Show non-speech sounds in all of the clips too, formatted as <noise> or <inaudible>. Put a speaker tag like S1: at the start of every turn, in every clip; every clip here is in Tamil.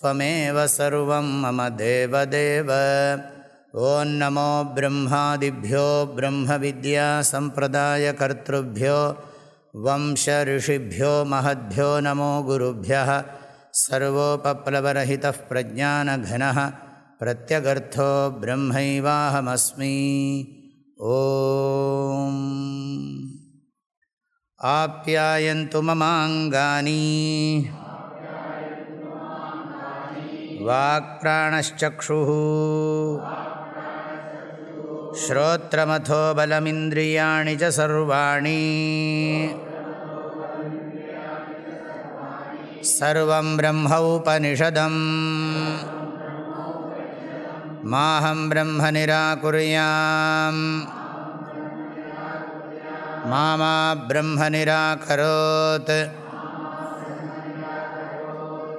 S1: त्वमेव सर्वं मम देवदेव। ॐ नमो ब्रह्मादिभ्यो ब्रह्मविद्यासम्प्रदायकर्तृभ्यो वंशऋषिभ्यो महद्भ्यो नमो गुरुभ्यः। सर्वोपप्लवरहितः प्रज्ञानघनः प्रत्यगर्थो ब्रह्मैवाहमस्मि। ॐ आप्यायन्तु ममाङ्गानि। वाक्प्राणश्चक्षुः श्रोत्रमथो बलमिन्द्रियाणि च सर्वाणि सर्वं ब्रह्मौपनिषदम् माहं ब्रह्म निराकुर्याम् मा मा ब्रह्म निराकरोत्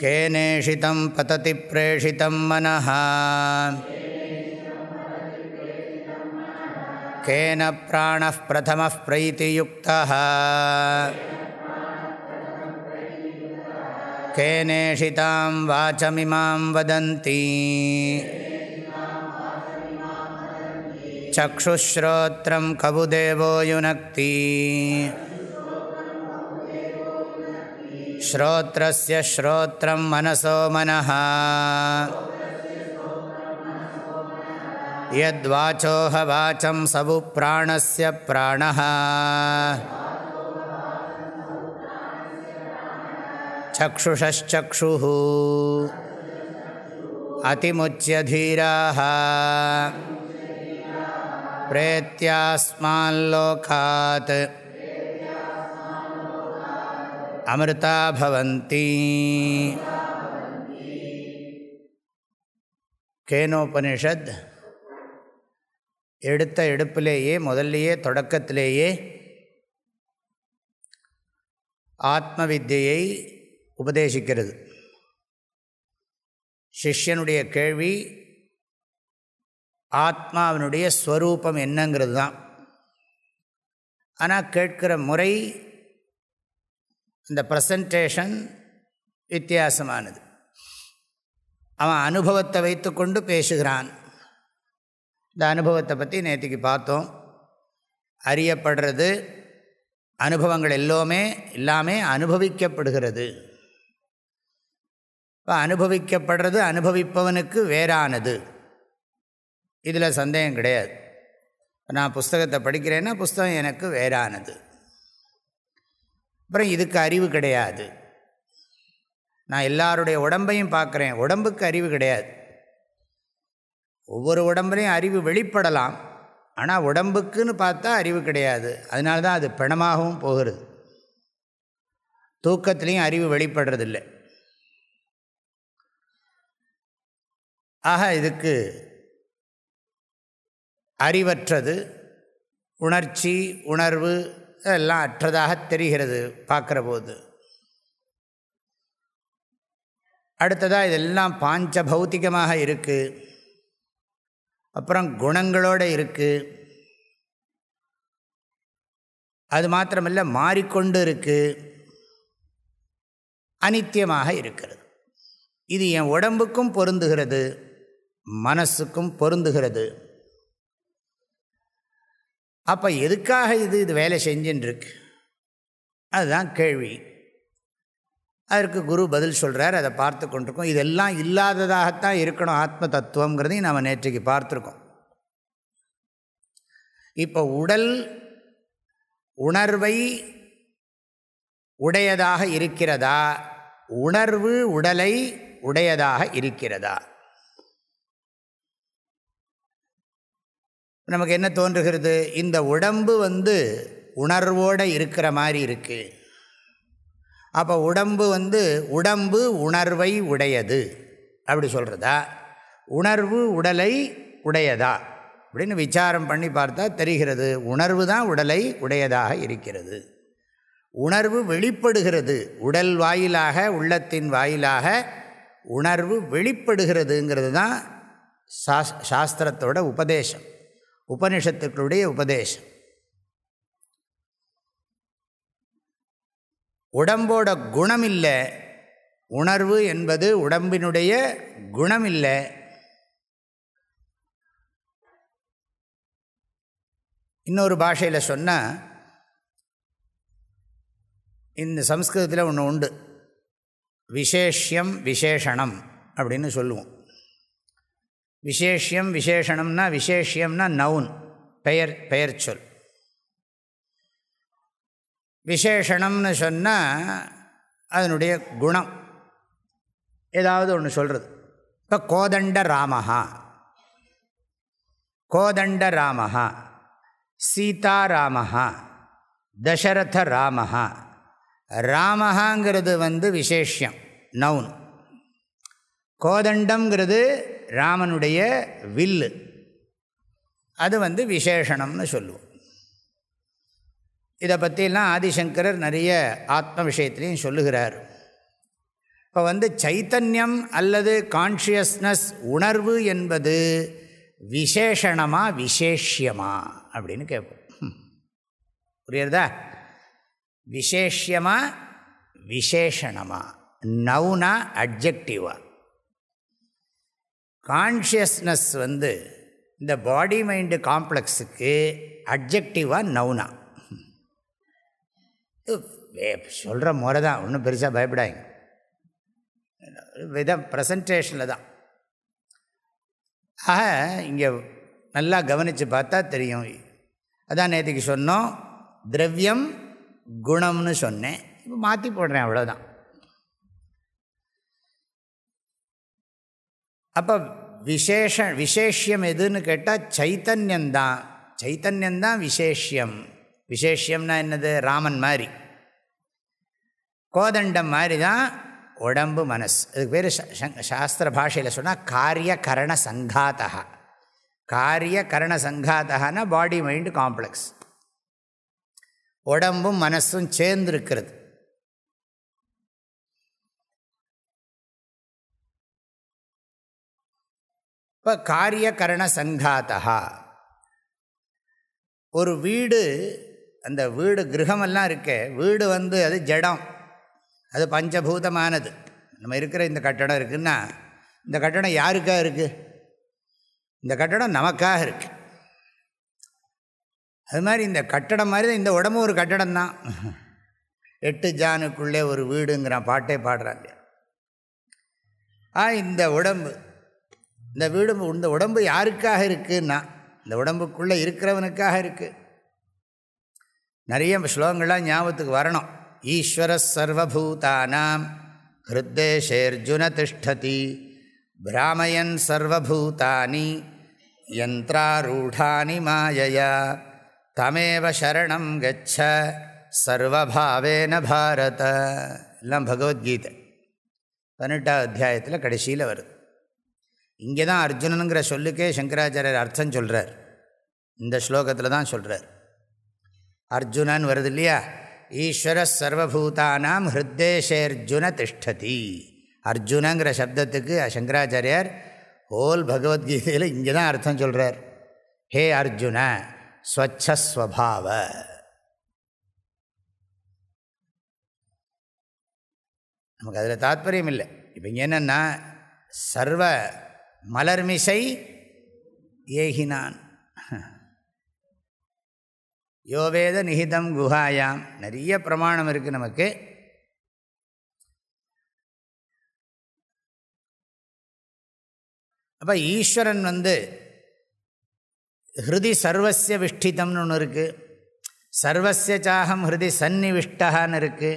S1: केनेषितं पतति प्रेषितं मनः। केन प्राणः प्रथमः प्रैतियुक्तः। केनेषितां वाचमिमां वदन्ति। चक्षुश्रोत्रं कबुदेवो श्रोत्रस्य श्रोत्रं मनसो मनः यद्वाचोह वाचं सबु प्राणस्य प्राणः चक्षुषश्चक्षुः अतिमुच्यधीराः प्रेत्यास्माल्लोकात् அமிர்தா பவந்தி. கேனோபனிஷத் எடுத்த எடுப்பிலேயே முதல்லையே தொடக்கத்திலேயே ஆத்ம வித்தியை உபதேசிக்கிறது. சிஷ்யனுடைய கேள்வி ஆத்மாவினுடைய ஸ்வரூபம் என்னங்கிறது தான். ஆனால் கேட்கிற முறை இந்த ப்ரெசன்டேஷன் வித்தியாசமானது. அவன் அனுபவத்தை வைத்துக்கொண்டு பேசுகிறான். இந்த அனுபவத்தை பற்றி நேற்றுக்கு பார்த்தோம். அறியப்படுறது அனுபவங்கள் எல்லோமே எல்லாமே அனுபவிக்கப்படுகிறது. இப்போ அனுபவிக்கப்படுறது அனுபவிப்பவனுக்கு வேறானது. இதில் சந்தேகம் கிடையாது. நான் புஸ்தகத்தை படிக்கிறேன்னா புஸ்தகம் எனக்கு வேறானது. அப்புறம் இதுக்கு அறிவு கிடையாது. நான் எல்லாருடைய உடம்பையும் பார்க்குறேன். உடம்புக்கு அறிவு கிடையாது. ஒவ்வொரு உடம்புலையும் அறிவு வெளிப்படலாம். ஆனால் உடம்புக்குன்னு பார்த்தா அறிவு கிடையாது. அதனால தான் அது பிணமாகவும் போகிறது. தூக்கத்துலேயும் அறிவு வெளிப்படுறதில்லை. ஆக இதுக்கு அறிவற்றது உணர்ச்சி உணர்வு எல்லாம் அற்றதாக தெரிகிறது பார்க்குற போது. அடுத்ததாக இதெல்லாம் பாஞ்ச பௌத்திகமாக இருக்குது அப்புறம் குணங்களோடு இருக்குது அது மாத்திரமல்ல மாறிக்கொண்டு இருக்குது அனித்தியமாக இருக்கிறது. இது என் உடம்புக்கும் பொருந்துகிறது மனசுக்கும் பொருந்துகிறது. அப்போ எதுக்காக இது இது வேலை செஞ்சுன்னுருக்கு அதுதான் கேள்வி. அதற்கு குரு பதில் சொல்கிறார் அதை பார்த்து கொண்டிருக்கோம். இதெல்லாம் இல்லாததாகத்தான் இருக்கணும் ஆத்ம தத்துவங்கிறதையும் நாம் நேற்றைக்கு பார்த்துருக்கோம். இப்போ உடல் உணர்வை உடையதாக இருக்கிறதா? உணர்வு உடலை உடையதாக இருக்கிறதா? நமக்கு என்ன தோன்றுகிறது? இந்த உடம்பு வந்து உணர்வோடு இருக்கிற மாதிரி இருக்குது அப்போ உடம்பு வந்து உடம்பு உணர்வை உடையது. அப்படி சொல்கிறதா உணர்வு உடலை உடையதா? அப்படின்னு விசாரம் பண்ணி பார்த்தா தெரிகிறது. உணர்வு தான் உடலை உடையதாக இருக்கிறது. உணர்வு வெளிப்படுகிறது. உடல் வாயிலாக உள்ளத்தின் வாயிலாக உணர்வு வெளிப்படுகிறதுங்கிறது தான் சாஸ் சாஸ்திரத்தோட உபதேசம். உபனிஷத்துக்களுடைய உபதேசம். உடம்போட குணம் இல்லை உணர்வு என்பது உடம்பினுடைய குணம் இல்லை இன்னொரு பாஷையில் சொன்னால் இந்த சம்ஸ்கிருதத்தில் ஒன்று உண்டு. விசேஷ்யம் விசேஷணம் அப்படின்னு சொல்லுவோம். விசேஷியம் விசேஷணம்னா விசேஷியம்னா நவுன் பெயர் பெயர் சொல். விசேஷணம்னு சொன்னால் அதனுடைய குணம். ஏதாவது ஒன்று சொல்கிறது இப்போ கோதண்ட ராமஹா கோதண்ட ராமஹா சீதாராமஹா. தசரத ராமஹா ராமஹாங்கிறது வந்து விசேஷம் நவுன் கோதண்டம்ங்கிறது ராமனுடைய வில்லு. அது வந்து விசேஷணம்னு சொல்லுவோம். இதை பற்றிலாம் ஆதிசங்கரர் நிறைய ஆத்ம விஷயத்துலேயும் சொல்லுகிறார். இப்போ வந்து சைத்தன்யம் அல்லது கான்ஷியஸ்னஸ் உணர்வு என்பது விசேஷணமா விசேஷியமா அப்படின்னு கேட்போம். புரியுறதா? விசேஷியமா விசேஷணமா. நவுனா அப்ஜெக்டிவா கான்ஷியஸ்னஸ் வந்து இந்த பாடி மைண்டு காம்ப்ளெக்ஸுக்கு அப்ஜெக்டிவாக நவுனா சொல்கிற முறை தான் ஒன்றும் பெருசாக பயப்படாங்க விதம் ப்ரெசன்டேஷனில் தான். ஆக இங்கே நல்லா கவனித்து பார்த்தா தெரியும். அதான் நேற்றுக்கு சொன்னோம். திரவியம் குணம்னு சொன்னேன். இப்போ மாற்றி போடுறேன் அவ்வளோதான் அப்போ விசேஷ விசேஷியம் எதுன்னு கேட்டால் சைத்தன்யந்தான் சைத்தன்யந்தான் விசேஷியம். விசேஷியம்னா என்னது? ராமன் மாதிரி. கோதண்டம் மாதிரி தான் உடம்பு மனசு. அதுக்கு பேர் சாஸ்திர பாஷையில் சொன்னால் காரிய கரண சங்காத்தா காரிய கரண சங்காத்தகான்னா பாடி மைண்டு காம்ப்ளெக்ஸ் உடம்பும் மனசும் சேர்ந்துருக்கிறது. இப்போ காரிய கரண சங்காத்தா ஒரு வீடு அந்த வீடு கிரகமெல்லாம் இருக்கே வீடு வந்து அது ஜடம். அது பஞ்சபூதமானது. நம்ம இருக்கிற இந்த கட்டடம் இருக்குன்னா இந்த கட்டடம் யாருக்காக இருக்குது இந்த கட்டடம் நமக்காக இருக்குது அது மாதிரி இந்த கட்டடம் மாதிரி தான் இந்த உடம்பு ஒரு கட்டடம் தான். எட்டு ஜானுக்குள்ளே ஒரு வீடுங்கிறான் பாட்டே பாடுறான் இல்லையா ஆ இந்த உடம்பு இந்த வீடு இந்த உடம்பு யாருக்காக இருக்குன்னா இந்த உடம்புக்குள்ளே இருக்கிறவனுக்காக இருக்குது நிறைய ஸ்லோகங்கள்லாம் ஞாபகத்துக்கு வரணும். ஈஸ்வர சர்வபூதானாம் ஹிருத்தேஷேர்ஜுன திஷ்டதி பிராமயன் சர்வபூதானி யந்திராரூடானி மாயையா தமேவ சரணம் கச்ச சர்வபாவேன பாரத. எல்லாம் பகவத்கீதை. பதினெட்டாவது அத்தியாயத்தில் கடைசியில் வருது. இங்கே தான் அர்ஜுனனுங்கிற சொல்லுக்கே சங்கராச்சாரியர் அர்த்தம் சொல்கிறார் இந்த ஸ்லோகத்தில் தான் சொல்கிறார் அர்ஜுனன் வருது இல்லையா ஈஸ்வர சர்வபூதானாம் ஹிருத்தேஷேர்ஜுன திஷ்டதி. அர்ஜுனங்கிற சப்தத்துக்கு சங்கராச்சாரியார் ஹோல் பகவத்கீதையில் இங்கே தான் அர்த்தம் சொல்கிறார் ஹே அர்ஜுன ஸ்வச்சஸ்வபாவ நமக்கு அதில் தாத்பரியம் இல்லை. இப்போ இங்கே என்னென்னா சர்வ மலர்மிசை ஏகினான். யோவேத நிகிதம் குஹாயாம். நிறைய பிரமாணம் இருக்குது நமக்கு. அப்போ ஈஸ்வரன் வந்து ஹிருதி சர்வசிய விஷ்டிதம்னு ஒன்று இருக்குது சர்வசிய சாகம் ஹிருதி சந்நிவிஷ்டகான்னு இருக்குது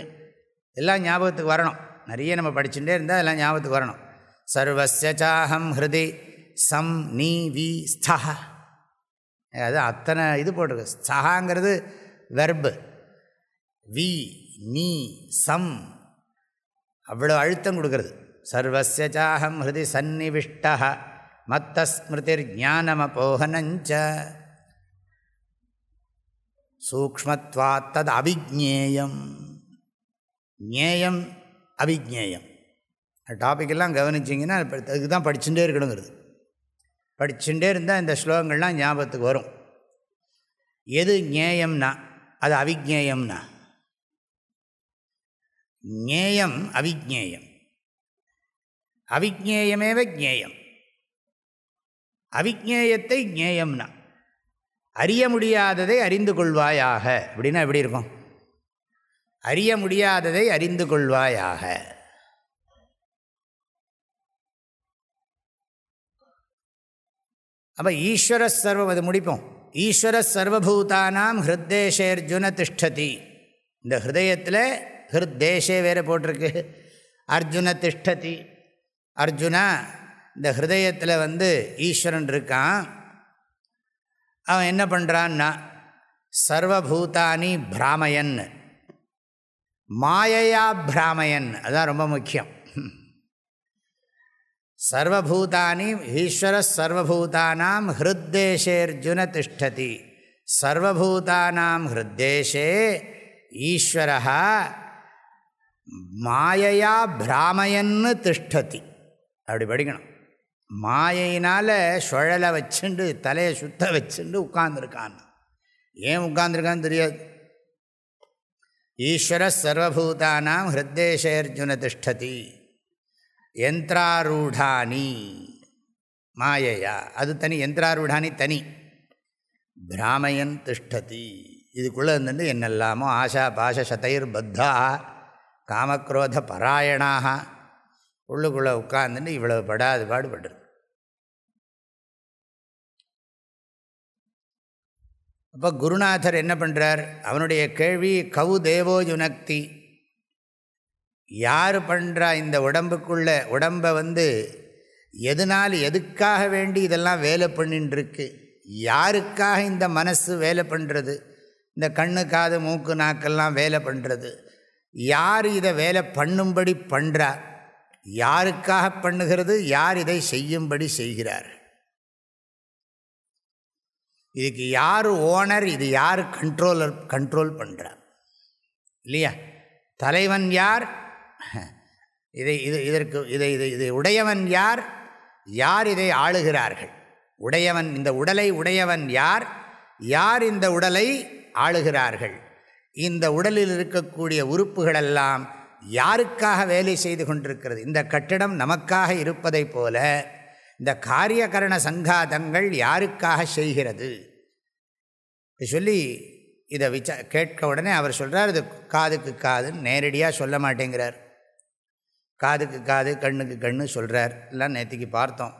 S1: எல்லாம் ஞாபகத்துக்கு வரணும். நிறைய நம்ம படிச்சுட்டே இருந்தால் எல்லாம் ஞாபகத்துக்கு வரணும். சர்வசிய சாகம் ஹிருதி சம் நீ வி ஸ்தா அது அத்தனை இது போட்டிருக்கு. ஸ்தகாங்கிறது வெர்பு வி நீ சம். அவ்வளோ அழுத்தம் கொடுக்கறது. சர்வசிய சாகம் ஹிருதி சந்நிவிஷ்ட மத்த ஸ்மிருதிர் ஞானமபோகனஞ்ச சூக்மத்வாத்தது அவிஜேயம் ஞேயம் அவிஜேயம் டாபிக்கெல்லாம் கவனிச்சிங்கன்னா அதுக்கு தான் படிச்சுட்டே இருக்கணுங்கிறது. படிச்சுட்டே இருந்தால் இந்த ஸ்லோகங்கள்லாம் ஞாபகத்துக்கு வரும். எது ஞேயம்னா அது அவிஜேயம்னா ஞேயம் அவிஜேயம் அவிஜேயமேவ ஜேயம் அவிஜேயத்தை ஞேயம்னா. அறிய முடியாததை அறிந்து கொள்வாயாக. அப்படின்னா எப்படி இருக்கும்? அறிய முடியாததை அறிந்து கொள்வாயாக. அப்போ ஈஸ்வர சர்வம் அது முடிப்போம். ஈஸ்வர சர்வபூதானாம் ஹிருத்தேஷேர்ஜுன திஷ்டதி. இந்த ஹிருதயத்தில் ஹிருத்தேஷே வேறு போட்டிருக்கு. அர்ஜுன திஷ்டதி. அர்ஜுனா இந்த ஹிருதயத்தில் வந்து ஈஸ்வரன் இருக்கான். அவன் என்ன பண்ணுறான்னா சர்வபூதானி பிராமயன். மாயையா பிராமயன். அதுதான் ரொம்ப முக்கியம். சர்வபூதானி ஈஸ்வர சர்வபூதானாம் ஹிருத்தேஷேர்ஜுன திஷ்டதி சர்வபூதானாம் ஹிருத்தேஷே ஈஸ்வர மாயையா பிராமயன்னு திஷ்டதி அப்படி படிக்கணும். மாயினால் சுழலை வச்சுண்டு தலையை சுத்த வச்சுண்டு உட்கார்ந்துருக்கான். ஏன் உட்கார்ந்துருக்கான்னு தெரியாது. ஈஸ்வர சர்வபூதானாம் ஹிருத்தேஷேர்ஜுன திஷ்டதி யந்திராரூடானி மாயையா? அது தனி யந்திராரூடானி தனி. பிராமயன் திஷ்டதி. இதுக்குள்ளே இருந்துட்டு என்னெல்லாமோ ஆஷா பாஷ சதைர் பத்தா காமக்ரோத பராயணாக உள்ளுக்குள்ளே உட்கார்ந்துட்டு இவ்வளவு படாது பாடுபடுறது. அப்போ குருநாதர் என்ன பண்ணுறார் அவனுடைய கேள்வி கவு தேவோ யுனக்தி. யார் பண்ணுறா இந்த உடம்புக்குள்ள? உடம்பை வந்து எதனால் எதுக்காக வேண்டி இதெல்லாம் வேலை பண்ணின்னு யாருக்காக இந்த மனசு வேலை பண்ணுறது இந்த கண்ணு காது மூக்கு நாக்கெல்லாம் வேலை பண்ணுறது யார் இதை வேலை பண்ணும்படி பண்ணுறா யாருக்காக பண்ணுகிறது? யார் இதை செய்யும்படி செய்கிறார்? இதுக்கு யார் ஓனர்? இது யார் கண்ட்ரோலர் கண்ட்ரோல் பண்ணுறார் இல்லையா? தலைவன் யார்? இதை இது இதற்கு இதை இதை இதை உடையவன் யார்? யார் இதை ஆளுகிறார்கள்? உடையவன் இந்த உடலை உடையவன் யார்? யார் இந்த உடலை ஆளுகிறார்கள்? இந்த உடலில் இருக்கக்கூடிய உறுப்புகளெல்லாம் யாருக்காக வேலை செய்து கொண்டிருக்கிறது? இந்த கட்டிடம் நமக்காக இருப்பதைப் போல இந்த காரியகரண சங்காதங்கள் யாருக்காக செய்கிறது? சொல்லி இதை விசா கேட்க உடனே அவர் சொல்கிறார் இது காதுக்கு காதுன்னு நேரடியாக சொல்ல மாட்டேங்கிறார். காதுக்கு காது கண்ணுக்கு கண்ணு சொல்கிறார் எல்லாம் நேற்றுக்கு பார்த்தோம்.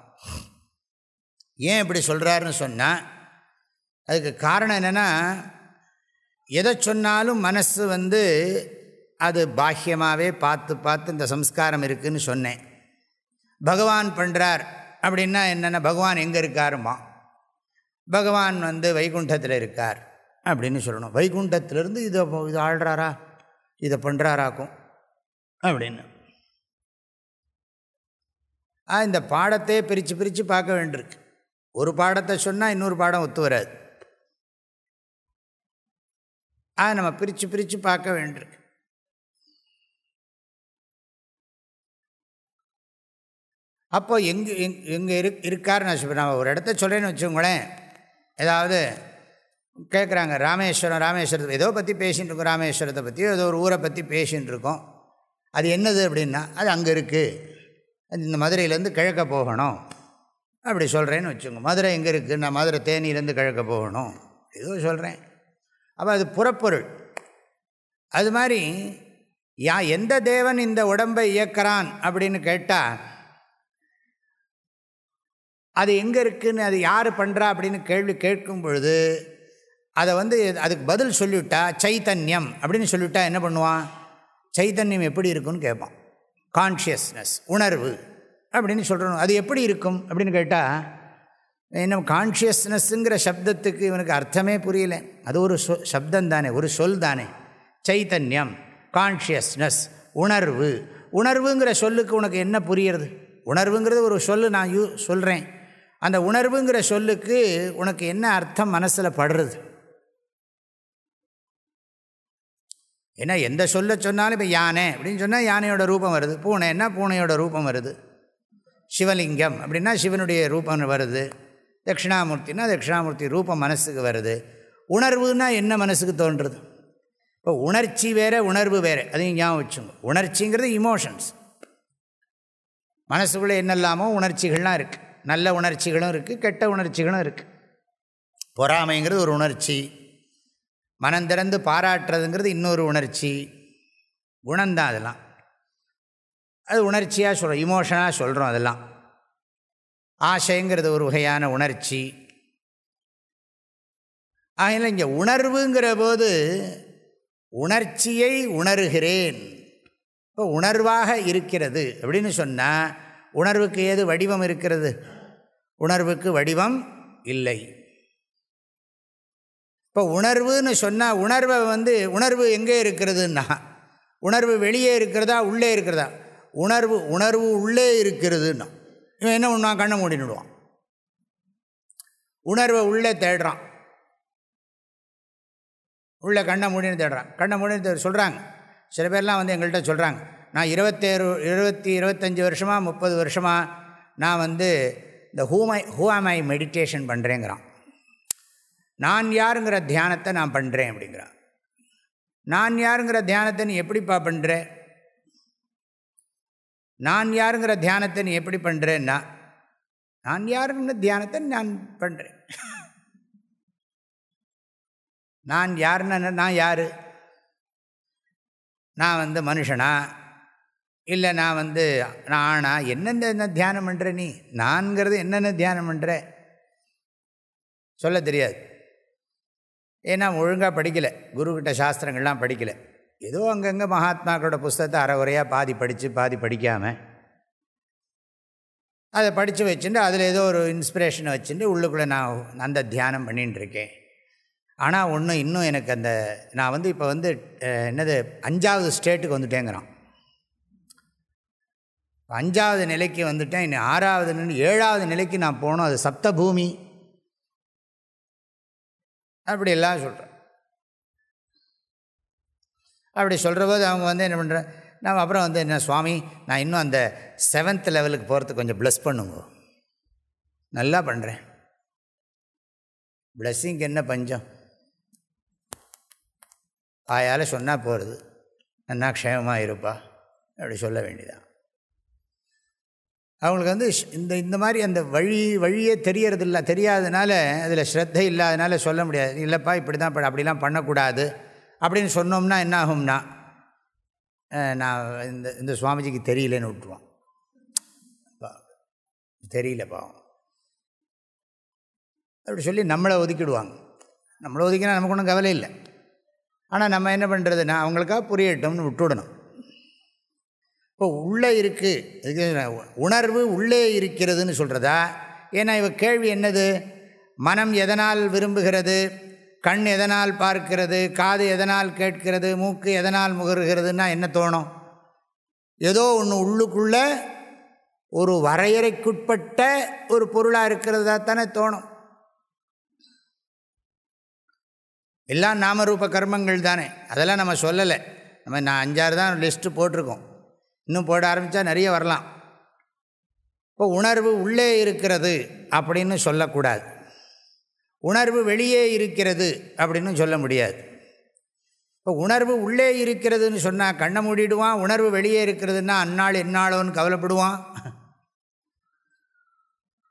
S1: ஏன் இப்படி சொல்கிறாருன்னு சொன்னால் அதுக்கு காரணம் என்னென்னா எதை சொன்னாலும் மனசு வந்து அது பாஹ்யமாகவே பார்த்து பார்த்து இந்த சம்ஸ்காரம் இருக்குதுன்னு சொன்னேன். பகவான் பண்ணுறார் அப்படின்னா என்னென்ன பகவான் எங்கே இருக்காருமா? பகவான் வந்து வைகுண்டத்தில் இருக்கார் அப்படின்னு சொல்லணும். வைகுண்டத்திலேருந்து இதை இது ஆள்றாரா? இதை பண்ணுறாராக்கும் அப்படின்னு. இந்த பாடத்தையே பிரித்து பிரித்து பார்க்க வேண்டியிருக்கு. ஒரு பாடத்தை சொன்னால் இன்னொரு பாடம் ஒத்து வராது. ஆ நம்ம பிரித்து பிரித்து பார்க்க வேண்டியிருக்கு. அப்போ எங்கே எங் எங்கே இரு இருக்கார் நான் நான் ஒரு இடத்த சொல்கிறேன்னு வச்சுக்கோங்களேன். ஏதாவது கேட்குறாங்க ராமேஸ்வரம் ராமேஸ்வரத்தை ஏதோ பற்றி பேசிகிட்டு இருக்கோம் ராமேஸ்வரத்தை பற்றி ஏதோ ஒரு ஊரை பற்றி பேசிகிட்டு இருக்கோம். அது என்னது அப்படின்னா அது அங்கே இருக்குது இந்த மதுரையிலேருந்து கிழக்க போகணும். அப்படி சொல்கிறேன்னு வச்சுக்கோங்க மதுரை எங்கே இருக்குது நான் மதுரை தேனியிலேருந்து கிழக்க போகணும். ஏதோ சொல்கிறேன் அப்போ அது புறப்பொருள். அது மாதிரி யா எந்த தேவன் இந்த உடம்பை இயக்கிறான் அப்படின்னு கேட்டால் அது எங்கே இருக்குதுன்னு அது யார் பண்ணுறா அப்படின்னு கேள்வி கேட்கும் பொழுது அதை வந்து அதுக்கு பதில் சொல்லிவிட்டா சைத்தன்யம் அப்படின்னு சொல்லிவிட்டா என்ன பண்ணுவான்? சைத்தன்யம் எப்படி இருக்குன்னு கேட்பான். கான்ஷியஸ்னஸ் உணர்வு. அப்படின்னு சொல்கிறோம் அது எப்படி இருக்கும்? அப்படின்னு கேட்டால் என்ன கான்ஷியஸ்னஸ்ங்கிற சப்தத்துக்கு இவனுக்கு அர்த்தமே புரியல. அது ஒரு சொ சப்தம் தானே ஒரு சொல் தானே. சைத்தன்யம் கான்ஷியஸ்னஸ் உணர்வு. உணர்வுங்கிற சொல்லுக்கு உனக்கு என்ன புரியுறது? உணர்வுங்கிறது ஒரு சொல்லு நான் யூ சொல்கிறேன் அந்த உணர்வுங்கிற சொல்லுக்கு உனக்கு என்ன அர்த்தம் மனசில் படுறது? ஏன்னா எந்த சொல்ல சொன்னாலும் இப்போ யானை அப்படின்னு சொன்னால் யானையோட ரூபம் வருது. பூனைன்னா பூனையோட ரூபம் வருது. சிவலிங்கம் அப்படின்னா சிவனுடைய ரூபம் வருது. தட்சிணாமூர்த்தினா தட்சிணாமூர்த்தி ரூபம் மனசுக்கு வருது. உணர்வுன்னா என்ன மனசுக்கு தோன்றுறது? இப்போ உணர்ச்சி வேறு உணர்வு வேறு. அதையும் ஞாபகம் வச்சுங்க. உணர்ச்சிங்கிறது இமோஷன்ஸ் மனசுக்குள்ளே என்னெல்லாமோ உணர்ச்சிகள்லாம் இருக்குது நல்ல உணர்ச்சிகளும் இருக்குது கெட்ட உணர்ச்சிகளும் இருக்குது பொறாமைங்கிறது ஒரு உணர்ச்சி. மனம் திறந்து பாராட்டுறதுங்கிறது இன்னொரு உணர்ச்சி. குணந்தான் அதெல்லாம். அது உணர்ச்சியாக சொல்கிறோம் இமோஷனாக சொல்கிறோம் அதெல்லாம். ஆசைங்கிறது ஒரு வகையான உணர்ச்சி. ஆகினால இங்கே உணர்வுங்கிற போது உணர்ச்சியை உணர்கிறேன். இப்போ உணர்வாக இருக்கிறது அப்படின்னு சொன்னால் உணர்வுக்கு ஏது வடிவம் இருக்கிறது? உணர்வுக்கு வடிவம் இல்லை. இப்போ உணர்வுன்னு சொன்னால் உணர்வை வந்து உணர்வு எங்கே இருக்கிறதுன்னா உணர்வு வெளியே இருக்கிறதா உள்ளே இருக்கிறதா? உணர்வு உணர்வு உள்ளே இருக்கிறதுன்னா. இவன் என்ன பண்ணுவான்? கண்ணை மூடினுடுவான் உணர்வை உள்ளே தேடுறான். உள்ளே கண்ணை மூடினு தேடுறான். கண்ணை மூடினு சொல்கிறாங்க சில பேர்லாம் வந்து எங்கள்கிட்ட சொல்கிறாங்க நான் இருபத்தேழு இருபத்தி இருபத்தஞ்சி வருஷமாக முப்பது வருஷமாக நான் வந்து இந்த ஹூமை ஹூஆமை மெடிடேஷன் பண்ணுறேங்கிறான் நான் யாருங்கிற தியானத்தை நான் பண்ணுறேன் அப்படிங்கிறான். நான் யாருங்கிற தியானத்தை நீ எப்படிப்பா பண்ணுற நான் யாருங்கிற தியானத்தை நீ எப்படி பண்ணுறேன்னா நான் யாருங்கிற தியானத்தை நான் பண்ணுறேன் நான் யாருன்னு நான் யார்? நான் வந்து மனுஷனா? இல்லை நான் வந்து நான் ஆனா என்னென்ன என்ன தியானம் பண்ணுற நீ? நான்கிறது என்னென்ன தியானம் பண்ணுற சொல்ல தெரியாது. ஏன்னா ஒழுங்காக படிக்கலை. குருக்கிட்ட சாஸ்திரங்கள்லாம் படிக்கலை. ஏதோ அங்கங்கே மகாத்மாக்களோட புஸ்தகத்தை அறகுறையாக பாதி படித்து பாதி படிக்காமல் அதை படித்து வச்சுட்டு அதில் ஏதோ ஒரு இன்ஸ்பிரேஷனை வச்சுட்டு உள்ளுக்குள்ளே நான் அந்த தியானம் பண்ணிட்டுருக்கேன் ஆனால் ஒன்றும் இன்னும் எனக்கு அந்த நான் வந்து இப்போ வந்து என்னது அஞ்சாவது ஸ்டேட்டுக்கு வந்துட்டேங்கிறான். அஞ்சாவது நிலைக்கு வந்துட்டேன். இன்னும் ஆறாவது ஏழாவது நிலைக்கு நான் போகணும் அது சப்தபூமி. அப்படியெல்லாம் சொல்கிறேன் அப்படி சொல்கிற போது அவங்க வந்து என்ன பண்ணுறேன் நான் அப்புறம் வந்து என்ன சுவாமி நான் இன்னும் அந்த செவன்த் லெவலுக்கு போகிறதுக்கு கொஞ்சம் ப்ளஸ் பண்ணுங்க. நல்லா பண்ணுறேன் ப்ளஸ்ஸிங்க்கு என்ன பஞ்சம்? ஆயால் சொன்னால் போகிறது நன்னா க்ஷேமமாக இருப்பா. அப்படி சொல்ல வேண்டியதான் அவங்களுக்கு வந்து இந்த இந்த மாதிரி அந்த வழி வழியே தெரியறதில்ல தெரியாததுனால அதில் ஸ்ரத்தை இல்லாதனால சொல்ல முடியாது. இல்லைப்பா இப்படி தான் அப்படிலாம் பண்ணக்கூடாது. அப்படின்னு சொன்னோம்னா என்ன ஆகும்னா நான் இந்த இந்த சுவாமிஜிக்கு தெரியலன்னு விட்டுருவான். தெரியல பாவம். அப்படி சொல்லி நம்மளை ஒதுக்கிடுவாங்க. நம்மளை ஒதுக்கினா நமக்கு ஒன்றும் கவலை இல்லை. ஆனால் நம்ம என்ன பண்ணுறதுன்னா அவங்களுக்காக புரியட்டும்னு விட்டுவிடணும் இப்போ உள்ளே இருக்குது உணர்வு உள்ளே இருக்கிறதுன்னு சொல்கிறதா ஏன்னா இவ கேள்வி என்னது? மனம் எதனால் விரும்புகிறது? கண் எதனால் பார்க்கிறது? காது எதனால் கேட்கிறது? மூக்கு எதனால் முகருகிறதுன்னா என்ன தோணும்? ஏதோ ஒன்று உள்ளுக்குள்ளே ஒரு வரையறைக்குட்பட்ட ஒரு பொருளாக இருக்கிறதா தானே தோணும். எல்லாம் நாமரூப கர்மங்கள் தானே. அதெல்லாம் நம்ம சொல்லலை. நம்ம நான் அஞ்சாறு தான் லிஸ்ட்டு போட்டிருக்கோம். இன்னும் போட ஆரம்பித்தா நிறைய வரலாம். இப்போ உணர்வு உள்ளே இருக்கிறது அப்படின்னு சொல்லக்கூடாது. உணர்வு வெளியே இருக்கிறது அப்படின்னு சொல்ல முடியாது. இப்போ உணர்வு உள்ளே இருக்கிறதுன்னு சொன்னால் கண்ணை மூடிடுவான் உணர்வு வெளியே இருக்கிறதுன்னா அந்நாள் என்னாளோன்னு கவலைப்படுவான்.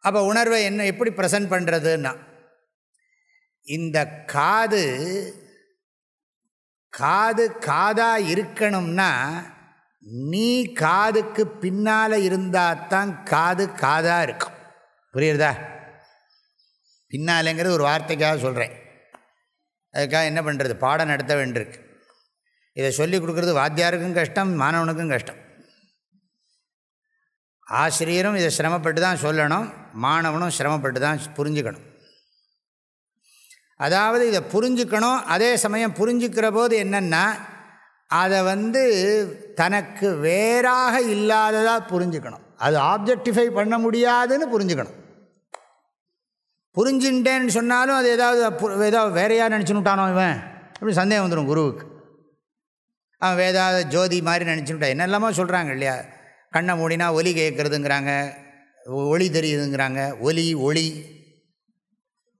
S1: அப்போ உணர்வை என்ன எப்படி ப்ரெசன்ட் பண்ணுறதுன்னா இந்த காது காது காதாக இருக்கணும்னா நீ காதுக்கு பின்னால் இருந்தால் தான் காது காதாக இருக்கும். புரியுறதா? பின்னாலேங்கிறது ஒரு வார்த்தைக்காக சொல்கிறேன் அதுக்காக என்ன பண்ணுறது பாடம் நடத்த வேண்டியிருக்கு. இதை சொல்லி கொடுக்குறது வாத்தியாருக்கும் கஷ்டம் மாணவனுக்கும் கஷ்டம். ஆசிரியரும் இதை சிரமப்பட்டு தான் சொல்லணும் மாணவனும் சிரமப்பட்டு தான் புரிஞ்சுக்கணும். அதாவது இதை புரிஞ்சுக்கணும் அதே சமயம் புரிஞ்சுக்கிற போது என்னென்னா அதை வந்து தனக்கு வேறாக இல்லாததாக புரிஞ்சுக்கணும். அது ஆப்ஜெக்டிஃபை பண்ண முடியாதுன்னு புரிஞ்சுக்கணும். புரிஞ்சுட்டேன்னு சொன்னாலும் அது ஏதாவது ஏதாவது வேறையாக நினச்சுனுட்டானோ இவன்? அப்படி சந்தேகம் வந்துடும் குருவுக்கு. அவன் வேதாத ஜோதி மாதிரி நினச்சுட்டா என்னெல்லாமோ சொல்கிறாங்க இல்லையா? கண்ணை மூடினா ஒலி கேட்குறதுங்கிறாங்க ஒளி தெரியுதுங்கிறாங்க. ஒலி ஒளி.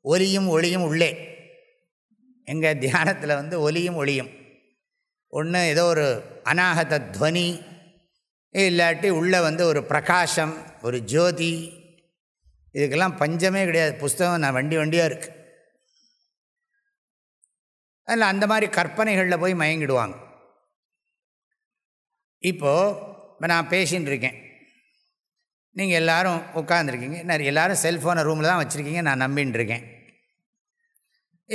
S1: ஒலியும் ஒளியும் உள்ளே. எங்கள் தியானத்தில் வந்து ஒலியும் ஒளியும். ஒன்று ஏதோ ஒரு அநாகத துவனி இல்லாட்டி உள்ளே வந்து ஒரு பிரகாசம் ஒரு ஜோதி. இதுக்கெல்லாம் பஞ்சமே கிடையாது. புஸ்தகம் நான் வண்டி வண்டியாக இருக்குது அதில் அந்த மாதிரி கற்பனைகளில் போய் மயங்கிடுவாங்க. இப்போது இப்போ நான் பேசின்னு இருக்கேன். நீங்கள் எல்லோரும் உட்காந்துருக்கீங்க நான் எல்லோரும் செல்ஃபோனை ரூமில் தான் வச்சுருக்கீங்க நான் நம்பின்னு இருக்கேன்.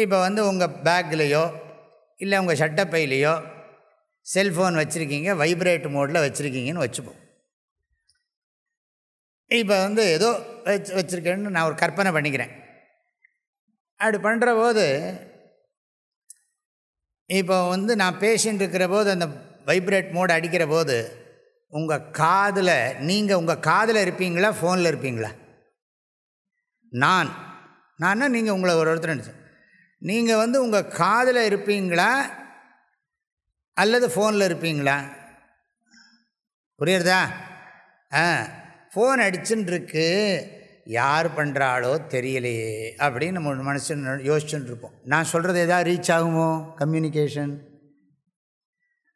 S1: இப்போ வந்து உங்கள் பேக்லேயோ இல்லை உங்கள் சட்டப்பையிலையோ செல்ஃபோன் வச்சுருக்கீங்க வைப்ரேட் மோடில் வச்சுருக்கீங்கன்னு வச்சுப்போம். இப்போ வந்து ஏதோ வச்சு வச்சுருக்கேன்னு நான் ஒரு கற்பனை பண்ணிக்கிறேன். அப்படி பண்ணுற போது இப்போ வந்து நான் பேஷண்ட் இருக்கிற போது அந்த வைப்ரேட் மோடு அடிக்கிற போது உங்கள் காதில் நீங்கள் உங்கள் காதில் இருப்பீங்களா ஃபோனில் இருப்பீங்களா? நான். நான் நீங்கள் உங்களை ஒரு ஒருத்தர் நினச்சேன் நீங்கள் வந்து உங்கள் காதில் இருப்பீங்களா அல்லது ஃபோனில் இருப்பீங்களா? புரியுறதா? ஆ ஃபோன் அடிச்சுன்ட்ருக்கு யார் பண்ணுறாளோ தெரியலையே அப்படின்னு நம்ம மனுஷன் யோசிச்சுன்னு இருப்போம் நான் சொல்கிறது எதாவது ரீச் ஆகுமோ? கம்யூனிகேஷன்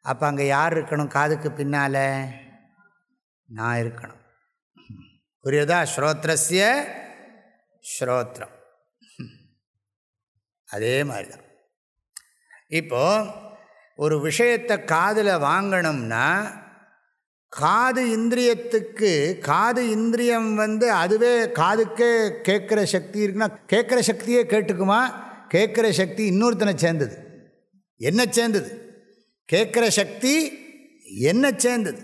S1: அப்போ அங்கே யார் இருக்கணும்? காதுக்கு பின்னால் நான் இருக்கணும். புரியுதா ஸ்ரோத்ரஸ்ய ஸ்ரோத்ரம். அதே மாதிரி தான் இப்போது ஒரு விஷயத்தை காதில் வாங்கணும்னா காது இந்திரியத்துக்கு காது இந்திரியம் வந்து அதுவே காதுக்கே கேட்குற சக்தி இருக்குன்னா கேட்குற சக்தியே கேட்டுக்குமா? கேட்குற சக்தி இன்னொருத்தனை சேர்ந்தது. என்ன சேர்ந்தது? கேட்குற சக்தி என்ன சேர்ந்தது?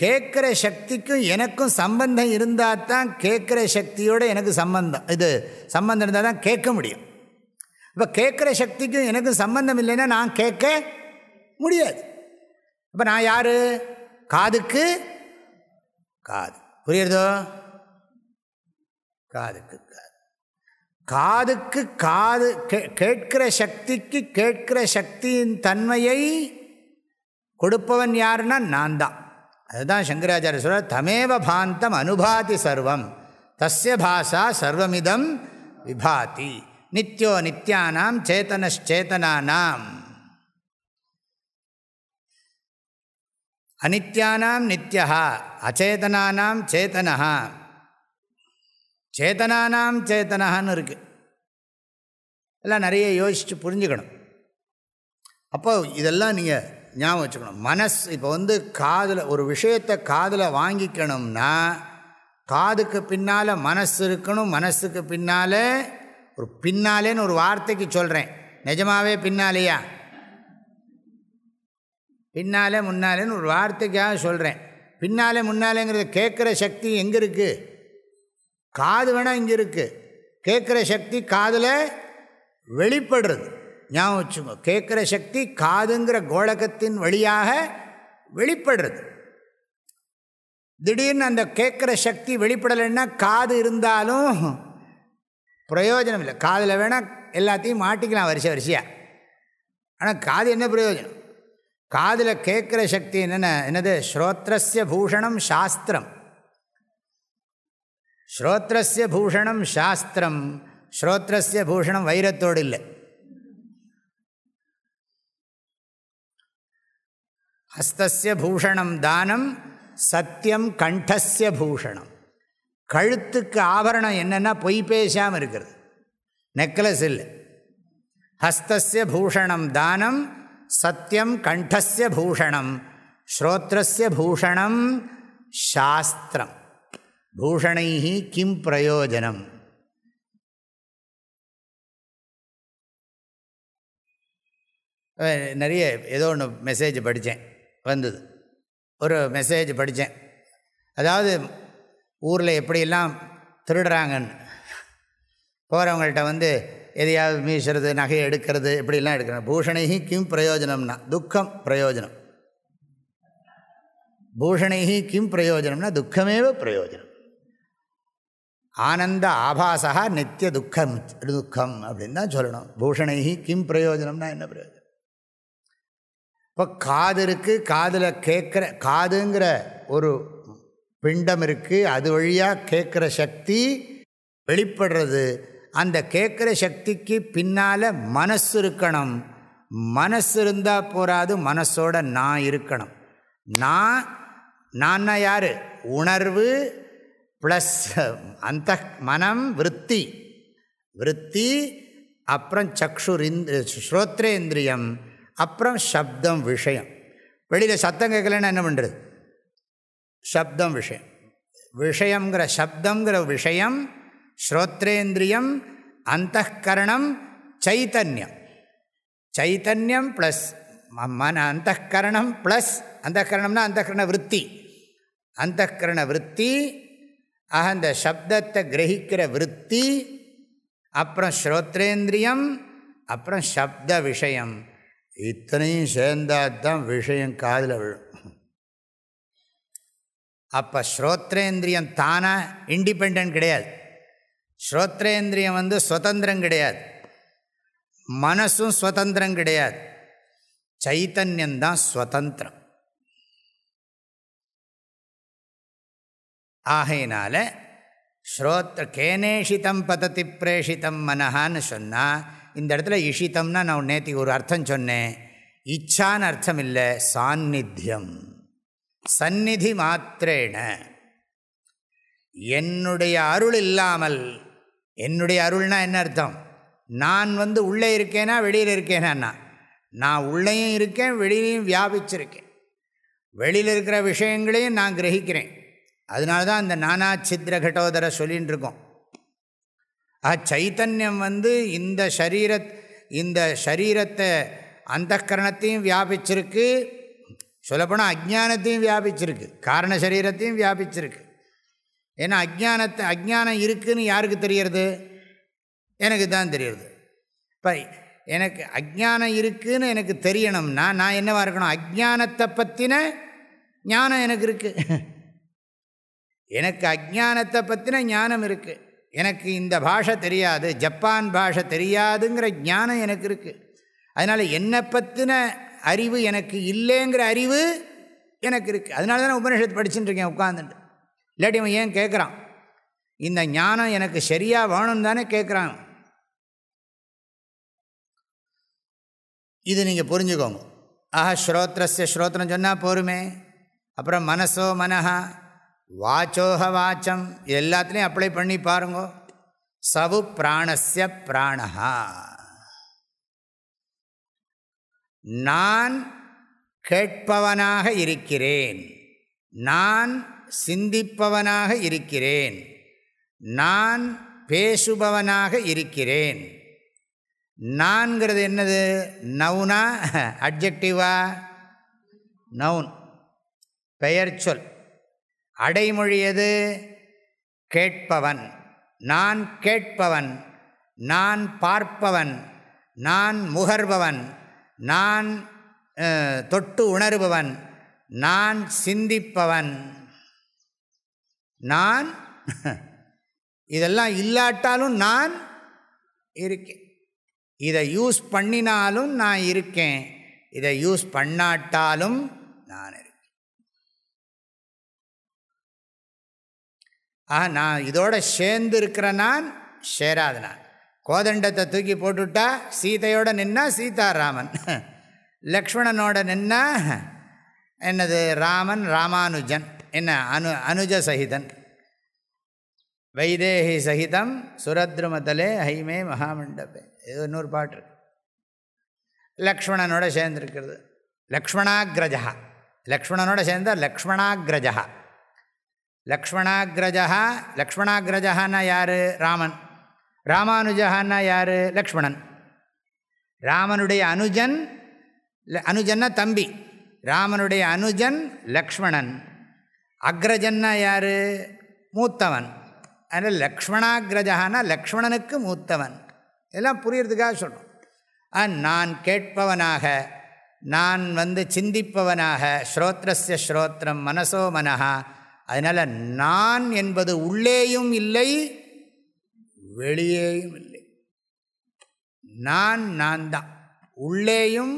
S1: கேட்குற சக்திக்கும் எனக்கும் சம்பந்தம் இருந்தால் தான் கேட்குற சக்தியோடு எனக்கு சம்பந்தம் இது சம்பந்தம் இருந்தால் தான் கேட்க முடியும். இப்போ கேட்குற சக்திக்கும் எனக்கும் சம்பந்தம் இல்லைன்னா நான் கேட்க முடியாது. இப்போ நான் யார்? காதுக்கு? காது. புரியுறதோ? காதுக்கு காது. காதுக்கு காது கேட்கிற சக்திக்கு கேட்கிற சக்தியின் தன்மையை கொடுப்பவன் யாருன்னா நான் தான். அதுதான் சங்கராச்சாரிய சொல்ற தமேவ பாந்தம் அனுபாதி சர்வம் தஸ்ய பாஷா சர்வமிதம் விபாதி. நித்யோ நித்யானாம் சேத்தனச்சேதனானாம் அனித்யானாம் நித்யா அச்சேதனானாம் சேத்தனா சேத்தனானாம் சேத்தனான்னு இருக்குது எல்லாம் நிறைய யோசித்து புரிஞ்சுக்கணும். அப்போ இதெல்லாம் நீங்கள் ஞாபகம் வச்சுக்கணும். மனஸ் இப்போ வந்து காதில் ஒரு விஷயத்தை காதில் வாங்கிக்கணும்னா காதுக்கு பின்னால் மனசு இருக்கணும் மனசுக்கு பின்னால் ஒரு பின்னாலேன்னு ஒரு வார்த்தைக்கு சொல்கிறேன் நிஜமாகவே பின்னாலேயா? பின்னாலே முன்னாலேன்னு ஒரு வார்த்தைக்காக சொல்கிறேன் பின்னாலே முன்னாலேங்கிறத கேட்குற சக்தி எங்கே இருக்குது காது வேணால் இங்கே இருக்குது கேட்குற சக்தி காதில் வெளிப்படுறது. ஞாபகம் வச்சுங்க கேட்குற சக்தி காதுங்கிற கோலகத்தின் வழியாக வெளிப்படுறது. திடீர்னு அந்த கேட்குற சக்தி வெளிப்படலைன்னா காது இருந்தாலும் பிரயோஜனம் இல்லை காதில் வேணால் எல்லாத்தையும் மாட்டிக்கலாம் வரிசை வரிசையாக ஆனால் காது என்ன பிரயோஜனம்? காதில் கேட்குற சக்தி என்னென்ன? என்னது? ஸ்ரோத்ரஸ்ய பூஷணம் சாஸ்திரம். ஸ்ரோத்ரஸ்ய பூஷணம் சாஸ்திரம். ஸ்ரோத்ரஸ்ய பூஷணம் வைரத்தோடு இல்லை. ஹஸ்தஸ்ய பூஷணம் தானம் சத்தியம் கண்டஸ்ய பூஷணம். கழுத்துக்கு ஆபரணம் என்னென்னா பொய் பேசாமல் இருக்கிறது. நெக்லஸ் இல்லை. ஹஸ்தஸ்ய பூஷணம் தானம் சத்தியம் கண்டஸ்ய பூஷணம் ஸ்ரோத்ரஸ்ய பூஷணம் சாஸ்திரம். பூஷணை கிம் பிரயோஜனம்? நிறைய ஏதோ ஒன்று மெசேஜ் படித்தேன் வந்தது. ஒரு மெசேஜ் படித்தேன் அதாவது ஊரில் எப்படியெல்லாம் திருடுறாங்கன்னு. போகிறவங்கள்ட்ட வந்து எதையாவது மீசுறது நகையை எடுக்கிறது இப்படிலாம் எடுக்கிறாங்க. பூஷணைகி கிம் பிரயோஜனம்னா துக்கம் பிரயோஜனம். பூஷணைகி கிம் பிரயோஜனம்னா துக்கமேவ பிரயோஜனம். ஆனந்த ஆபாசா நித்திய துக்கம் துக்கம் அப்படின்னு தான் சொல்லணும். பூஷணைகி கிம் பிரயோஜனம்னா என்ன பிரயோஜனம்? இப்போ காது இருக்குது காதில் கேட்குற காதுங்கிற ஒரு பிண்டம் இருக்குது அது வழியாக கேட்குற சக்தி வெளிப்படுறது. அந்த கேட்குற சக்திக்கு பின்னால் மனசு இருக்கணும். மனசு இருந்தால் போகாது மனசோட நான் இருக்கணும். நான் நான்னா யார்? உணர்வு ப்ளஸ் அந்த மனம் விற்பி. விற்பி அப்புறம் சக்ஷுர் இந்திர ஸ்ரோத்ரேந்திரியம் அப்புறம் சப்தம் விஷயம். வெளியில் சத்தம் கேட்கலன்னா என்ன பண்ணுறது சப்தம் விஷயம். விஷயங்கிற சப்தங்கிற விஷயம் ஸ்ரோத்ரேந்திரியம் அந்த கரணம் சைத்தன்யம் சைத்தன்யம் ப்ளஸ் மன அந்த கரணம் ப்ளஸ் அந்த கரணம்னா அந்த கரண விற்பி அந்த கரண விற்பி ஆக அந்த சப்தத்தை கிரகிக்கிற விற்பி அப்புறம் ஸ்ரோத்ரேந்திரியம் அப்புறம் சப்த விஷயம். இத்தனையும் சேர்ந்தால் தான் விஷயம் காதில் விழும். அப்போ ஸ்ரோத்ரேந்திரியம் தானாக இண்டிபெண்ட் கிடையாது. ஸ்ரோத்ரேந்திரியம் வந்து சுதந்திரம் கிடையாது. மனசும் சுதந்திரம் கிடையாது. சைத்தன்யந்தான் சுதந்திரம். ஆகையினால ஸ்ரோத்ர கேனேஷிதம் பதத்தி பிரேஷிதம் மனஹான்னு சொன்னால் இந்த இடத்துல இஷிதம்னா நான் நேற்று ஒரு அர்த்தம் சொன்னேன். இச்சான்னு அர்த்தம் இல்லை சாநித்தியம். சந்நிதி மாத்திரேன என்னுடைய அருள் இல்லாமல் என்னுடைய அருள்னா என்ன அர்த்தம்? நான் வந்து உள்ளே இருக்கேனா வெளியில் இருக்கேனா நான் உள்ளேயும் இருக்கேன் வெளியிலையும் வியாபிச்சிருக்கேன். வெளியில் இருக்கிற விஷயங்களையும் நான் கிரகிக்கிறேன். அதனால தான் அந்த நானா சித்திர கடோதர சொல்லின்னு இருக்கோம். ஆ சைத்தன்யம் வந்து இந்த சரீர இந்த சரீரத்தை அந்த கரணத்தையும் வியாபிச்சிருக்கு. சொல்லப்போனால் அஜானத்தையும் வியாபிச்சிருக்கு. காரண சரீரத்தையும் வியாபிச்சிருக்கு. ஏன்னா அஜானத்தை அஜானம் இருக்குதுன்னு யாருக்கு தெரியறது? எனக்கு தான் தெரியுது இப்போ எனக்கு அஜானம் இருக்குதுன்னு எனக்கு தெரியணும்னா நான் என்னவாக இருக்கணும்? அஜானத்தை பற்றின ஞானம் எனக்கு இருக்குது எனக்கு அஜானத்தை பற்றின ஞானம் இருக்குது எனக்கு இந்த பாஷை தெரியாது ஜப்பான் பாஷை தெரியாதுங்கிற ஞானம் எனக்கு இருக்குது அதனால் என்னை பற்றின அறிவு எனக்கு இல்லைங்கிற அறிவு எனக்கு இருக்குது அதனால தான் உபனிஷத்து படிச்சுட்டு இருக்கேன் உட்காந்துட்டு இல்லாட்டி அவன் ஏன் கேட்குறான் இந்த ஞானம் எனக்கு சரியாக வேணும் தானே கேட்குறான் இது நீங்கள் புரிஞ்சுக்கோங்க. ஆஹா ஸ்ரோத்ரஸ்ய ஸ்ரோத்திரம் சொன்னால் போருமே. அப்புறம் மனசோ மனஹா வாச்சோக வாச்சம் எல்லாத்துலேயும் அப்ளை பண்ணி பாருங்கோ. சவு பிராணஸ்ய பிராணஹா. நான் கேட்பவனாக இருக்கிறேன். நான் சிந்திப்பவனாக இருக்கிறேன். நான் பேசுபவனாக இருக்கிறேன். நான்கிறது என்னது? நவுனா? <laughs> அப்ஜெக்டிவா நவுன். பெயர் சொல். அடைமொழியது கேட்பவன். நான் கேட்பவன். நான் பார்ப்பவன். நான் முகர்பவன். நான் தொட்டு உணர்பவன் நான் சிந்திப்பவன். நான் <laughs> இதெல்லாம் இல்லாட்டாலும் நான் இருக்கேன். இதை யூஸ் பண்ணினாலும் நான் இருக்கேன். இதை யூஸ் பண்ணாட்டாலும் நான் இருக்கேன். ஆ நான் இதோட சேர்ந்து இருக்கிற நான் சேராத நான். கோதண்டத்தை தூக்கி போட்டுவிட்டா சீதையோட நின்னா சீதாராமன். <laughs> லக்ஷ்மணனோட நின்னா என்னது ராமன் ராமானுஜன் என்ன அனு அனுஜ சகிதன் வைதேகி சகிதம் சுரத்ருமதலே ஹைமே மகாமண்டபே. இது இன்னொரு பாட்டு லக்ஷ்மணனோட சேர்ந்துருக்கிறது. லக்ஷ்மணாகிரஜா. லக்ஷ்மணனோட சேர்ந்தால் லக்ஷ்மணாகிரஜா. லக்ஷ்மணாகிரஜா லக்ஷ்மணாகிரஜான்னா யார்? ராமன். ராமானுஜகான்னா யார்? லக்ஷ்மணன். ராமனுடைய அனுஜன் அனுஜன்னா தம்பி. ராமனுடைய அனுஜன் லக்ஷ்மணன். அக்ரஜன்னா யார்? மூத்தவன். அதனால் லக்ஷ்மணாகிரஜானா லக்ஷ்மணனுக்கு மூத்தவன். இதெல்லாம் புரியறதுக்காக சொல்கிறோம் நான் கேட்பவனாக நான் வந்து சிந்திப்பவனாக ஸ்ரோத்ரஸ்ய ஸ்ரோத்திரம் மனசோ மனஹா. அதனால் நான் என்பது உள்ளேயும் இல்லை வெளியேயும் இல்லை நான் நான் தான் உள்ளேயும்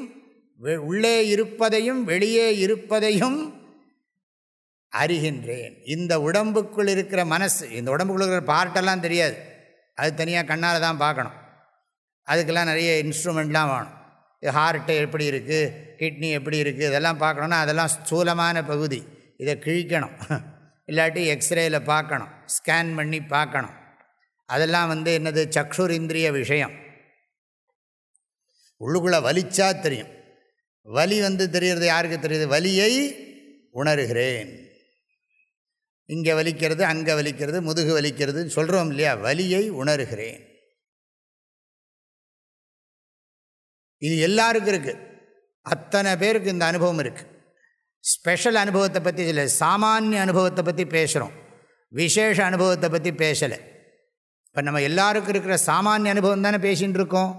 S1: உள்ளே இருப்பதையும் வெளியே இருப்பதையும் அறிகின்றேன். இந்த உடம்புக்குள் இருக்கிற மனசு இந்த உடம்புக்குள்ள இருக்கிற பார்ட்டெல்லாம் தெரியாது. அது தனியாக கண்ணால் தான் பார்க்கணும். அதுக்கெல்லாம் நிறைய இன்ஸ்ட்ருமெண்ட்லாம் வேணும். ஹார்ட்டு எப்படி இருக்குது கிட்னி எப்படி இருக்குது இதெல்லாம் பார்க்கணுன்னா அதெல்லாம் ஸ்தூலமான பகுதி. இதை கிழிக்கணும். <laughs> இல்லாட்டி எக்ஸ்ரேயில் பார்க்கணும். ஸ்கேன் பண்ணி பார்க்கணும். அதெல்லாம் வந்து என்னது? சக்ஷுர் இந்திரிய விஷயம். உள்ளுக்குள்ளே வலிச்சா தெரியும். வலி வந்து தெரியறது யாருக்கு தெரியுது வலியை உணர்கிறேன். இங்கே வலிக்கிறது அங்கே வலிக்கிறது முதுகு வலிக்கிறது சொல்கிறோம் இல்லையா? வலியை உணர்கிறேன். இது எல்லாருக்கும் இருக்குது அத்தனை பேருக்கு இந்த அனுபவம் இருக்குது ஸ்பெஷல் அனுபவத்தை பற்றி இல்லை சாமானிய அனுபவத்தை பற்றி பேசுகிறோம் விசேஷ அனுபவத்தை பற்றி பேசலை. இப்போ நம்ம எல்லாருக்கும் இருக்கிற சாமானிய அனுபவம் தானே பேசின்னு இருக்கோம்.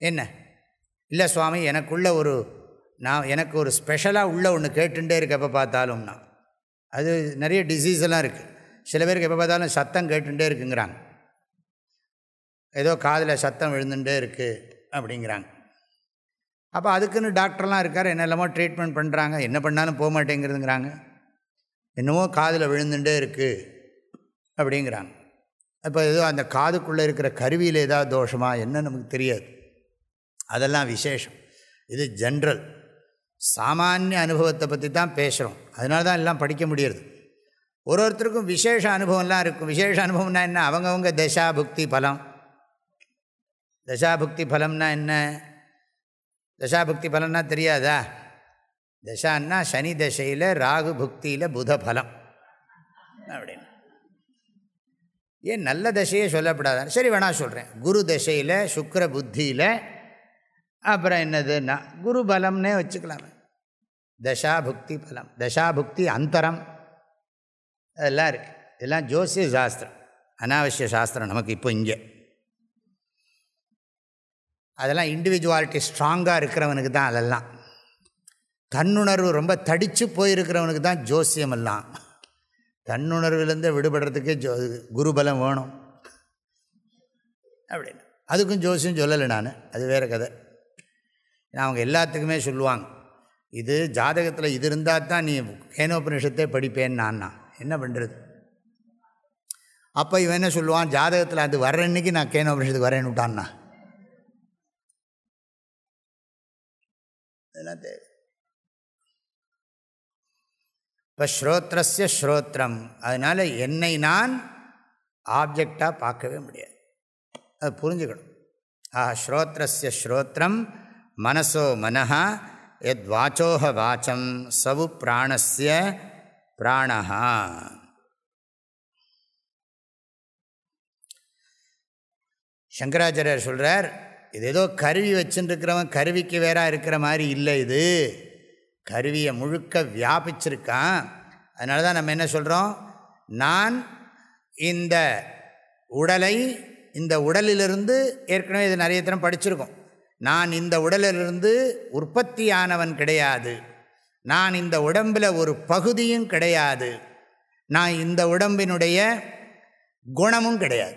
S1: என்ன? இல்லை சுவாமி எனக்குள்ள ஒரு நான் எனக்கு ஒரு ஸ்பெஷலாக உள்ளே ஒன்று கேட்டுட்டே இருக்கு எப்போ பார்த்தாலும்னா. அது நிறைய டிசீஸ் எல்லாம் இருக்குது சில பேருக்கு எப்போ பார்த்தாலும் சத்தம் கேட்டுட்டே இருக்குங்கிறாங்க. ஏதோ காதில் சத்தம் விழுந்துட்டே இருக்குது அப்படிங்கிறாங்க. அப்போ அதுக்குன்னு டாக்டர்லாம் இருக்கார் என்னெல்லாமோ ட்ரீட்மெண்ட் பண்ணுறாங்க என்ன பண்ணாலும் போக மாட்டேங்கிறதுங்கிறாங்க என்னமோ காதில் விழுந்துட்டே இருக்குது அப்படிங்கிறாங்க. இப்போ ஏதோ அந்த காதுக்குள்ளே இருக்கிற கருவியில் ஏதாவது தோஷமா என்ன நமக்கு தெரியாது. அதெல்லாம் விசேஷம். இது ஜென்ரல் சாமானிய அனுபவத்தை பற்றி தான் பேசுகிறோம் அதனால தான் எல்லாம் படிக்க முடியறது. ஒரு ஒருத்தருக்கும் விசேஷ அனுபவம்லாம் இருக்கும். விசேஷ அனுபவம்னா என்ன? அவங்கவுங்க தசாபுக்தி பலம். தசாபுக்தி பலம்னா என்ன? தசாபுக்தி பலம்னா தெரியாதா? தசான்னா சனி தசையில் ராகு புக்தியில் புத பலம். அப்படின்னு ஏன் நல்ல தசையே சொல்லப்படாதான் சரி வேணா சொல்கிறேன் குரு தசையில் சுக்கர புத்தியில் அப்புறம் என்னதுன்னா குரு பலம்னே வச்சுக்கலாமே. தசாபுக்தி பலம். தசாபுக்தி அந்தரம். அதெல்லாம் இருக்குது இதெல்லாம் ஜோசிய சாஸ்திரம். அனாவசிய சாஸ்திரம் நமக்கு இப்போ இங்கே. அதெல்லாம் இண்டிவிஜுவாலிட்டி ஸ்ட்ராங்காக இருக்கிறவனுக்கு தான் அதெல்லாம். தன்னுணர்வு ரொம்ப தடித்து போயிருக்கிறவனுக்கு தான் ஜோசியமெல்லாம் தன்னுணர்விலேருந்து விடுபடுறதுக்கு ஜோ குருபலம் வேணும். அப்படின்னு. அதுக்கும் ஜோசியம் சொல்லலை நான். அது வேறு கதை. அவங்க எல்லாத்துக்குமே சொல்லுவாங்க. இது ஜாதகத்தில் இது இருந்தால் தான் நீ கேனோபனிஷத்தை படிப்பேன்னு நான் என்ன பண்ணுறது அப்போ இவன் என்ன சொல்லுவான்? ஜாதகத்தில் அது வர்ற அன்னைக்கு நான் கேனோபனிஷத்துக்கு வரேன்னு விட்டான்னா. இதெல்லாம் தேவை. இப்போ ஸ்ரோத்ரஸ்ய ஸ்ரோத்திரம் அதனால் என்னை நான் ஆப்ஜெக்டாக பார்க்கவே முடியாது. அது புரிஞ்சுக்கணும். ஆ ஸ்ரோத்ரஸ்ய ஸ்ரோத்திரம் மனசோ மனஹா எத் வாச்சோக வாச்சம் சவு பிராணஸ்ய பிராணஹா. சங்கராச்சாரியர் சொல்கிறார் இது ஏதோ கருவி வச்சுருக்கிறவன் கருவிக்கு வேறாக இருக்கிற மாதிரி இல்லை இது. கருவியை முழுக்க வியாபிச்சிருக்கான். அதனால தான் நம்ம என்ன சொல்கிறோம் நான் இந்த உடலை இந்த உடலிலிருந்து ஏற்கனவே இது நிறைய தினம் படிச்சிருக்கோம். நான் இந்த உடலிலிருந்து உற்பத்தியானவன் கிடையாது. நான் இந்த உடம்பில் ஒரு பகுதியும் கிடையாது. நான் இந்த உடம்பினுடைய குணமும் கிடையாது.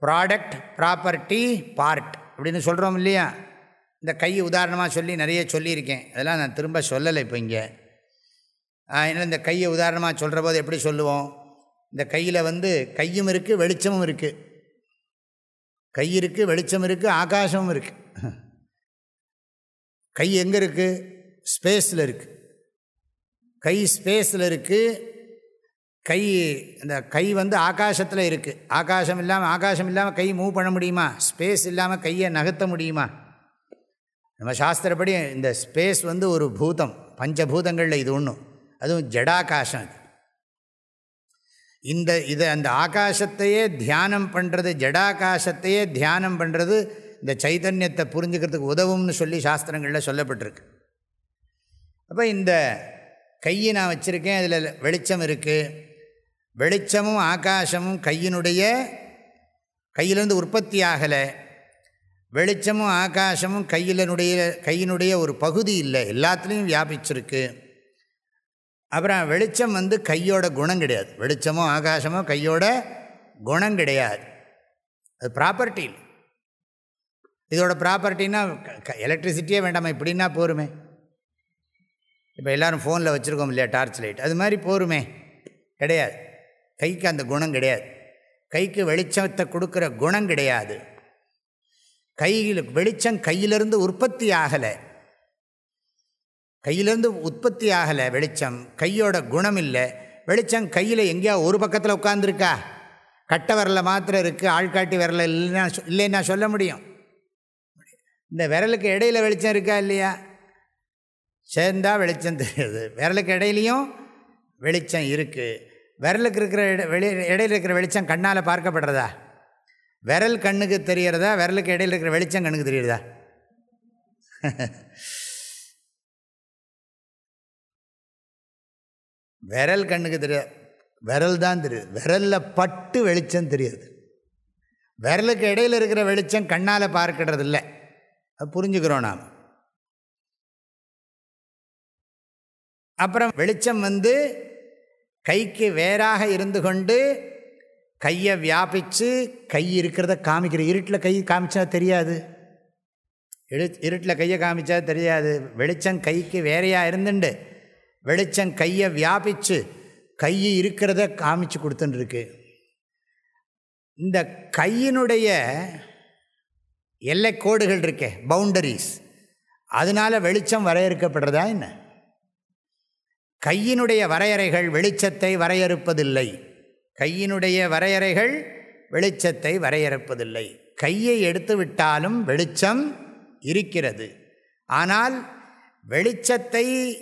S1: ப்ராடக்ட் ப்ராப்பர்ட்டி பார்ட் அப்படின்னு சொல்கிறோம் இல்லையா? இந்த கை உதாரணமாக சொல்லி நிறைய சொல்லியிருக்கேன். அதெல்லாம் நான் திரும்ப சொல்லலை இப்போ இங்கே. ஏன்னா இந்த கையை உதாரணமாக சொல்கிற போது எப்படி சொல்லுவோம்? இந்த கையில் வந்து கையும் இருக்குது வெளிச்சமும் இருக்குது கை இருக்குது வெளிச்சம் இருக்குது ஆகாசமும் இருக்குது கை எங்கே இருக்குது ஸ்பேஸில் இருக்குது கை ஸ்பேஸில் இருக்குது கை இந்த கை வந்து ஆகாசத்தில் இருக்குது ஆகாசம் இல்லாமல் ஆகாசம் இல்லாமல் கை மூவ் பண்ண முடியுமா? ஸ்பேஸ் இல்லாமல் கையை நகர்த்த முடியுமா? நம்ம சாஸ்திரப்படி இந்த ஸ்பேஸ் வந்து ஒரு பூதம் பஞ்சபூதங்களில் இது ஒன்றும் அதுவும் ஜடாகாசம் அது. இந்த இதை அந்த ஆகாசத்தையே தியானம் பண்ணுறது ஜடாகாசத்தையே தியானம் பண்ணுறது இந்த சைதன்யத்தை புரிஞ்சுக்கிறதுக்கு உதவும்னு சொல்லி சாஸ்திரங்களில் சொல்லப்பட்டிருக்கு. அப்போ இந்த கையை நான் வச்சுருக்கேன் அதில் வெளிச்சம் இருக்குது வெளிச்சமும் ஆகாசமும் கையினுடைய கையிலேருந்து உற்பத்தி ஆகலை. வெளிச்சமும் ஆகாசமும் கையிலனுடைய கையினுடைய ஒரு பகுதி இல்லை. எல்லாத்துலேயும் வியாபிச்சிருக்கு. அப்புறம் வெளிச்சம் வந்து கையோட குணம் கிடையாது. வெளிச்சமோ ஆகாசமோ கையோட குணம் கிடையாது. அது ப்ராப்பர்ட்டி இல்லை. இதோட ப்ராப்பர்ட்டின்னா எலக்ட்ரிசிட்டியே வேண்டாமா? இப்படின்னா போருமே. இப்போ எல்லோரும் ஃபோனில் வச்சுருக்கோம் இல்லையா? டார்ச் லைட் அது மாதிரி போருமே. கிடையாது. கைக்கு அந்த குணம் கிடையாது. கைக்கு வெளிச்சத்தை கொடுக்குற குணம் கிடையாது. கையில் வெளிச்சம் கையிலிருந்து உற்பத்தி ஆகலை. கையிலேருந்து உற்பத்தி ஆகலை வெளிச்சம். கையோட குணம் இல்லை. வெளிச்சம் கையில் எங்கேயா ஒரு பக்கத்தில் உட்காந்துருக்கா கட்டை விரல மாத்திரம் இருக்குது ஆள்காட்டி விரல இல்லைன்னா இல்லைன்னா சொல்ல முடியும். இந்த விரலுக்கு இடையில வெளிச்சம் இருக்கா இல்லையா? சேர்ந்தால் வெளிச்சம் தெரியுது. விரலுக்கு இடையிலையும் வெளிச்சம் இருக்குது விரலுக்கு இருக்கிற இட வெளி இடையில இருக்கிற வெளிச்சம் கண்ணால் பார்க்கப்படுறதா? விரல் கண்ணுக்கு தெரிகிறதா? விரலுக்கு இடையில இருக்கிற வெளிச்சம் கண்ணுக்கு தெரியுறதா விரல் கண்ணுக்கு தெரியாது விரல் தான் தெரியுது. விரலில் பட்டு வெளிச்சம் தெரியுது. விரலுக்கு இடையில் இருக்கிற வெளிச்சம் கண்ணால் பார்க்கறது இல்லை அது புரிஞ்சுக்கிறோம் நாம். அப்புறம் வெளிச்சம் வந்து கைக்கு வேறாக இருந்து கொண்டு கையை வியாபித்து கை இருக்கிறத காமிக்கிற. இருட்டில் கை காமிச்சா தெரியாது. இரு இருட்டில் கையை காமிச்சா தெரியாது. வெளிச்சம் கைக்கு வேறையாக இருந்துண்டு. வெளிச்சம் கையை வியாபித்து கை இருக்கிறத காமிச்சு கொடுத்துட்டுருக்கு இந்த கையினுடைய எல்லை கோடுகள் இருக்கே பவுண்டரிஸ் அதனால் வெளிச்சம் வரையறுக்கப்படுறதா என்ன? கையினுடைய வரையறைகள் வெளிச்சத்தை வரையறுப்பதில்லை. கையினுடைய வரையறைகள் வெளிச்சத்தை வரையறுப்பதில்லை. கையை எடுத்து விட்டாலும் வெளிச்சம் இருக்கிறது. ஆனால் வெளிச்சத்தை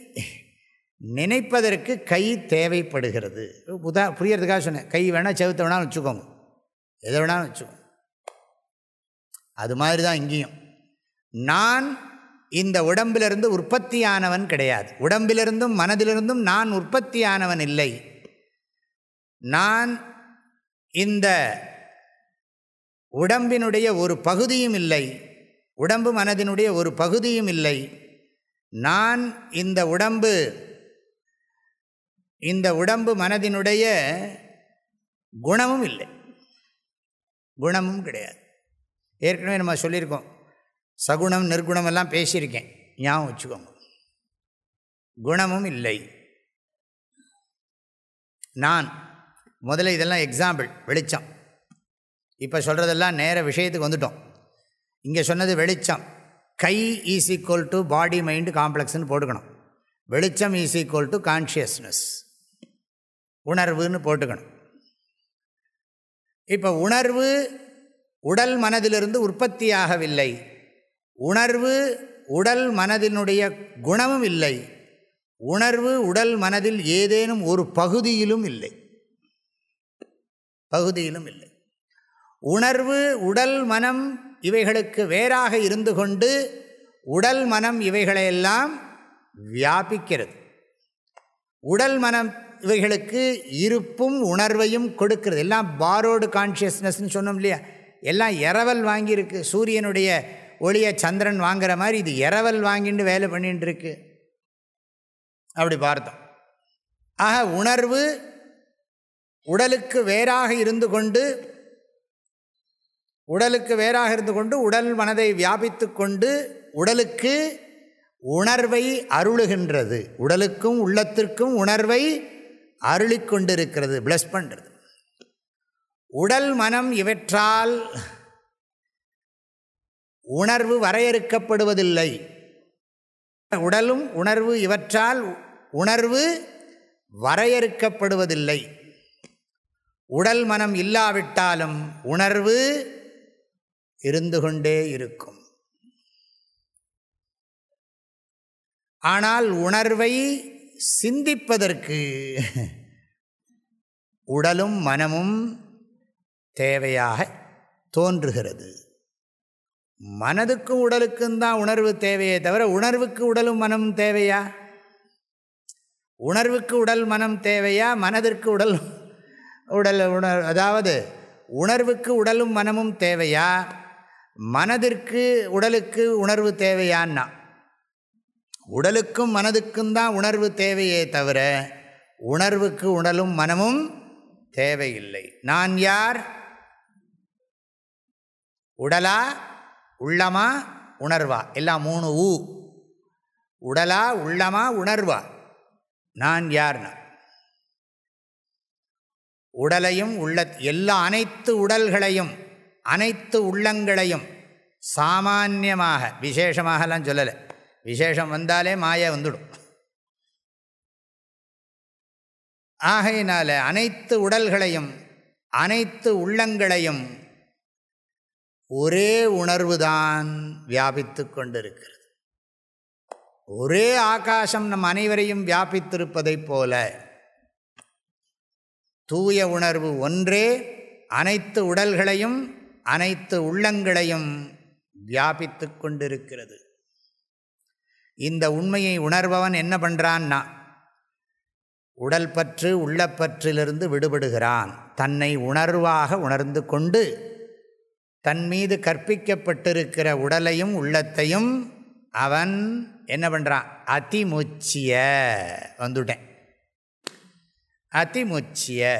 S1: நினைப்பதற்கு கை தேவைப்படுகிறது. உதா புரியறதுக்காக சொன்னேன். கை வேணால் செவுத்த வேணாலும் வச்சுக்கோங்க. எதை வேணாலும் வச்சுக்கோங்க. அது மாதிரி தான் இங்கேயும். நான் இந்த உடம்பிலிருந்து உற்பத்தியானவன் கிடையாது. உடம்பிலிருந்தும் மனதிலிருந்தும் நான் உற்பத்தியானவன் இல்லை. நான் இந்த உடம்பினுடைய ஒரு பகுதியும் இல்லை உடம்பு மனதினுடைய ஒரு பகுதியும் இல்லை. நான் இந்த உடம்பு இந்த உடம்பு மனதினுடைய குணமும் இல்லை. குணமும் கிடையாது. ஏற்கனவே நம்ம சொல்லியிருக்கோம். சகுணம் நிர்குணம் எல்லாம் பேசியிருக்கேன். ஞாபகம் வச்சுக்கோங்க. குணமும் இல்லை. நான் முதல்ல இதெல்லாம் எக்ஸாம்பிள் வெளிச்சம். இப்போ சொல்கிறதெல்லாம் நேர விஷயத்துக்கு வந்துட்டோம். இங்கே சொன்னது வெளிச்சம். கை is equal to body mind காம்ப்ளெக்ஸ்னு போட்டுக்கணும். வெளிச்சம் ஈஸ் ஈக்குவல் டு கான்ஷியஸ்னஸ் உணர்வுன்னு போட்டுக்கணும். இப்போ உணர்வு உடல் மனதிலிருந்து உற்பத்தியாகவில்லை. உணர்வு உடல் மனதினுடைய குணமும் இல்லை. உணர்வு உடல் மனதில் ஏதேனும் ஒரு பகுதியிலும் இல்லை. பகுதியிலும் இல்லை. உணர்வு உடல் மனம் இவைகளுக்கு வேறாக இருந்து கொண்டு உடல் மனம் இவைகளையெல்லாம் வியாபிக்கிறது. உடல் மனம் இவைகளுக்கு இருப்பும் உணர்வையும் கொடுக்கிறது. எல்லாம் பாரோடு கான்ஷியஸ்னஸ்ன்னு சொன்னோம் இல்லையா? எல்லாம் இரவல் வாங்கியிருக்கு. சூரியனுடைய ஒளியை சந்திரன் வாங்குற மாதிரி இது இரவல் வாங்கிட்டு வேலை பண்ணிட்டு இருக்கு அப்படி பார்த்தோம். ஆக உணர்வு உடலுக்கு வேறாக இருந்து கொண்டு உடலுக்கு வேறாக இருந்து கொண்டு உடல் மனதை வியாபித்து கொண்டு உடலுக்கு உணர்வை அருளுகின்றது. உடலுக்கும் உள்ளத்திற்கும் உணர்வை அருளிக்கொண்டிருக்கிறது பிளஸ் பண்ணுறது உடல் மனம் இவற்றால் உணர்வு வரையறுக்கப்படுவதில்லை. உடலும் உணர்வு இவற்றால் உணர்வு வரையறுக்கப்படுவதில்லை. உடல் மனம் இல்லாவிட்டாலும் உணர்வு இருந்து கொண்டே இருக்கும். ஆனால் உணர்வை சிந்திப்பதற்கு உடலும் மனமும் தேவையாக தோன்றுகிறது. மனதுக்கும் உடலுக்கும் தான் உணர்வு தேவையே தவிர உணர்வுக்கு உடலும் மனமும் தேவையா? உணர்வுக்கு உடல் மனம் தேவையா? மனதிற்கு உடல் உடல் உணர் அதாவது உணர்வுக்கு உடலும் மனமும் தேவையா? மனதிற்கு உடலுக்கு உணர்வு தேவையான்னா? உடலுக்கும் மனதுக்கும் தான் உணர்வு தேவையே தவிர உணர்வுக்கு உடலும் மனமும் தேவையில்லை. நான் யார்? உடலா? உள்ளமா? உணர்வா? எல்லாம் மூணு ஊ. உடலா? உள்ளமா? உணர்வா? நான் யார்னா? உடலையும் உள்ள எல்லா அனைத்து உடல்களையும் அனைத்து உள்ளங்களையும் சாமான்யமாக விசேஷமாகலாம் சொல்லலை. விசேஷம் வந்தாலே மாய வந்துடும். ஆகையினால அனைத்து உடல்களையும் அனைத்து உள்ளங்களையும் ஒரே உணர்வு தான் வியாபித்து கொண்டிருக்கிறது. ஒரே ஆகாசம் நம் அனைவரையும் வியாபித்திருப்பதைப் போல தூய உணர்வு ஒன்றே அனைத்து உடல்களையும் அனைத்து உள்ளங்களையும் வியாபித்து கொண்டிருக்கிறது. இந்த உண்மையை உணர்பவன் என்ன பண்ணுறான்னா உடல் பற்று உள்ளப்பற்றிலிருந்து விடுபடுகிறான். தன்னை உணர்வாக உணர்ந்து கொண்டு தன் மீது கற்பிக்கப்பட்டிருக்கிற உடலையும் உள்ளத்தையும் அவன் என்ன பண்ணுறான் அதிமுச்சிய வந்துட்டேன். அதிமுச்சிய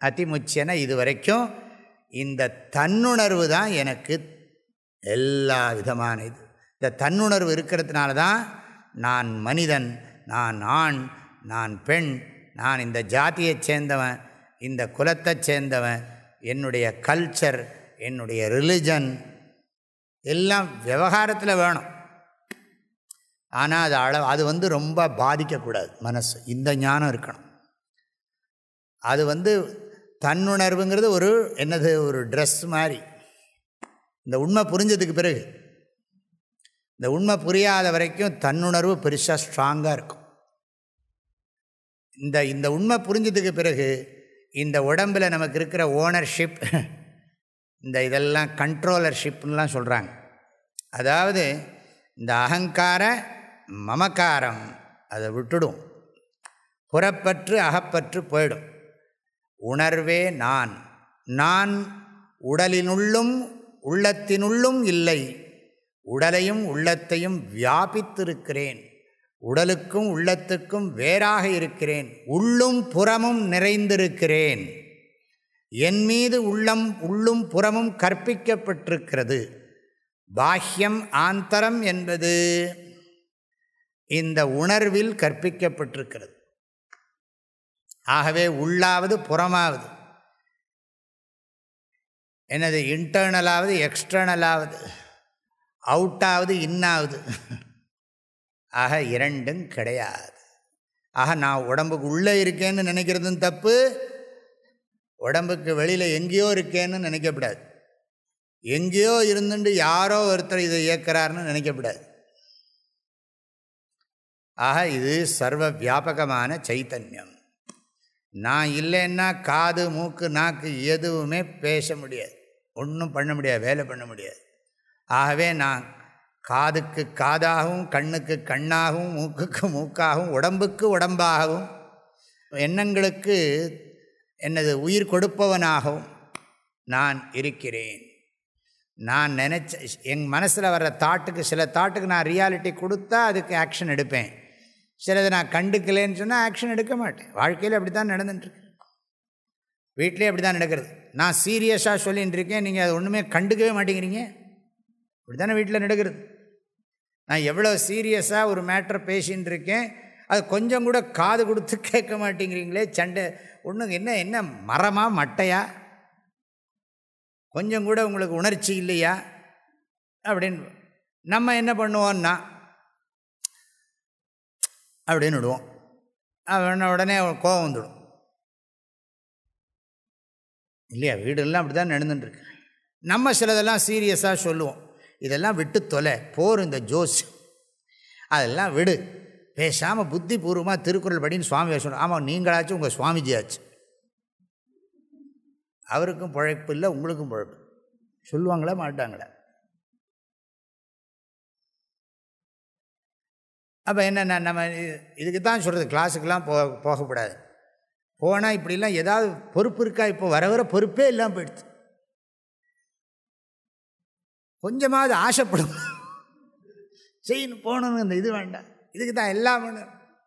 S1: அதிமுச்சியன இது வரைக்கும் இந்த தன்னுணர்வு தான் எனக்கு எல்லா விதமான இது இந்த தன்னுணர்வு இருக்கிறதுனால தான் நான் மனிதன் நான் ஆண் நான் பெண் நான் இந்த ஜாதியைச் சேர்ந்தவன் இந்த குலத்தைச் சேர்ந்தவன் என்னுடைய கல்ச்சர் என்னுடைய ரிலிஜன் எல்லாம் விவகாரத்தில் வேணும். ஆனால் அது அளவு அது வந்து ரொம்ப பாதிக்கக்கூடாது மனசு. இந்த ஞானம் இருக்கணும். அது வந்து தன்னுணர்வுங்கிறது ஒரு என்னது ஒரு ட்ரெஸ் மாதிரி. இந்த உண்மை புரிஞ்சதுக்கு பிறகு இந்த உண்மை புரியாத வரைக்கும் தன்னுணர்வு பெருசாக ஸ்ட்ராங்காக இருக்கும். இந்த இந்த உண்மை புரிஞ்சதுக்கு பிறகு இந்த உடம்பில் நமக்கு இருக்கிற ஓனர்ஷிப் இந்த இதெல்லாம் கண்ட்ரோலர்ஷிப்லாம் சொல்கிறாங்க அதாவது இந்த அகங்கார மமக்காரம் அதை விட்டுடும். புறப்பற்று அகப்பற்று போயிடும். உணர்வே நான். நான் உடலினுள்ளும் உள்ளத்தினுள்ளும் இல்லை. உடலையும் உள்ளத்தையும் வியாபித்திருக்கிறேன். உடலுக்கும் உள்ளத்துக்கும் வேறாக இருக்கிறேன். உள்ளும் புறமும் நிறைந்திருக்கிறேன். என் மீது உள்ளம் உள்ளும் புறமும் கற்பிக்கப்பட்டிருக்கிறது. பாஹ்யம் ஆந்தரம் என்பது இந்த உணர்வில் கற்பிக்கப்பட்டிருக்கிறது. ஆகவே உள்ளாவது புறமாவது. என்னது இன்டர்னலாவது எக்ஸ்டர்னலாவது அவுட்டாவது இன்னாவது ஆக இரண்டும் கிடையாது. ஆக நான் உடம்புக்கு உள்ளே இருக்கேன்னு நினைக்கிறதும் தப்பு உடம்புக்கு வெளியில் எங்கேயோ இருக்கேன்னு நினைக்கப்படாது. எங்கேயோ இருந்துட்டு யாரோ ஒருத்தர் இதை இயக்கிறார்னு நினைக்கப்படாது. ஆக இது சர்வ வியாபகமான சைத்தன்யம். நான் இல்லைன்னா காது மூக்கு நாக்கு எதுவுமே பேச முடியாது. ஒன்றும் பண்ண முடியாது வேலை பண்ண முடியாது. ஆகவே நான் காதுக்கு காதாகவும் கண்ணுக்கு கண்ணாகவும் மூக்குக்கு மூக்காகவும் உடம்புக்கு உடம்பாகவும் எண்ணங்களுக்கு என்னது உயிர் கொடுப்பவனாகவும் நான் இருக்கிறேன். நான் நினச்ச என் மனசில் வர்ற தாட்டுக்கு சில தாட்டுக்கு நான் ரியாலிட்டி கொடுத்தா அதுக்கு ஆக்ஷன் எடுப்பேன். சிலது நான் கண்டுக்கலேன்னு சொன்னால் ஆக்ஷன் எடுக்க மாட்டேன். வாழ்க்கையில் அப்படி தான் நடந்துட்டுருக்கு. வீட்டிலே அப்படி தான் நடக்கிறது. நான் சீரியஸாக சொல்லிகிட்டு இருக்கேன் நீங்கள் அதை ஒன்றுமே கண்டுக்கவே மாட்டேங்கிறீங்க. அப்படி தானே வீட்டில் நடக்கிறது? நான் எவ்வளோ சீரியஸாக ஒரு மேட்ரை பேசின்னு இருக்கேன் அது கொஞ்சம் கூட காது கொடுத்து <laughs> கேட்க மாட்டேங்கிறீங்களே சண்டை. ஒன்று என்ன என்ன மரமாக மட்டையா? கொஞ்சம் கூட உங்களுக்கு உணர்ச்சி இல்லையா? அப்படின்னு நம்ம என்ன பண்ணுவோன்னா அப்படின்னு விடுவோம். அவன உடனே கோபம் வந்துடும். இல்லையா வீடெல்லாம் அப்படி தான் நடந்துட்டுருக்கு. நம்ம சிலதெல்லாம் சீரியஸாக சொல்லுவோம். இதெல்லாம் விட்டு தொலை போர் இந்த ஜோஸ். அதெல்லாம் விடு. பேசாமல் புத்திபூர்வமாக திருக்குறள் படின்னு சுவாமி சொல்லணும் ஆமாம் நீங்களாச்சும் உங்கள் சுவாமிஜியாச்சு. அவருக்கும் பழைப்பு இல்லை உங்களுக்கும் பழைப்பு. சொல்லுவாங்களா மாட்டாங்களா? அப்போ என்ன நம்ம இதுக்கு தான் சொல்கிறது கிளாஸுக்கெலாம் போ போகக்கூடாது. போனால் இப்படிலாம் ஏதாவது பொறுப்பு இருக்கா? இப்போ வர வர பொறுப்பே இல்லாமல் போயிடுது கொஞ்சமாவது ஆசைப்படும். செய்யணும் போகணுன்னு அந்த இது வேண்டாம். இதுக்கு தான் எல்லாம் ஒன்று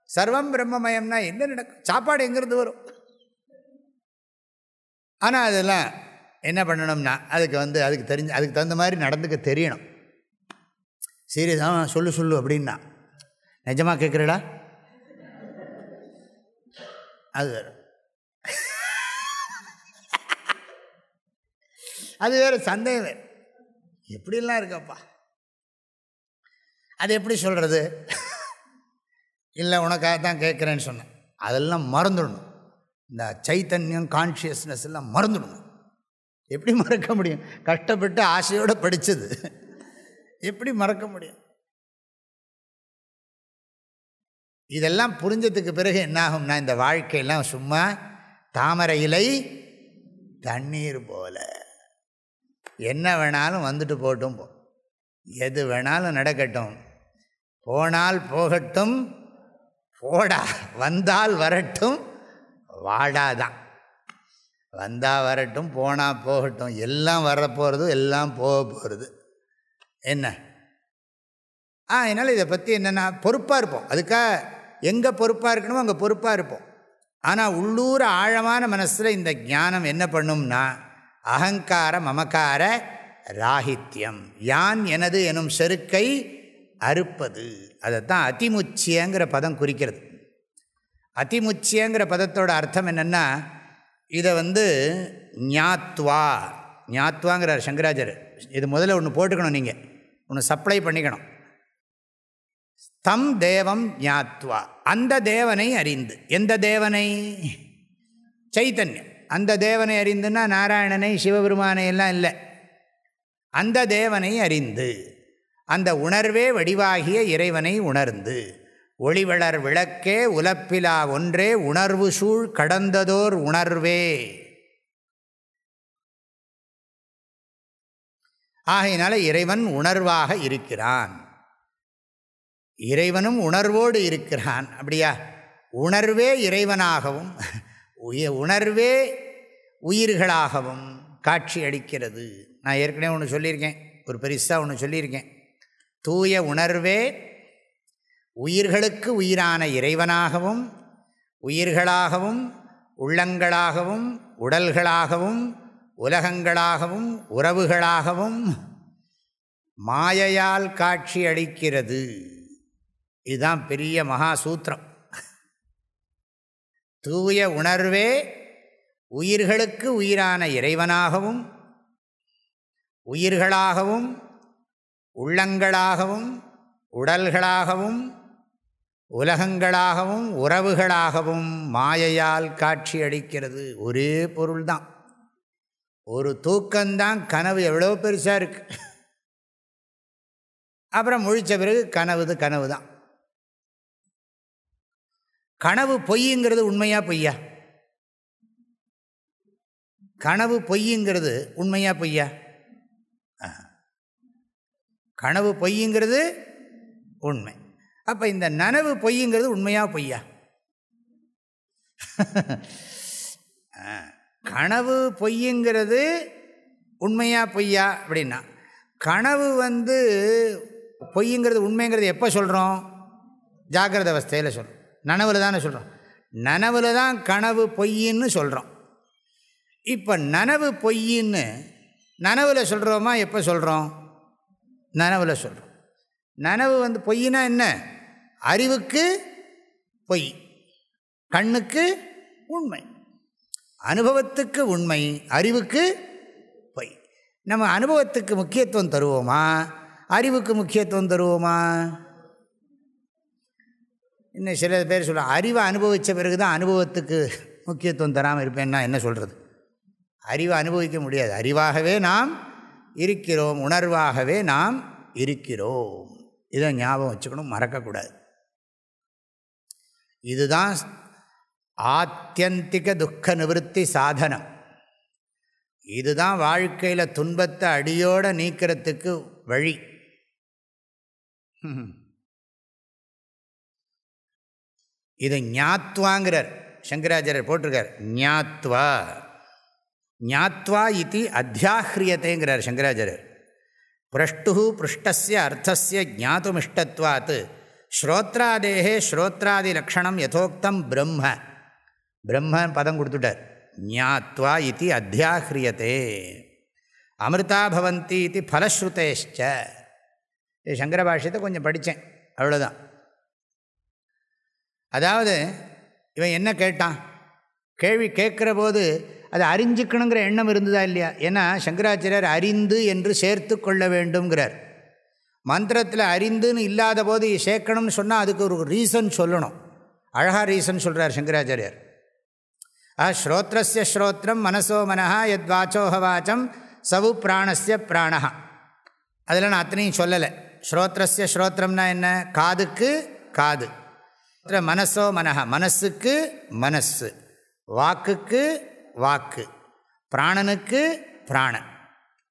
S1: சர்வம் பிரம்மமயம்னா என்ன நடக்கும்? சாப்பாடு எங்கேருந்து வரும்? ஆனால் அதெல்லாம் என்ன பண்ணணும்னா அதுக்கு வந்து அதுக்கு தெரிஞ்சு அதுக்கு தகுந்த மாதிரி நடந்துக்க தெரியணும். சீரியஸாக சொல்லு சொல்லு அப்படின்னா. நிஜமாக கேட்குறடா அது வேறு. அது வேறு சந்தேகம் வேறு. எப்படிலாம் இருக்கப்பா? அது எப்படி சொல்கிறது இல்லை உனக்காக தான் கேட்குறேன்னு சொன்னேன். அதெல்லாம் மறந்துடணும். இந்த சைத்தன்யம் கான்ஷியஸ்னஸ் எல்லாம் மறந்துடணும். எப்படி மறக்க முடியும்? கஷ்டப்பட்டு ஆசையோடு படித்தது எப்படி மறக்க முடியும்? இதெல்லாம் புரிஞ்சதுக்கு பிறகு என்னாகும்னா இந்த வாழ்க்கையெல்லாம் சும்மா தாமரை இலை தண்ணீர் போல. என்ன வேணாலும் வந்துட்டு போட்டும் போ. எது வேணாலும் நடக்கட்டும். போனால் போகட்டும் போடா. வந்தால் வரட்டும் வாடாதான் வந்தால் வரட்டும் போனால் போகட்டும். எல்லாம் வரப்போகிறது எல்லாம் போக போகிறது என்ன? ஆ அதனால் இதை பற்றி என்னென்னா பொறுப்பாக இருப்போம். அதுக்காக எங்கே பொறுப்பாக இருக்கணுமோ அங்கே பொறுப்பாக இருப்போம். ஆனால் உள்ளூர ஆழமான மனசில் இந்த ஞானம் என்ன பண்ணும்னா அகங்கார மமக்கார ராகித்யம். யான் எனது எனும் செருக்கை அறுப்பது. அதைத்தான் அதிமுச்சியங்கிற பதம் குறிக்கிறது. அதிமுச்சியங்கிற பதத்தோட அர்த்தம் என்னென்னா இதை வந்து ஞாத்வா ஞாத்வாங்கிறார் சங்கராஜர் இது முதல்ல ஒன்று போட்டுக்கணும் நீங்கள் ஒன்று சப்ளை பண்ணிக்கணும். தம் தேவம் ஞாத்வா. அந்த தேவனை அறிந்து. எந்த தேவனை? சைத்தன்யம். அந்த தேவனை அறிந்துன்னா நாராயணனை சிவபெருமானை எல்லாம் இல்லை. அந்த தேவனை அறிந்து. அந்த உணர்வே வடிவாகிய இறைவனை உணர்ந்து. ஒளிவளர் விளக்கே உலப்பிலா ஒன்றே உணர்வு சூழ் கடந்ததோர் உணர்வே. ஆகையினால இறைவன் உணர்வாக இருக்கிறான். இறைவனும் உணர்வோடு இருக்கிறான். அப்படியா? உணர்வே இறைவனாகவும் உணர்வே உயிர்களாகவும் காட்சி அளிக்கிறது. நான் ஏற்கனவே ஒன்று சொல்லியிருக்கேன். ஒரு பெருசாக ஒன்று சொல்லியிருக்கேன். தூய உணர்வே உயிர்களுக்கு உயிரான இறைவனாகவும் உயிர்களாகவும் உள்ளங்களாகவும் உடல்களாகவும் உலகங்களாகவும் உறவுகளாகவும் மாயையால் காட்சி அளிக்கிறது. இதுதான் பெரிய மகா சூத்திரம் தூய உணர்வே உயிர்களுக்கு உயிரான இறைவனாகவும் உயிர்களாகவும் உள்ளங்களாகவும் உடல்களாகவும் உலகங்களாகவும் உறவுகளாகவும் மாயையால் காட்சி அளிக்கிறது ஒரே பொருள்தான். ஒரு தூக்கம்தான் கனவு எவ்வளோ பெருசாக இருக்கு. அப்புறம் முழித்த பிறகு கனவுது கனவு தான் கனவு பொய்யுங்கிறது உண்மையா பொய்யா? கனவு பொய்யுங்கிறது உண்மையா பொய்யா? கனவு பொய்யுங்கிறது உண்மை. அப்போ இந்த நனவு பொய்யுங்கிறது உண்மையா பொய்யா? கனவு பொய்யுங்கிறது உண்மையா பொய்யா அப்படின்னா கனவு வந்து பொய்யுங்கிறது உண்மைங்கிறது எப்போ சொல்கிறோம் ஜாக்கிரத அவஸ்தையில் சொல்கிறோம் நனவில் தானே சொல்கிறோம் நனவில் தான் கனவு பொய்யின்னு சொல்கிறோம் இப்போ நனவு பொய்யின்னு நனவில் சொல்கிறோமா எப்போ சொல்கிறோம் நனவில் சொல்கிறோம் நனவு வந்து பொய்னா என்ன? அறிவுக்கு பொய் கண்ணுக்கு உண்மை அனுபவத்துக்கு உண்மை அறிவுக்கு பொய். நம்ம அனுபவத்துக்கு முக்கியத்துவம் தருவோமா? அறிவுக்கு முக்கியத்துவம் தருவோமா? இன்னும் சில பேர் சொல்லுவாங்க அறிவை அனுபவித்த பிறகு தான் அனுபவத்துக்கு முக்கியத்துவம் தராமல் இருப்பேன்னா என்ன சொல்கிறது அறிவை அனுபவிக்க முடியாது. அறிவாகவே நாம் இருக்கிறோம் உணர்வாகவே நாம் இருக்கிறோம். இதை ஞாபகம் வச்சுக்கணும் மறக்கக்கூடாது. இதுதான் ஆத்தியந்திக துக்க நிவர்த்தி சாதனம். இதுதான் வாழ்க்கையில் துன்பத்தை அடியோடு நீக்கிறதுக்கு வழி. இது ஞாத்வாங்கிறார். சங்கராச்சாரியர் போட்டிருக்கார். ஞாத்வா. ஞாத்வா இது அத்தியாஹிரியத்தைங்கிறார் சங்கராச்சாரியர். பிரஷ்டு பிருஷ்டஸ்ய அர்த்தசிய ஜாத்துமிஷ்டத்வாத் ஸ்ரோத்ராதேகே ஸ்ரோத்ராதி லக்ஷணம் யதோக்தம் பிரம்ம. பிரம்ம பதம் கொடுத்துட்டார். ஞாத்வா இது அத்தியாஹிரியத்தே அமிர்தா பவந்தி இது ஃபலஸ்ருதேஷ்ச. சங்கர பாஷ்யத்தை கொஞ்சம் படித்தேன். அவ்வளோதான் அதாவது இவன் என்ன கேட்டான்? கேள்வி கேட்குற போது அதை அறிஞ்சிக்கணுங்கிற எண்ணம் இருந்ததா இல்லையா? ஏன்னா சங்கராச்சாரியர் அறிந்து என்று சேர்த்து கொள்ள வேண்டும்ங்கிறார். மந்திரத்தில் அறிந்துன்னு இல்லாத போது சேர்க்கணும்னு சொன்னால் அதுக்கு ஒரு ரீசன் சொல்லணும். அழகா ரீசன் சொல்கிறார் சங்கராச்சாரியர். ஆ ஸ்ரோத்ரஸ்ய ஸ்ரோத்திரம் மனசோ மனஹா எத் வாச்சோஹ வாச்சம் சவு பிராணஸ்ய பிராணஹா. அதில் நான் அத்தனையும் சொல்லலை. ஸ்ரோத்ரஸ்ய ஸ்ரோத்ரம்னா என்ன? காதுக்கு காது. மனசோ மனஹா மனசுக்கு மனசு வாக்குக்கு வாக்கு பிராணனுக்கு பிராணன்.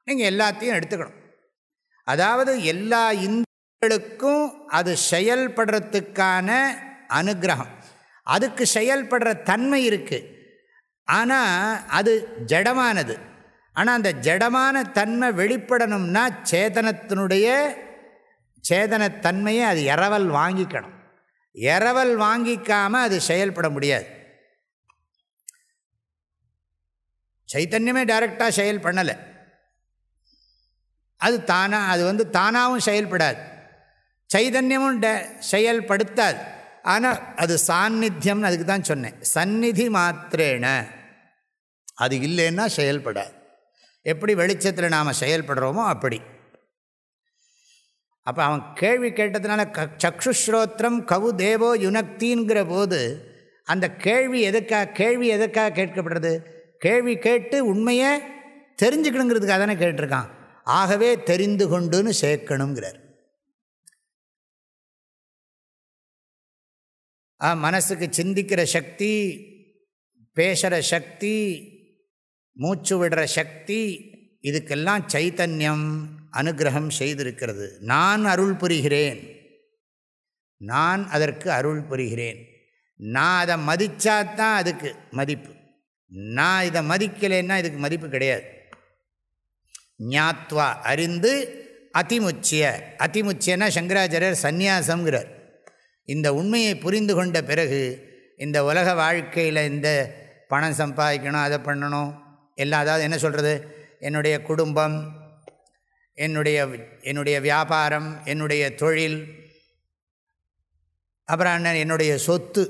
S1: நீங்கள் எல்லாத்தையும் எடுத்துக்கணும். அதாவது எல்லா இந்தியர்களுக்கும் அது செயல்படுறதுக்கான அனுகிரகம். அதுக்கு செயல்படுற தன்மை இருக்குது ஆனால் அது ஜடமானது. ஆனால் அந்த ஜடமான தன்மை வெளிப்படணும்னா சேதனத்தினுடைய சேதனத்தன்மையை அது இரவல் வாங்கிக்கணும். இரவல் வாங்கிக்காமல் அது செயல்பட முடியாது. சைத்தன்யமே டைரக்டாக செயல் பண்ணலை. அது தானாக அது வந்து தானாகவும் செயல்படாது. சைதன்யமும் ட செயல்படுத்தாது. ஆனால் அது சாநித்தியம்னு அதுக்கு தான் சொன்னேன். சந்நிதி மாத்திரேன. அது இல்லைன்னா செயல்படாது. எப்படி வெளிச்சத்தில் நாம் செயல்படுறோமோ அப்படி. அப்போ அவன் கேள்வி கேட்டதுனால க சக்ஷுஸ்ரோத்திரம் கவு தேவோ யுனக்திங்கிற போது அந்த கேள்வி எதுக்காக கேள்வி எதுக்காக கேட்கப்படுறது? கேள்வி கேட்டு உண்மையை தெரிஞ்சுக்கணுங்கிறதுக்காக தானே கேட்டிருக்கான். ஆகவே தெரிந்து கொண்டுன்னு சேர்க்கணுங்கிறார். மனசுக்கு சிந்திக்கிற சக்தி பேசுகிற சக்தி மூச்சு விடுற சக்தி இதுக்கெல்லாம் சைத்தன்யம். அனுகிரகம் செய்திருக்கிறது. நான் அருள் புரிகிறேன். நான் அதற்கு அருள் புரிகிறேன். நான் அதை மதித்தாதான் அதுக்கு மதிப்பு. நான் இதை மதிக்கலைன்னா இதுக்கு மதிப்பு கிடையாது. ஞாத்வா அறிந்து அதிமுச்சிய. அதிமுச்சியன்னா சங்கராச்சாரியர் சந்நியாசங்கிறார் இந்த உண்மையை புரிந்து கொண்ட பிறகு இந்த உலக வாழ்க்கையில் இந்த பணம் சம்பாதிக்கணும் அதை பண்ணணும் எல்லாம் அதாவது என்ன சொல்கிறது என்னுடைய குடும்பம் என்னுடைய என்னுடைய வியாபாரம் என்னுடைய தொழில் அப்புறம் என்ன என்னுடைய சொத்து.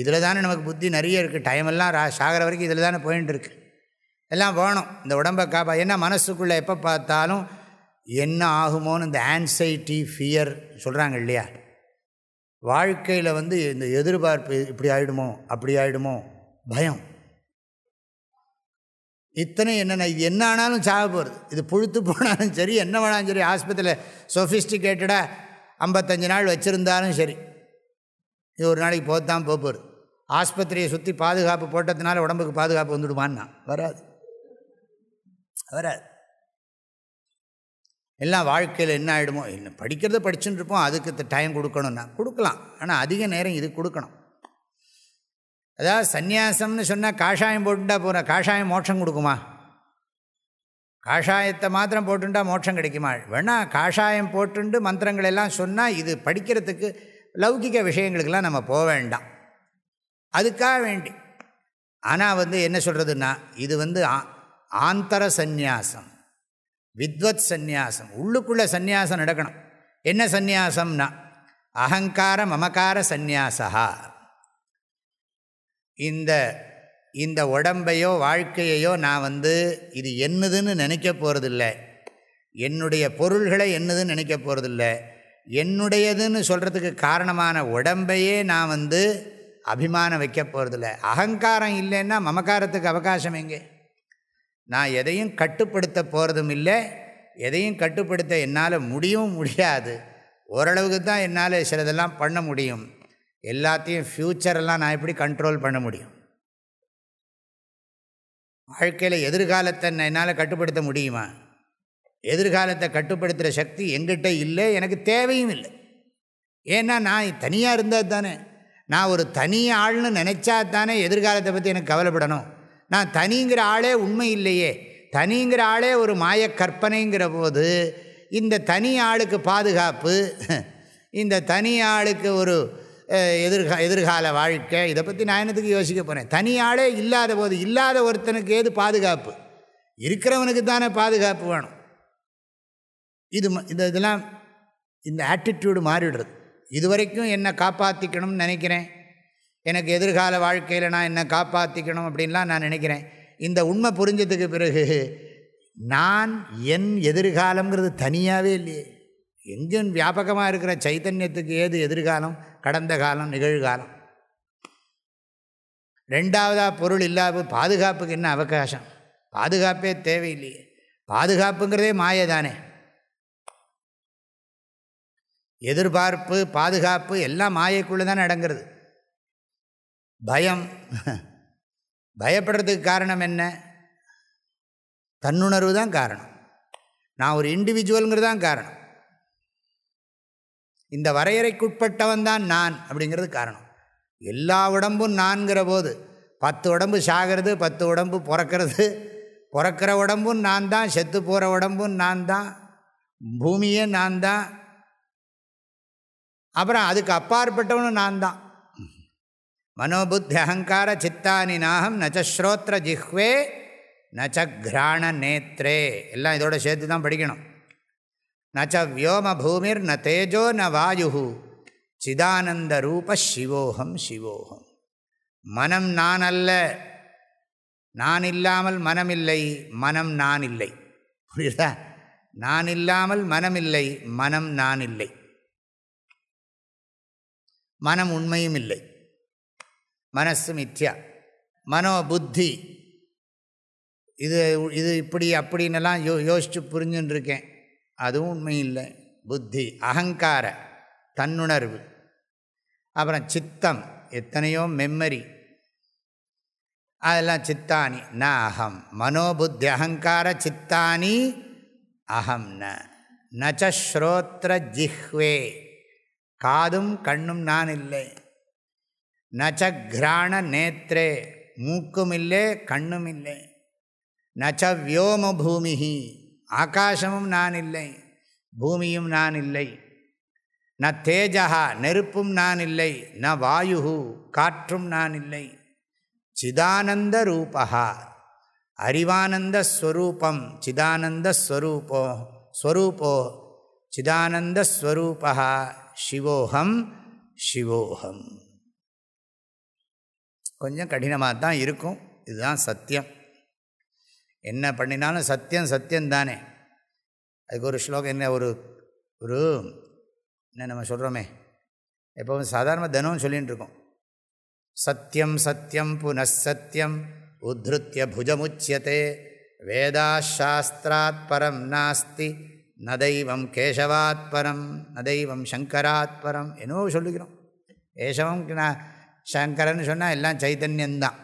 S1: இதில் தானே நமக்கு புத்தி நிறைய இருக்குது டைமெல்லாம் ரா சாகிற வரைக்கும் இதில் தானே போயின்ட்டு இருக்கு. எல்லாம் வேணும். இந்த உடம்பை காப்பா என்ன மனசுக்குள்ளே எப்போ பார்த்தாலும் என்ன ஆகுமோன்னு இந்த ஆன்சைட்டி ஃபியர் சொல்கிறாங்க இல்லையா? வாழ்க்கையில் வந்து இந்த எதிர்பார்ப்பு இப்படி ஆகிடுமோ அப்படி ஆகிடுமோ பயம். இத்தனை என்னென்ன இது என்ன ஆனாலும் சாக போகிறது இது புழுத்து போனாலும் சரி என்ன வேணாலும் சரி ஆஸ்பத்திரியில் சொஃபிஸ்டிகேட்டடாக ஐம்பத்தஞ்சு நாள் வச்சுருந்தாலும் சரி. இது ஒரு நாளைக்கு போது தான் போகிறது ஆஸ்பத்திரியை சுற்றி பாதுகாப்பு போட்டதுனால உடம்புக்கு பாதுகாப்பு வந்துடுமான்னா? வராது. வராது. எல்லாம் வாழ்க்கையில் என்ன ஆகிடுமோ என்ன படிக்கிறத படிச்சுட்டு இருப்போம். அதுக்கு டைம் கொடுக்கணும்னா கொடுக்கலாம். ஆனால் அதிக நேரம் இது கொடுக்கணும். அதாவது சந்நியாசம்னு சொன்னால் காஷாயம் போட்டுட்டா போகிற காஷாயம் மோட்சம் கொடுக்குமா? காஷாயத்தை மாத்திரம் போட்டுட்டா மோட்சம் கிடைக்குமா? வேணால் காஷாயம் போட்டுண்டு மந்திரங்கள் எல்லாம் சொன்னால் இது படிக்கிறதுக்கு லௌகிக விஷயங்களுக்கெல்லாம் நம்ம போக வேண்டாம். அதுக்காக வேண்டி. ஆனால் வந்து என்ன சொல்கிறதுன்னா இது வந்து ஆந்தர சந்நியாசம் வித்வத் சந்நியாசம் உள்ளுக்குள்ளே சந்நியாசம் நடக்கணும். என்ன சந்நியாசம்னா அகங்கார மமக்கார சந்நியாசா இந்த இந்த உடம்பையோ வாழ்க்கையையோ நான் வந்து இது என்னதுன்னு நினைக்க போகிறதில்ல என்னுடைய பொருள்களை என்னதுன்னு நினைக்க போகிறதில்ல என்னுடையதுன்னு சொல்கிறதுக்கு காரணமான உடம்பையே நான் வந்து அபிமானம் வைக்க போகிறதில்ல அகங்காரம் இல்லைன்னா மமக்காரத்துக்கு அவகாசம் எங்கே? நான் எதையும் கட்டுப்படுத்த போகிறதும் இல்லை. எதையும் கட்டுப்படுத்த என்னால் முடியவும் முடியாது. ஓரளவுக்கு தான் என்னால் சிலதெல்லாம் பண்ண முடியும். எல்லாத்தையும் ஃப்யூச்சரெல்லாம் நான் எப்படி கண்ட்ரோல் பண்ண முடியும்? வாழ்க்கையில் எதிர்காலத்தை என்னால் கட்டுப்படுத்த முடியுமா? எதிர்காலத்தை கட்டுப்படுத்துகிற சக்தி எங்கிட்ட இல்லை எனக்கு தேவையும் இல்லை. ஏன்னா நான் தனியாக இருந்தால் தானே. நான் ஒரு தனி ஆள்னு நினச்சா தானே எதிர்காலத்தை பற்றி எனக்கு கவலைப்படணும். நான் தனிங்கிற ஆளே உண்மை இல்லையே. தனிங்கிற ஆளே ஒரு மாய கற்பனைங்கிற போது இந்த தனி ஆளுக்கு பாதுகாப்பு இந்த தனி ஆளுக்கு ஒரு எதிர்கா எதிர்கால வாழ்க்கை. இதை பற்றி நான் என்னத்துக்கு யோசிக்க போகிறேன் தனி இல்லாத போது இல்லாத ஒருத்தனுக்கு ஏது பாதுகாப்பு? இருக்கிறவனுக்கு தானே பாதுகாப்பு வேணும். இது இந்த இதெல்லாம் இந்த ஆட்டிடியூடு மாறிடுறது. இது வரைக்கும் என்னை காப்பாற்றிக்கணும்னு நினைக்கிறேன். எனக்கு எதிர்கால வாழ்க்கையில் நான் என்னை காப்பாற்றிக்கணும் அப்படின்லாம் நான் நினைக்கிறேன். இந்த உண்மை புரிஞ்சதுக்கு பிறகு நான் என் எதிர்காலங்கிறது தனியாகவே இல்லையே. எங்கும் வியாபகமாக இருக்கிற சைத்தன்யத்துக்கு ஏது எதிர்காலம்? கடந்த காலம் நிகழ்காலம் ரெண்டாவதாக பொருள் இல்லாத பாதுகாப்புக்கு என்ன அவகாசம்? பாதுகாப்பே தேவையில்லையே. பாதுகாப்புங்கிறதே மாயதானே. எதிர்பார்ப்பு பாதுகாப்பு எல்லாம் மாயைக்குள்ளே தான் நடங்கிறது பயம். பயப்படுறதுக்கு காரணம் என்ன? தன்னுணர்வு தான் காரணம். நான் ஒரு இண்டிவிஜுவலுங்கிறது தான் காரணம். இந்த வரையறைக்குட்பட்டவன் தான் நான் அப்படிங்கிறது காரணம். எல்லா உடம்பும் நான்கிற போது பத்து உடம்பு சாகிறது பத்து உடம்பு பிறக்கிறது பிறக்கிற உடம்பும் நான் தான் செத்து போகிற உடம்பும் நான் தான் பூமியே நான் தான் அப்புறம் அதுக்கு அப்பாற்பட்டவனும் நான் தான் மனோபுத்தி அகங்கார சித்தானி நாகம் நச்ச ஸ்ரோத்ர ஜிஹ்வே நச்ச கிராண நேத்ரே. எல்லாம் இதோட சேர்த்து தான் படிக்கணும். நச்ச வியோம பூமிர் ந தேஜோ ந வாயு சிதானந்த ரூப சிவோகம் சிவோகம் மனம் நான் அல்ல நான் இல்லாமல் மனமில்லை மனம் நான் இல்லை புரியுதா நான் இல்லாமல் மனமில்லை மனம் நான் இல்லை மனம் உண்மையும் இல்லை மனசு மித்யா மனோ புத்தி இது இது இப்படி அப்படின்னெல்லாம் யோ யோசித்து புரிஞ்சுன்னு இருக்கேன் அதுவும் உண்மை இல்லை புத்தி அகங்கார தன்னுணர்வு. அப்புறம் சித்தம் எத்தனையோ மெம்மரி. அதெல்லாம் சித்தானி ந அகம். மனோபுத்தி அகங்கார சித்தானி அகம் ந. நச்ச ஜிஹ்வே. காதும் கண்ணும் நான் இல்லை. நச்ச கிராண நேத்ரே. மூக்கும் இல்லை கண்ணும் இல்லை. நச்ச வியோம பூமிஹி. ஆகாசமும் நான் இல்லை பூமியும் நான் இல்லை. ந தேஜா நெருப்பும் நான் இல்லை ந வாயு காற்றும் நான் இல்லை. சிதானந்த ரூபா அறிவானந்த ஸ்வரூபம் சிதானந்த ஸ்வரூபோ ஸ்வரூபோ சிதானந்த ஸ்வரூபா சிவோகம் சிவோகம் கொஞ்சம் கடினமாக தான் இருக்கும் இதுதான் சத்தியம். என்ன பண்ணினாலும் சத்தியம் சத்தியம் தானே. அதுக்கு ஒரு ஸ்லோகம் என்ன ஒரு ஒரு என்ன நம்ம சொல்கிறோமே எப்போவும் சாதாரண தினமும் சொல்லிகிட்டு இருக்கோம். சத்தியம் சத்தியம் புனசத்தியம் உத்ருத்திய புஜமுச்சியதே. வேதாசாஸ்திராத் பரம் நாஸ்தி நதைவம் கேசவாத் பரம் நதைவம் சங்கராத் பரம் என்னவோ சொல்லுகிறோம் கேசவம் நான் சங்கரன் சொன்னால் எல்லாம் சைத்தன்யந்தான்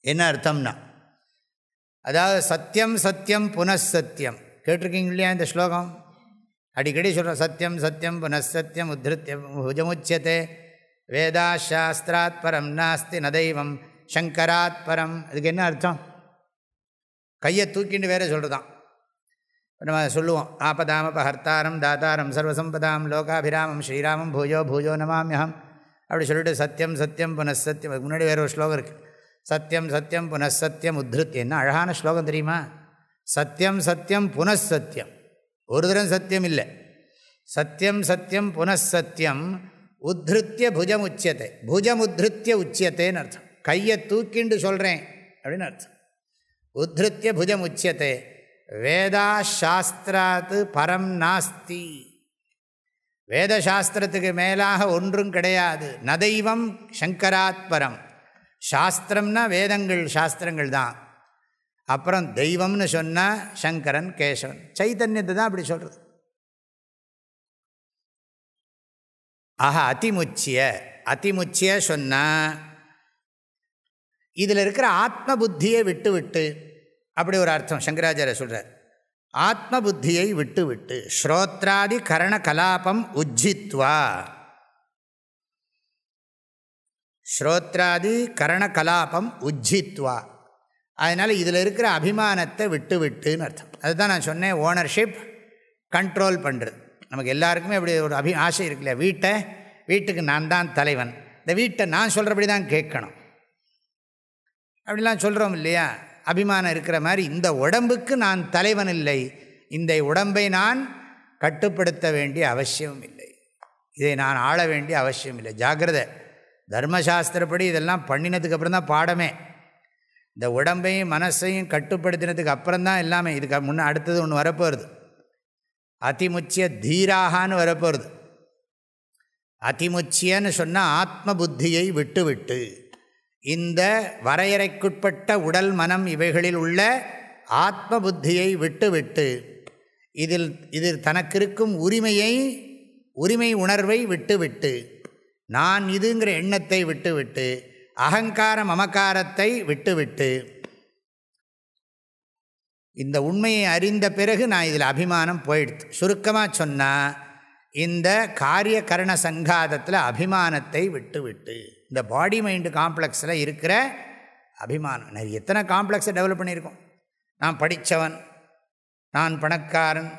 S1: என்ன அர்த்தம்னா அதாவது சத்தியம் சத்தியம் புனசத்தியம் கேட்டிருக்கீங்க இல்லையா இந்த ஸ்லோகம்? அடிக்கடி சொல்கிறோம் சத்தியம் சத்தியம் புனசத்தியம் உத்திருத்தியம் புஜமுச்சியத்தை வேதா சாஸ்திராத் பரம் நாஸ்தி நதைவம் சங்கராத் பரம். அதுக்கு என்ன அர்த்தம்? கையை தூக்கிட்டு வேற சொல்கிறதான் நம்ம சொல்லுவோம் ஆபதாமப ஹர்த்தாரம் தாத்தாரம் சர்வசம்பதாம் லோகாபிராமம் ஸ்ரீராமம் பூஜோ பூஜோ நமாமியம் அப்படி சொல்லிட்டு சத்தியம் சத்தியம் புனசத்தியம் முன்னாடி வேறு ஒரு ஸ்லோகம் இருக்குது சத்தியம் சத்தியம் புனசத்தியம் உத்ருத்தி. என்ன அழகான ஸ்லோகம் தெரியுமா? சத்தியம் சத்தியம் புனசத்தியம் ஒரு தரம் சத்தியம் இல்லை. சத்தியம் சத்தியம் புனசத்தியம் உத்ருத்திய புஜம் உச்சியத்தை. புஜம் உத்ருத்திய உச்சியத்தைன்னு அர்த்தம். கையை தூக்கிண்டு சொல்கிறேன் அப்படின்னு அர்த்தம். உத்ருத்திய புஜம் உச்சியத்தை. வேதா சாஸ்திராத்து பரம் நாஸ்தி. வேதசாஸ்திரத்துக்கு மேலாக ஒன்றும் கிடையாது. நதைவம் சங்கராத்பரம் சாஸ்திரம்னா வேதங்கள் சாஸ்திரங்கள் தான். அப்புறம் தெய்வம்னு சொன்னால் சங்கரன் கேசவன். சைத்தன்யத்தை தான் அப்படி சொல்கிறது ஆஹா அதிமுச்சிய. அதிமுச்சிய சொன்னால் இதில் இருக்கிற ஆத்ம புத்தியை விட்டு விட்டு அப்படி ஒரு அர்த்தம் சங்கராச்சாரிய சொல்கிறார் ஆத்ம புத்தியை விட்டு விட்டு ஸ்ரோத்ராதி கரண கலாபம் உஜ்ஜித்வா. ஸ்ரோத்ராதி கரண கலாபம் உஜ்ஜித்வா. அதனால் இதில் இருக்கிற அபிமானத்தை விட்டு விட்டுன்னு அர்த்தம். அதுதான் நான் சொன்னேன் ஓனர்ஷிப் கண்ட்ரோல் பண்ணுறது நமக்கு எல்லாருக்குமே அப்படி ஒரு அபி ஆசை இருக்குல்ல வீட்டை வீட்டுக்கு நான் தான் தலைவன். இந்த வீட்டை நான் சொல்கிறபடி தான் கேட்கணும். அப்படிலாம் சொல்கிறோம் இல்லையா? அபிமானம் இருக்கிற மாதிரி இந்த உடம்புக்கு நான் தலைவன் இல்லை. இந்த உடம்பை நான் கட்டுப்படுத்த வேண்டிய அவசியம் இல்லை. இதை நான் ஆள வேண்டிய அவசியம் இல்லை. ஜாகிரதை தர்மசாஸ்திரப்படி இதெல்லாம் பண்ணினதுக்கு அப்புறம் தான் பாடமே. இந்த உடம்பையும் மனசையும் கட்டுப்படுத்தினதுக்கு அப்புறம் தான் எல்லாமே. இதுக்கு முன்னே அடுத்தது ஒன்று வரப்போகிறது அதிமுச்சிய தீராகான்னு வரப்போகிறது அதிமுச்சியன்னு சொன்னால் ஆத்ம புத்தியை விட்டு விட்டு இந்த வரையறைக்குட்பட்ட உடல் மனம் இவைகளில் உள்ள ஆத்ம புத்தியை விட்டு விட்டு இதில் இதில் தனக்கு இருக்கும் உரிமையை உரிமை உணர்வை விட்டுவிட்டு நான் இதுங்கிற எண்ணத்தை விட்டுவிட்டு அகங்கார மமக்காரத்தை விட்டுவிட்டு இந்த உண்மையை அறிந்த பிறகு நான் இதில் அபிமானம் போயிடுது. சுருக்கமாக சொன்னால் இந்த காரிய கரண சங்காதத்தில் அபிமானத்தை விட்டுவிட்டு இந்த பாடி மைண்டு காம்ப்ளெக்ஸில் இருக்கிற அபிமானம். நிறைய எத்தனை காம்ப்ளெக்ஸை டெவலப் பண்ணியிருக்கோம்? நான் படித்தவன் நான் பணக்காரன்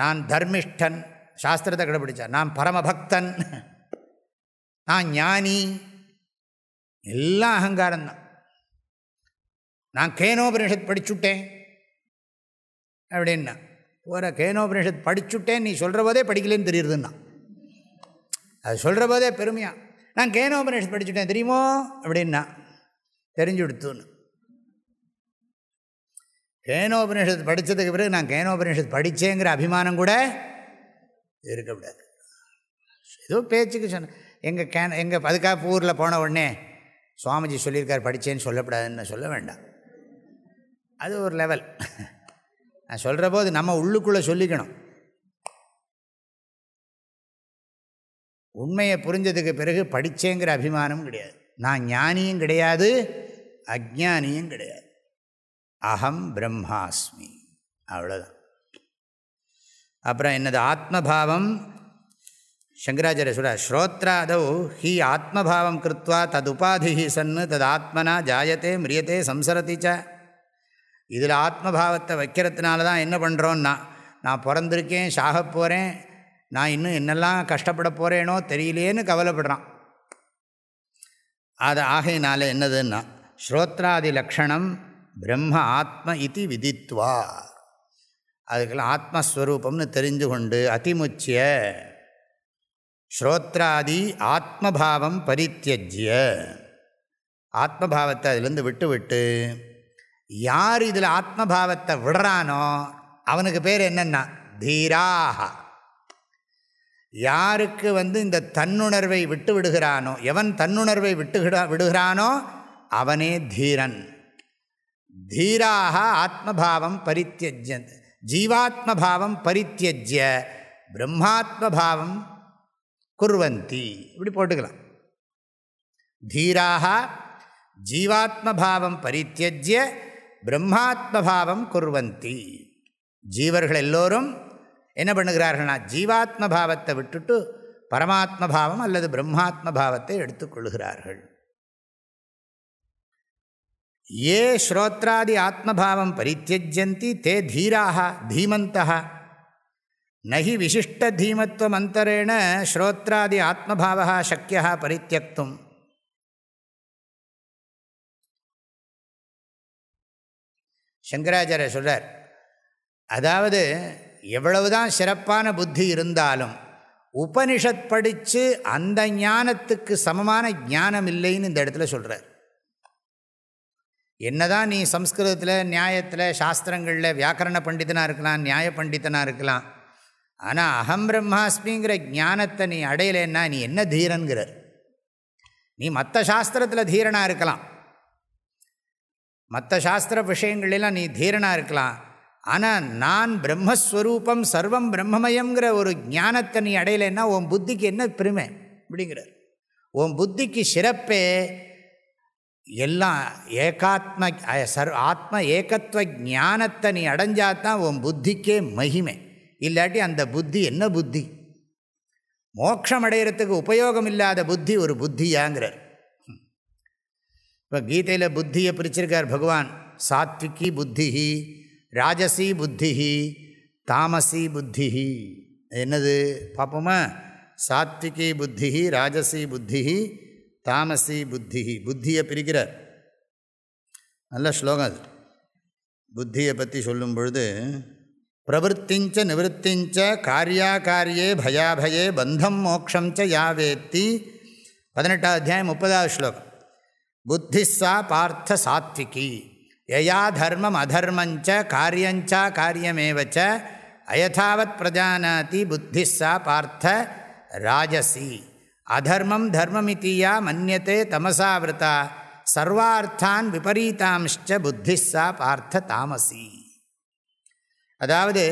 S1: நான் தர்மிஷ்டன் சாஸ்திரத்தை கடைபிடிச்சார் நான் பரமபக்தன் நான் ஞானி. எல்லாம் அகங்காரம்தான். நான் கேனோபனிஷத் படிச்சுட்டேன். அப்படின்னா போகிற கேனோபனிஷத் படிச்சுட்டேன் நீ சொல்கிற போதே படிக்கலன்னு தெரியுதுன்னா அது சொல்கிற போதே பெருமையாக நான் கேனோபனிஷத் படிச்சுட்டேன் தெரியுமோ? அப்படின்னா தெரிஞ்சு கொடுத்துன்னு கேனோபனிஷத் படித்ததுக்கு பிறகு நான் கேனோபனிஷத் படித்தேங்கிற அபிமானம் கூட இருக்கக்கூடாது. ஏதோ பேச்சுக்கு சொன்னேன் எங்கள் கேன் எங்கள் அதுக்காக ஊரில் போன உடனே சுவாமிஜி சொல்லியிருக்கார் படித்தேன்னு சொல்லப்படாதுன்னு சொல்ல வேண்டாம். அது ஒரு லெவல் நான் சொல்கிற போது நம்ம உள்ளுக்குள்ளே சொல்லிக்கணும். உண்மையை புரிஞ்சதுக்கு பிறகு படித்தேங்கிற அபிமானம் கிடையாது. நான் ஞானியும் கிடையாது அஜானியும் கிடையாது. அகம் பிரம்மாஸ்மி. அவ்வளோதான் அப்புறம் என்னது? ஆத்மபாவம் சங்கராச்சாரிய சொல்ற ஸ்ரோத்ராதவ் ஹி ஆத்மபாவம் கிருத்வா ததுபாதிஹி சன்னு தது ஆத்மனா ஜாயத்தே மிரியத்தே சம்சரதிச்ச ச. இதில் ஆத்மபாவத்தை வைக்கிறதுனால தான் என்ன பண்ணுறோன்னா நான் பிறந்திருக்கேன் சாக போகிறேன் நான் இன்னும் என்னெல்லாம் கஷ்டப்பட போகிறேனோ தெரியலேன்னு கவலைப்படுறான். அது ஆகையினால என்னதுன்னா ஸ்ரோத்ராதி லக்ஷணம் பிரம்ம ஆத்ம இது விதித்வா. அதுக்கெல்லாம் ஆத்மஸ்வரூபம்னு தெரிஞ்சு கொண்டு அதிமுச்சிய ஸ்ரோத்ராதி ஆத்மபாவம் பரித்தியஜ்ய. ஆத்மபாவத்தை அதிலேருந்து விட்டு விட்டு யார் இதில் ஆத்மபாவத்தை விடுறானோ அவனுக்கு பேர் என்னென்னா தீராக யாருக்கு வந்து இந்த தன்னுணர்வை விட்டு விடுகிறானோ எவன் தன்னுணர்வை விட்டு விடுகிறானோ அவனே தீரன். தீராக ஆத்மபாவம் பரித்தியஜ்ய ஜீவாத்மபாவம் பரித்தியஜ்ய பிரம்மாத்மபாவம் குர்வந்தி இப்படி போட்டுக்கலாம் தீராக ஜீவாத்மபாவம் பரித்தியஜ்ய பிரம்மாத்மபாவம் குர்வந்தி ஜீவர்கள் எல்லோரும் என்ன பண்ணுகிறார்கள்னா ஜீவாத்ம பாவத்தை விட்டுட்டு பரமாத்ம பாவம் அல்லது பிரம்மாத்ம பாவத்தை எடுத்துக்கொள்கிறார்கள். ஏ ஸ்ரோத்ராதி ஆத்மபாவம் பரித்தியஜந்தி தே தீராக தீமந்தா நகி விசிஷ்டதீமத்துவமந்தரேண ஸ்ரோத்ராதி ஆத்மபாவா சக்கியா பரித்தியக்தும் சங்கராச்சாரிய சொல்கிறார் அதாவது எவ்வளவுதான் சிறப்பான புத்தி இருந்தாலும் உபனிஷத் படித்து அந்த ஞானத்துக்கு சமமான ஞானம் இல்லைன்னு இந்த இடத்துல சொல்கிறார் என்னதான் நீ சம்ஸ்கிருதத்தில் நியாயத்தில் சாஸ்திரங்களில் வியாக்கரண பண்டிதனாக இருக்கலாம் நியாய பண்டிதனாக இருக்கலாம் ஆனால் அகம் பிரம்மாஸ்மிங்கிற ஞானத்தை நீ அடையலைன்னா நீ என்ன தீரன்கிற நீ மற்ற சாஸ்திரத்தில் தீரனாக இருக்கலாம். மற்ற சாஸ்திர விஷயங்களெல்லாம் நீ தீரனாக இருக்கலாம். ஆனால் நான் பிரம்மஸ்வரூபம் சர்வம் பிரம்மமயங்கிற ஒரு ஞானத்தை நீ அடையலைன்னா உன் புத்திக்கு என்ன பெருமை அப்படிங்கிறார். உன் புத்திக்கு சிறப்பே எல்லாம் ஏகாத்ம சர் ஆத்ம ஏகத்துவ ஞானத்தை நீ அடைஞ்சாதான் உன் புத்திக்கே மகிமை. இல்லாட்டி அந்த புத்தி என்ன புத்தி? மோட்சம் அடையிறதுக்கு உபயோகம் இல்லாத புத்தி ஒரு புத்தியாங்கிறார். இப்போ கீதையில் புத்தியை பிரிச்சிருக்கார் பகவான். சாத்விகி புத்தி ராஜசி புத்தி தாமசி புத்தி என்னது? பார்ப்போமா சாத்விகி புத்தி ராஜசி புத்தி தாமசி புத்தி புத்தியை பிரிக்கிறார். நல்ல ஸ்லோகம் அது. புத்தியை பற்றி சொல்லும் பொழுது பிரவருத்திஞ்ச நிவத்திஞ்ச காரியாக்காரியே பயாபயே பந்தம் மோக்ஷம் ச யாவேத்தி பதினெட்டாவது அத்தியாயம் முப்பதாவது ஸ்லோகம் புத்திஸ்ஸா பார்த்த சாத்விகி யயா தர்மம் அதர்மஞ்ச காரியஞ்சா காரியமேவச்ச அயதாவத் பிரஜானாதி புத்திஸ்ஸா பார்த்த ராஜசி அதர்மம் தர்மமித்தியா மன்யத்தே தமசாவிரதா சர்வார்த்தான் விபரீதாம்ச்ச புத்திஸ்ஸா பார்த்த தாமசி அதாவது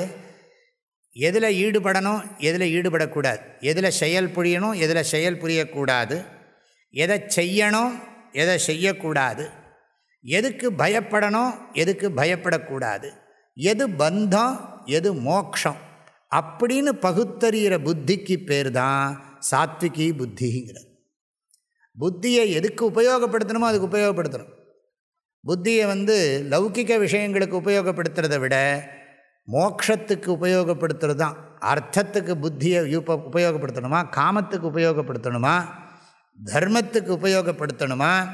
S1: எதில் ஈடுபடணும் எதில் ஈடுபடக்கூடாது. எதில் செயல் புரியணும் எதில் செயல் புரியக்கூடாது. எதை செய்யணும் எதை செய்யக்கூடாது. எதுக்கு பயப்படணும் எதுக்கு பயப்படக்கூடாது. எது பந்தம் எது மோக்ஷம். அப்படின்னு பகுத்தறிகிற புத்திக்கு பேர் தான் சாத்விகி புத்திங்கிறது. புத்தியை எதுக்கு உபயோகப்படுத்தணுமோ அதுக்கு உபயோகப்படுத்தணும். புத்தியை வந்து லௌகிக விஷயங்களுக்கு உபயோகப்படுத்துறதை விட மோக்ஷத்துக்கு உபயோகப்படுத்துறது? தான் அர்த்தத்துக்கு புத்தியை யூப்ப உபயோகப்படுத்தணுமா? காமத்துக்கு உபயோகப்படுத்தணுமா? தர்மத்துக்கு உபயோகப்படுத்தணுமா?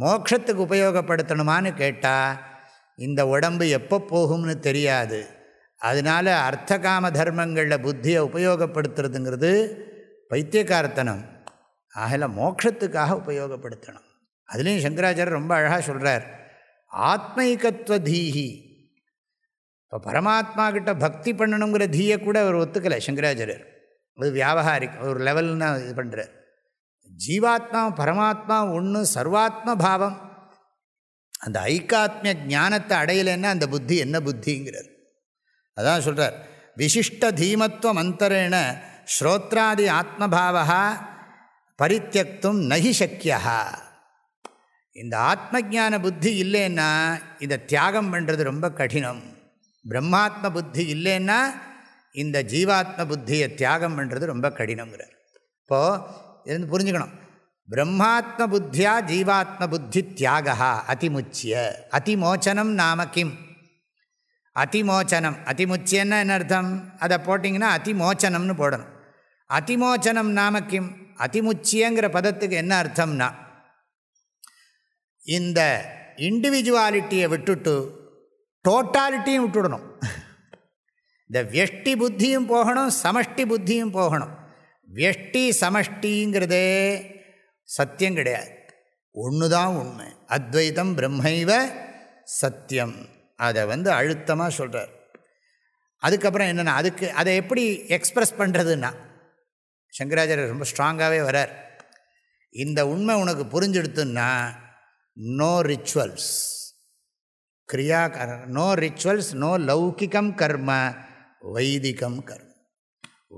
S1: மோக்ஷத்துக்கு உபயோகப்படுத்தணுமான்னு கேட்டால் இந்த உடம்பு எப்போ போகும்னு தெரியாது. அதனால் அர்த்த காம தர்மங்களில் புத்தியை உபயோகப்படுத்துறதுங்கிறது பைத்தியகார்த்தனம் ஆகல மோக்ஷத்துக்காக உபயோகப்படுத்தணும். அதுலேயும் சங்கராச்சாரியர் ரொம்ப அழகாக சொல்கிறார் ஆத்மைகத்துவ தீஹி இப்போ பரமாத்மா கிட்ட பக்தி பண்ணணுங்கிற தீயை கூட அவர் ஒத்துக்கலை சங்கராச்சாரியர். அது வியாபகாரிக் ஒரு லெவல்னா இது பண்ணுறார் ஜீவாத்மா பரமாத்மா ஒன்று சர்வாத்ம பாவம். அந்த ஐக்காத்மிய ஞானத்தை அடையலைன்னா அந்த புத்தி என்ன புத்திங்கிறார். அதான் சொல்கிறார் விசிஷ்ட தீமத்துவம் அந்தரேன ஸ்ரோத்ராதி ஆத்மபாவா பரித்தியக்தும் நகி சக்கியா இந்த ஆத்ம ஜான புத்தி இல்லைன்னா இதை தியாகம் பண்ணுறது ரொம்ப கடினம். பிரம்மாத்ம புத்தி இல்லைன்னா இந்த ஜீவாத்ம புத்தியை தியாகம் பண்ணுறது ரொம்ப கடினங்கிறார் இப்போது இருந்து புரிஞ்சுக்கணும். பிரம்மாத்ம புத்தியா ஜீவாத்ம புத்தி தியாகா அதிமுச்சிய. அதிமோச்சனம் நாம கிம். அதிமோச்சனம். அதிமுச்சியன்னா என்ன அர்த்தம்? அதை போட்டிங்கன்னா அதிமோச்சனம்னு போடணும். அதிமோச்சனம் நாம கிம். அதிமுச்சியங்கிற பதத்துக்கு என்ன அர்த்தம்னா இந்த இண்டிவிஜுவாலிட்டியை விட்டுட்டு டோட்டாலிட்டியும் விட்டுடணும். இந்த வெஷ்டி புத்தியும் போகணும் சமஷ்டி புத்தியும் போகணும். வெஷ்டி சமஷ்டிங்கிறதே சத்தியம் கிடையாது. ஒன்று தான் உண்மை அத்வைதம் பிரம்மைவ சத்தியம். அதை வந்து அழுத்தமாக சொல்கிறார் அதுக்கப்புறம் என்னென்னா அதுக்கு அதை எப்படி எக்ஸ்ப்ரெஸ் பண்ணுறதுன்னா சங்கராச்சாரியர் ரொம்ப ஸ்ட்ராங்காகவே வரார் இந்த உண்மை உனக்கு புரிஞ்செடுத்துன்னா நோ ரிச்சுவல்ஸ் கிரியா நோ ரிச்சுவல்ஸ் நோ லௌகிகம் கர்ம வைதிகம் கர்ம.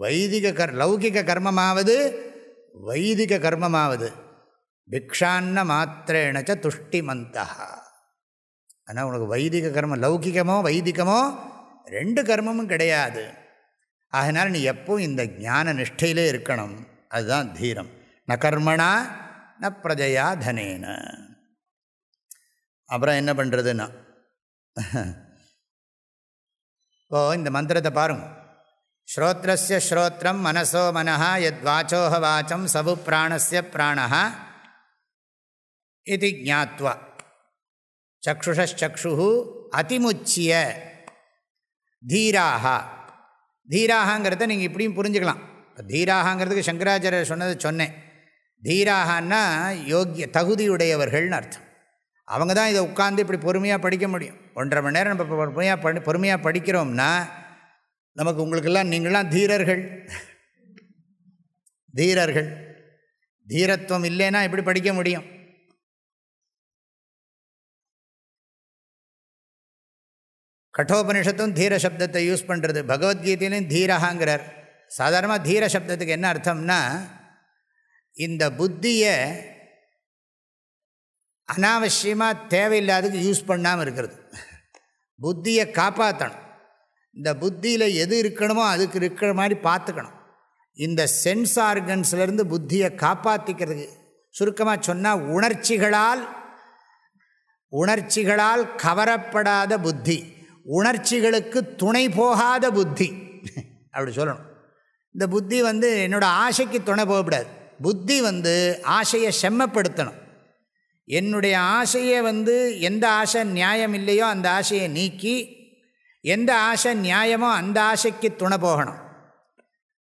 S1: வைதிக கர் லௌகிக கர்மமாவது வைதிக கர்மமாவது. பிக்ஷான்ன மாத்திரேனச்ச துஷ்டி மந்தா ஆனால் உனக்கு வைதிக கர்மம் லௌகிகமோ வைதிகமோ ரெண்டு கர்மமும் கிடையாது. அதனால் நீ எப்பவும் இந்த ஞான நிஷ்டையிலே இருக்கணும். அதுதான் தீரம். ந கர்மணா ந பிரஜயா தனேன. அப்புறம் என்ன பண்ணுறதுன்னா <laughs> ஓ இந்த மந்திரத்தை பாருங்க ஸ்ரோத்ரஸ்ய ஸ்ரோத்ரம் மனசோ மனஹா எத் வாச்சோஹ வாச்சம் சவு பிராணஸ்ய பிராணா இது ஜாத்வா சக்ஷுஷக்ஷு அதிமுச்சிய தீராக தீராகங்கிறத நீங்கள் இப்படியும் புரிஞ்சுக்கலாம். இப்போ தீராகங்கிறதுக்கு சங்கராச்சாரியர் சொன்னது சொன்னேன். தீராகன்னா யோக்கிய தகுதியுடையவர்கள்னு அர்த்தம். அவங்க தான் இதை உட்காந்து இப்படி பொறுமையாக படிக்க முடியும். ஒன்றரை மணி நேரம் நம்ம பொறுமையாக படி பொறுமையாக படிக்கிறோம்னா நமக்கு உங்களுக்கெல்லாம் நீங்களாம் தீரர்கள். தீரர்கள். தீரத்துவம் இல்லைன்னா எப்படி படிக்க முடியும்? கட்டோபனிஷத்தும் தீர சப்தத்தை யூஸ் பண்ணுறது பகவத்கீதையிலையும் தீரகாங்கிறார் சாதாரணமாக தீர சப்தத்துக்கு என்ன அர்த்தம்னா இந்த புத்தியை அனாவசியமாக தேவையில்லாததுக்கு யூஸ் பண்ணாமல் இருக்கிறது. புத்தியை காப்பாற்றணும் இந்த புத்தியில் எது இருக்கணுமோ அதுக்கு இருக்கிற மாதிரி பார்த்துக்கணும். இந்த சென்ஸ் ஆர்கன்ஸ்லேருந்து புத்தியை காப்பாற்றிக்கிறதுக்கு சுருக்கமாக சொன்னால் உணர்ச்சிகளால் உணர்ச்சிகளால் கவரப்படாத புத்தி உணர்ச்சிகளுக்கு துணை போகாத புத்தி. அப்படி சொல்லணும். இந்த புத்தி வந்து என்னோடய ஆசைக்கு துணை போகக்கூடாது. புத்தி வந்து ஆசையை செம்மப்படுத்தணும். என்னுடைய ஆசையை வந்து எந்த ஆசை நியாயம் இல்லையோ அந்த ஆசையை நீக்கி எந்த ஆசை நியாயமோ அந்த ஆசைக்கு துணை போகணும்.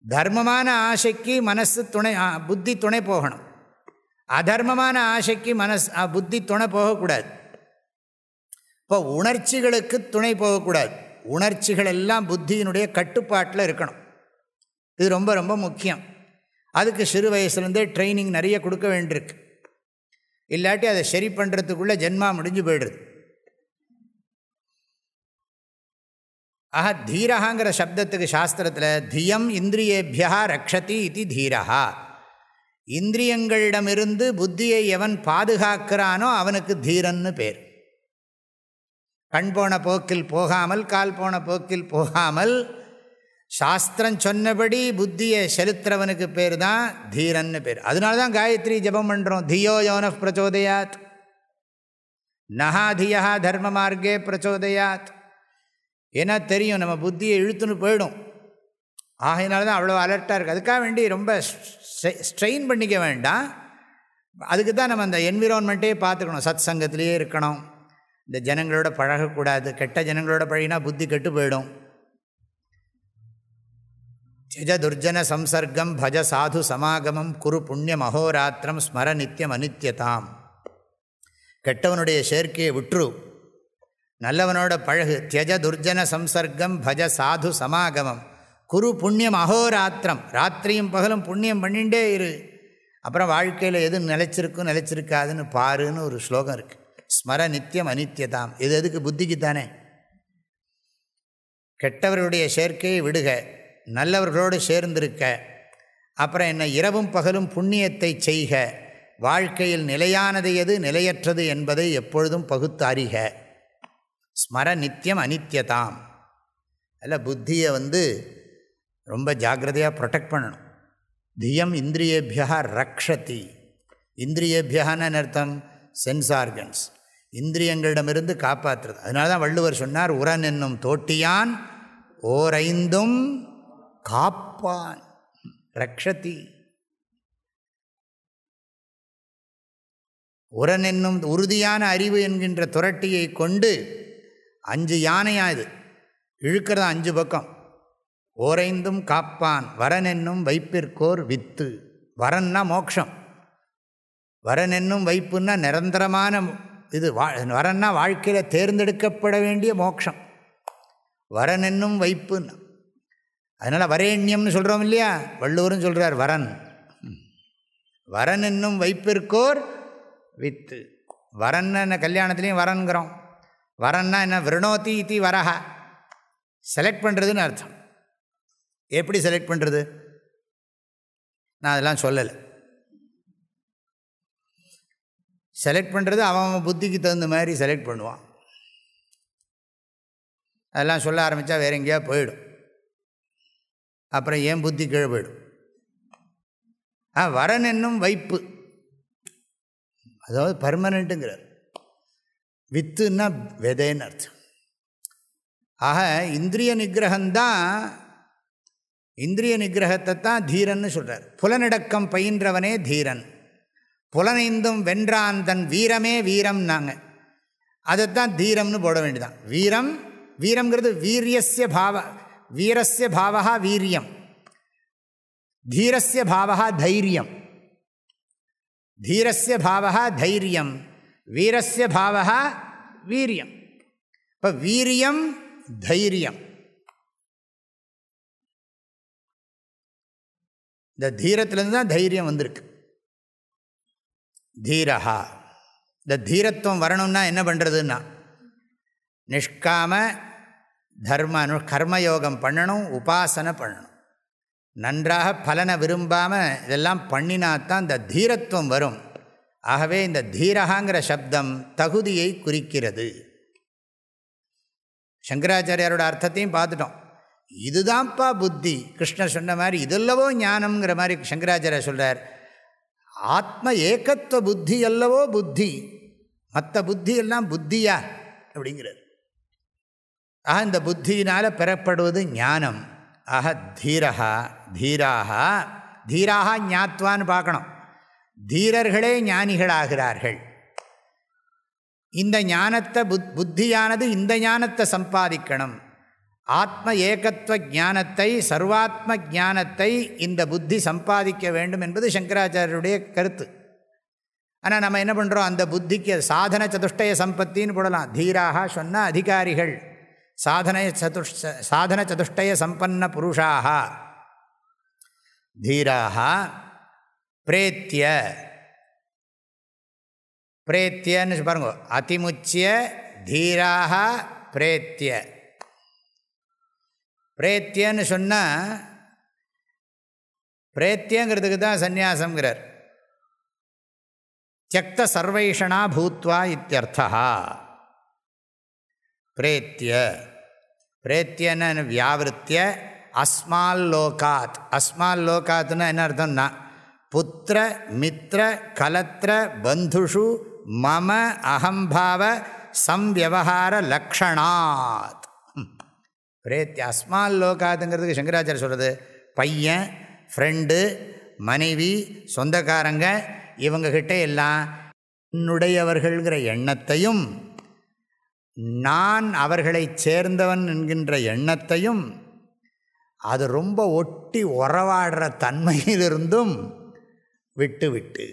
S1: தர்மமான ஆசைக்கு மனசு துணை புத்தி துணை போகணும். அதர்மமான ஆசைக்கு மனசு புத்தி துணை போகக்கூடாது. இப்போ உணர்ச்சிகளுக்கு துணை போகக்கூடாது. உணர்ச்சிகள் எல்லாம் புத்தியினுடைய கட்டுப்பாட்டில் இருக்கணும். இது ரொம்ப ரொம்ப முக்கியம். அதுக்கு சிறு வயசுலேருந்தே ட்ரைனிங் நிறைய கொடுக்க வேண்டியிருக்கு. இல்லாட்டி அதை சரி பண்ணுறதுக்குள்ளே ஜென்மா முடிஞ்சு போயிடுது. ஆஹா தீரகாங்கிற சப்தத்துக்கு சாஸ்திரத்தில் தியம் இந்திரியேபியா ரக்ஷதி இது தீரகா இந்திரியங்களிடமிருந்து புத்தியை எவன் பாதுகாக்கிறானோ அவனுக்கு தீரன்னு பேர். கண் போன போக்கில் போகாமல் கால் போன போக்கில் போகாமல் சாஸ்திரம் சொன்னபடி புத்தியை செலுத்துறவனுக்கு பேர் தான் தீரன்னு பேர். அதனால தான் காயத்ரி ஜபம் பண்ணுறோம் தியோ யோன பிரச்சோதயாத். நகா தியா தர்ம மார்க்கே பிரச்சோதயாத். ஏன்னா தெரியும் நம்ம புத்தியை இழுத்துன்னு போயிடும். ஆகையினால தான் அவ்வளோ அலர்ட்டாக இருக்குது அதுக்காக வேண்டி ரொம்ப ஸ்ட்ரெயின் பண்ணிக்க வேண்டாம். அதுக்கு தான் நம்ம அந்த என்விரான்மெண்ட்டே பார்த்துக்கணும். சத் சங்கத்திலேயே இருக்கணும். இந்த ஜனங்களோட பழகக்கூடாது. கெட்ட ஜனங்களோட பழகினா புத்தி கெட்டு போயிடும். திஜ துர்ஜன சம்சர்க்கம் பஜ சாது சமாகமம் குரு புண்ணியம் அகோராத்திரம் ஸ்மர நித்தியம் அனித்யதாம். கெட்டவனுடைய சேர்க்கையை விற்று நல்லவனோட பழகு. தியஜ துர்ஜன சம்சர்க்கம் பஜ சாது சமாகமம் குரு புண்ணியம் அகோராத்திரம் ராத்திரியும் பகலும் புண்ணியம் பண்ணிகிட்டே இரு. அப்புறம் வாழ்க்கையில் எது நிலைச்சிருக்கும் நிலைச்சிருக்காதுன்னு பாருன்னு ஒரு ஸ்லோகம் இருக்குது ஸ்மர நித்தியம் அனித்யதாம். இது எதுக்கு? புத்திக்கு தானே. கெட்டவருடைய சேர்க்கையை விடுக. நல்லவர்களோடு சேர்ந்திருக்க. அப்புறம் என்ன இரவும் பகலும் புண்ணியத்தை செய்க. வாழ்க்கையில் நிலையானது எது நிலையற்றது என்பதை எப்பொழுதும் பகுத்து அறிக. ஸ்மர நித்தியம் அனித்யதாம். அதில் புத்தியை வந்து ரொம்ப ஜாக்கிரதையாக ப்ரொடெக்ட் பண்ணணும். தியம் இந்திரியபியா ரக்ஷதி. இந்திரியபியான்னு அர்த்தம்? சென்ஸ் ஆர்கன்ஸ் இந்திரியங்களிடமிருந்து காப்பாற்றுறது. அதனால தான் வள்ளுவர் சொன்னார் உரன் என்னும் தோட்டியான் ஓரைந்தும் காப்பான் ரக்ஷதி. உரன் என்னும் உறுதியான அறிவு என்கின்ற துரட்டியை கொண்டு அஞ்சு யானையா இது? இழுக்கிறது அஞ்சு பக்கம். ஓரைந்தும் காப்பான் வரன் என்னும் வைப்பிற்கோர் வித்து. வரன்னா மோக்ஷம். வரன் என்னும் வைப்புன்னா நிரந்தரமான இது வா வரன்னா வாழ்க்கையில் தேர்ந்தெடுக்கப்பட வேண்டிய மோக்ஷம். வரன் என்னும் வைப்புன்னா அதனால் வரேண்யம்னு சொல்கிறோம் இல்லையா? வள்ளுவரும் சொல்கிறார் வரன். வரன் என்னும் வைப்பிற்கோர் வித்து. வரன் என்ன? கல்யாணத்துலேயும் வரன்கிறோம் வரன்னா என்ன? விரணோத்தி இத்தி வரஹா. செலக்ட் பண்ணுறதுன்னு அர்த்தம். எப்படி செலக்ட் பண்ணுறது நான் அதெல்லாம் சொல்லலை. செலக்ட் பண்ணுறது அவன் புத்திக்கு தகுந்த மாதிரி செலக்ட் பண்ணுவான். அதெல்லாம் சொல்ல ஆரம்பித்தா வேறு எங்கேயா போயிடும். அப்புறம் ஏன் புத்தி கீழே போயிடும் ஆ வரன் என்னும் வைப்பு. அதாவது பர்மனண்ட்டுங்கிறார் வித்துன்னா விதைன்னு அர்த்தம். ஆக இந்திரிய நிகிரகந்தான் இந்திரிய நிகிரகத்தை தான் தீரன்னு சொல்கிறார் புலனடக்கம் பயின்றவனே தீரன். புலனைந்தும் வென்றான் தன் வீரமே வீரம் நாங்கள் அதைத்தான் தீரம்னு போட வேண்டியதான் வீரம் வீரம்ங்கிறது வீரியஸ்ய பாவ வீரஸ்ய பாவா வீரியம். தீரஸ்ய பாவா தைரியம். தீரஸ்ய பாவா தைரியம். வீரஸ்ய பாவா வீரியம். இப்போ வீரியம் தைரியம். இந்த தீரத்திலேருந்து தான் தைரியம் வந்திருக்கு. தீரஹா. இந்த தீரத்துவம் வரணும்னா என்ன பண்ணுறதுன்னா நிஷ்காம தர்ம அனு கர்மயோகம் பண்ணணும் உபாசனை பண்ணணும். நன்றாக பலனை விரும்பாமல் இதெல்லாம் பண்ணினாத்தான் இந்த தீரத்துவம் வரும். ஆகவே இந்த தீரகாங்கிற சப்தம் தகுதியை குறிக்கிறது. சங்கராச்சாரியாரோட அர்த்தத்தையும் பார்த்துட்டோம். இதுதான்ப்பா புத்தி. கிருஷ்ணர் சொன்ன மாதிரி இதெல்லவோ ஞானம்ங்கிற மாதிரி சங்கராச்சாரியார் சொல்கிறார் ஆத்ம ஏகத்துவ புத்தி அல்லவோ புத்தி. மற்ற புத்தி எல்லாம் புத்தியா? அப்படிங்கிறார். ஆக இந்த புத்தியினால் பெறப்படுவது ஞானம். ஆக தீரகா தீராக தீராக ஞாத்வான்னு பார்க்கணும். தீரர்களே ஞானிகளாகிறார்கள். இந்த ஞானத்தை புத் புத்தியானது இந்த ஞானத்தை சம்பாதிக்கணும். ஆத்ம ஏகத்துவ ஞானத்தை சர்வாத்ம ஞானத்தை இந்த புத்தி சம்பாதிக்க வேண்டும் என்பது சங்கராச்சாரியருடைய கருத்து. ஆனால் நம்ம என்ன பண்ணுறோம் அந்த புத்திக்கு சாதன சதுஷ்டய சம்பத்தின்னு போடலாம். தீராக சொன்ன அதிகாரிகள். சாதன சதுஷ் சாதன சதுஷ்டய சம்பன்ன புருஷாக தீராக பிரேத்திய பிரேத்தியன்னு பாருங்க அதிமுச்சிய தீராக பிரேத்திய. பிரேத்தியன்னு சொன்னால் பிரேத்தியங்கிறதுக்கு தான் சந்நியாசங்கிறார் தியக்த சர்வைஷனா பூத்வா இத்தியர்த்தா பிரேத்திய. பிரேத்தியன்னு வியாவிருத்திய அஸ்மால் லோகாத். அஸ்மால் லோகாத்னா என்ன அர்த்தம்னா புத்திர மித்திர கலத்திர பந்துஷு மம அகம்பாவ சம்வியவகார லக்ஷணாத். பிரேத்திய அஸ்மால் லோகாத்துங்கிறதுக்கு சங்கராச்சாரிய சொல்கிறது பையன் ஃப்ரெண்டு மனைவி சொந்தக்காரங்க இவங்ககிட்ட எல்லாம் என்னுடையவர்கள்ங்கிற எண்ணத்தையும் நான் அவர்களை சேர்ந்தவன் என்கின்ற எண்ணத்தையும் அது ரொம்ப ஒட்டி உறவாடுற தன்மையிலிருந்தும் விட்டு விட்டு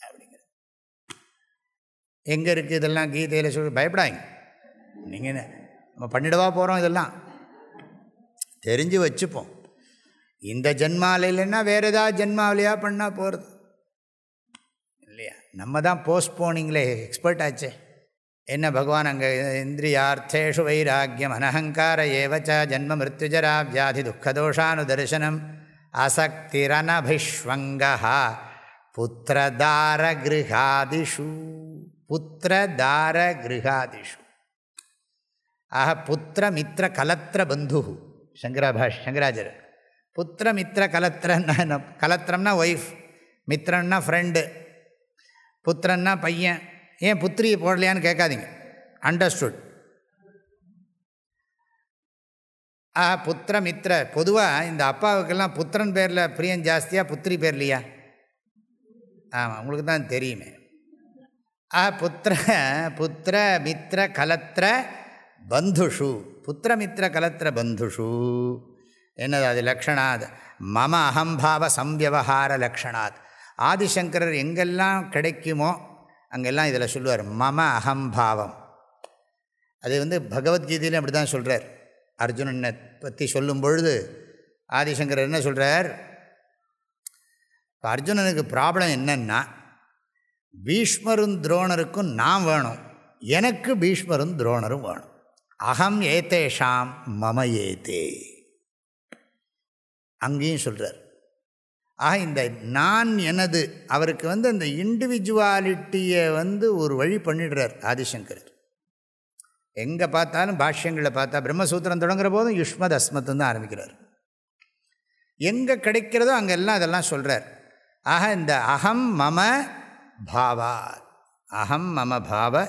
S1: அப்படிங்கிற எங்கே இருக்குது இதெல்லாம் கீதையில் சொல்லி பயப்படாங்க நீங்கள் நம்ம பண்ணிடவா போகிறோம் இதெல்லாம்? தெரிஞ்சு வச்சுப்போம். இந்த ஜென்மாவில் இல்லைன்னா வேறு ஏதாவது ஜென்மாவிலையாக பண்ணால் போகிறது இல்லையா? நம்ம தான் போஸ்ட்போனிங்கில் எக்ஸ்பர்ட் ஆச்சே. என்ன பகவான் அங்கே இந்திரியார்த்தேஷு வைராக்கியம் அனஹங்கார ஏவச்ச ஜன்ம மிருத்யுஜரா வியாதி துக்கதோஷானுதர்சனம் அசக்திரனபிஷ்வங்கா புத்திரதார கிருஹாதிஷு புத்திரதார கிருஹாதிஷு ஆக புத்திரமித்ர கலத்திர பந்து சங்கராபாஷ் சங்கராஜர் புத்திரமித்ர கலத்திரன்னா கலத்திரம்னா ஒய்ஃப் மித்திரன்னா ஃப்ரெண்டு புத்திரன்னா பையன் ஏன் புத்திரியை போடலையான்னு கேட்காதீங்க. அண்டர்ஸ்டுட் ஆ புத்திர மித்திர பொதுவாக இந்த அப்பாவுக்கெல்லாம் புத்திரன் பேரில் பிரியம் ஜாஸ்தியாக புத்திரி பேர்லையா ஆமாம் உங்களுக்கு தான் தெரியுமே. ஆ புத்திர புத்திர மித்திர கலத்திர பந்துஷு. புத்திர மித்திர கலத்திர பந்துஷு. என்னது அது லக்ஷணாத் மம அகம்பாவ சம்வியவகார லக்ஷணாத். ஆதிசங்கரர் எங்கெல்லாம் கிடைக்குமோ அங்கெல்லாம் இதில் சொல்லுவார் மம அகம்பாவம் அது வந்து பகவத்கீதையிலும் அப்படி தான் சொல்கிறார் அர்ஜுனனை பற்றி சொல்லும் பொழுது ஆதிசங்கரர் என்ன சொல்கிறார் இப்போ அர்ஜுனனுக்கு ப்ராப்ளம் என்னென்னா பீஷ்மரும் துரோணருக்கும் நான் வேணும். எனக்கு பீஷ்மரும் துரோணரும் வேணும். அகம் ஏத்தேஷாம் மம ஏத்தே. அங்கேயும் சொல்கிறார் ஆக இந்த நான் எனது அவருக்கு வந்து அந்த இண்டிவிஜுவாலிட்டியை வந்து ஒரு வழி பண்ணிடுறார் ஆதிசங்கரர். எங்கே பார்த்தாலும் பாஷ்யங்களை பார்த்தா பிரம்மசூத்திரம் தொடங்குற போதும் யுஷ்மத் அஸ்மத்துன்னு தான் ஆரம்பிக்கிறார். எங்கே கிடைக்கிறதோ அங்கெல்லாம் அதெல்லாம் சொல்கிறார் ஆக இந்த அகம் மம பாவா அகம் மம பாவ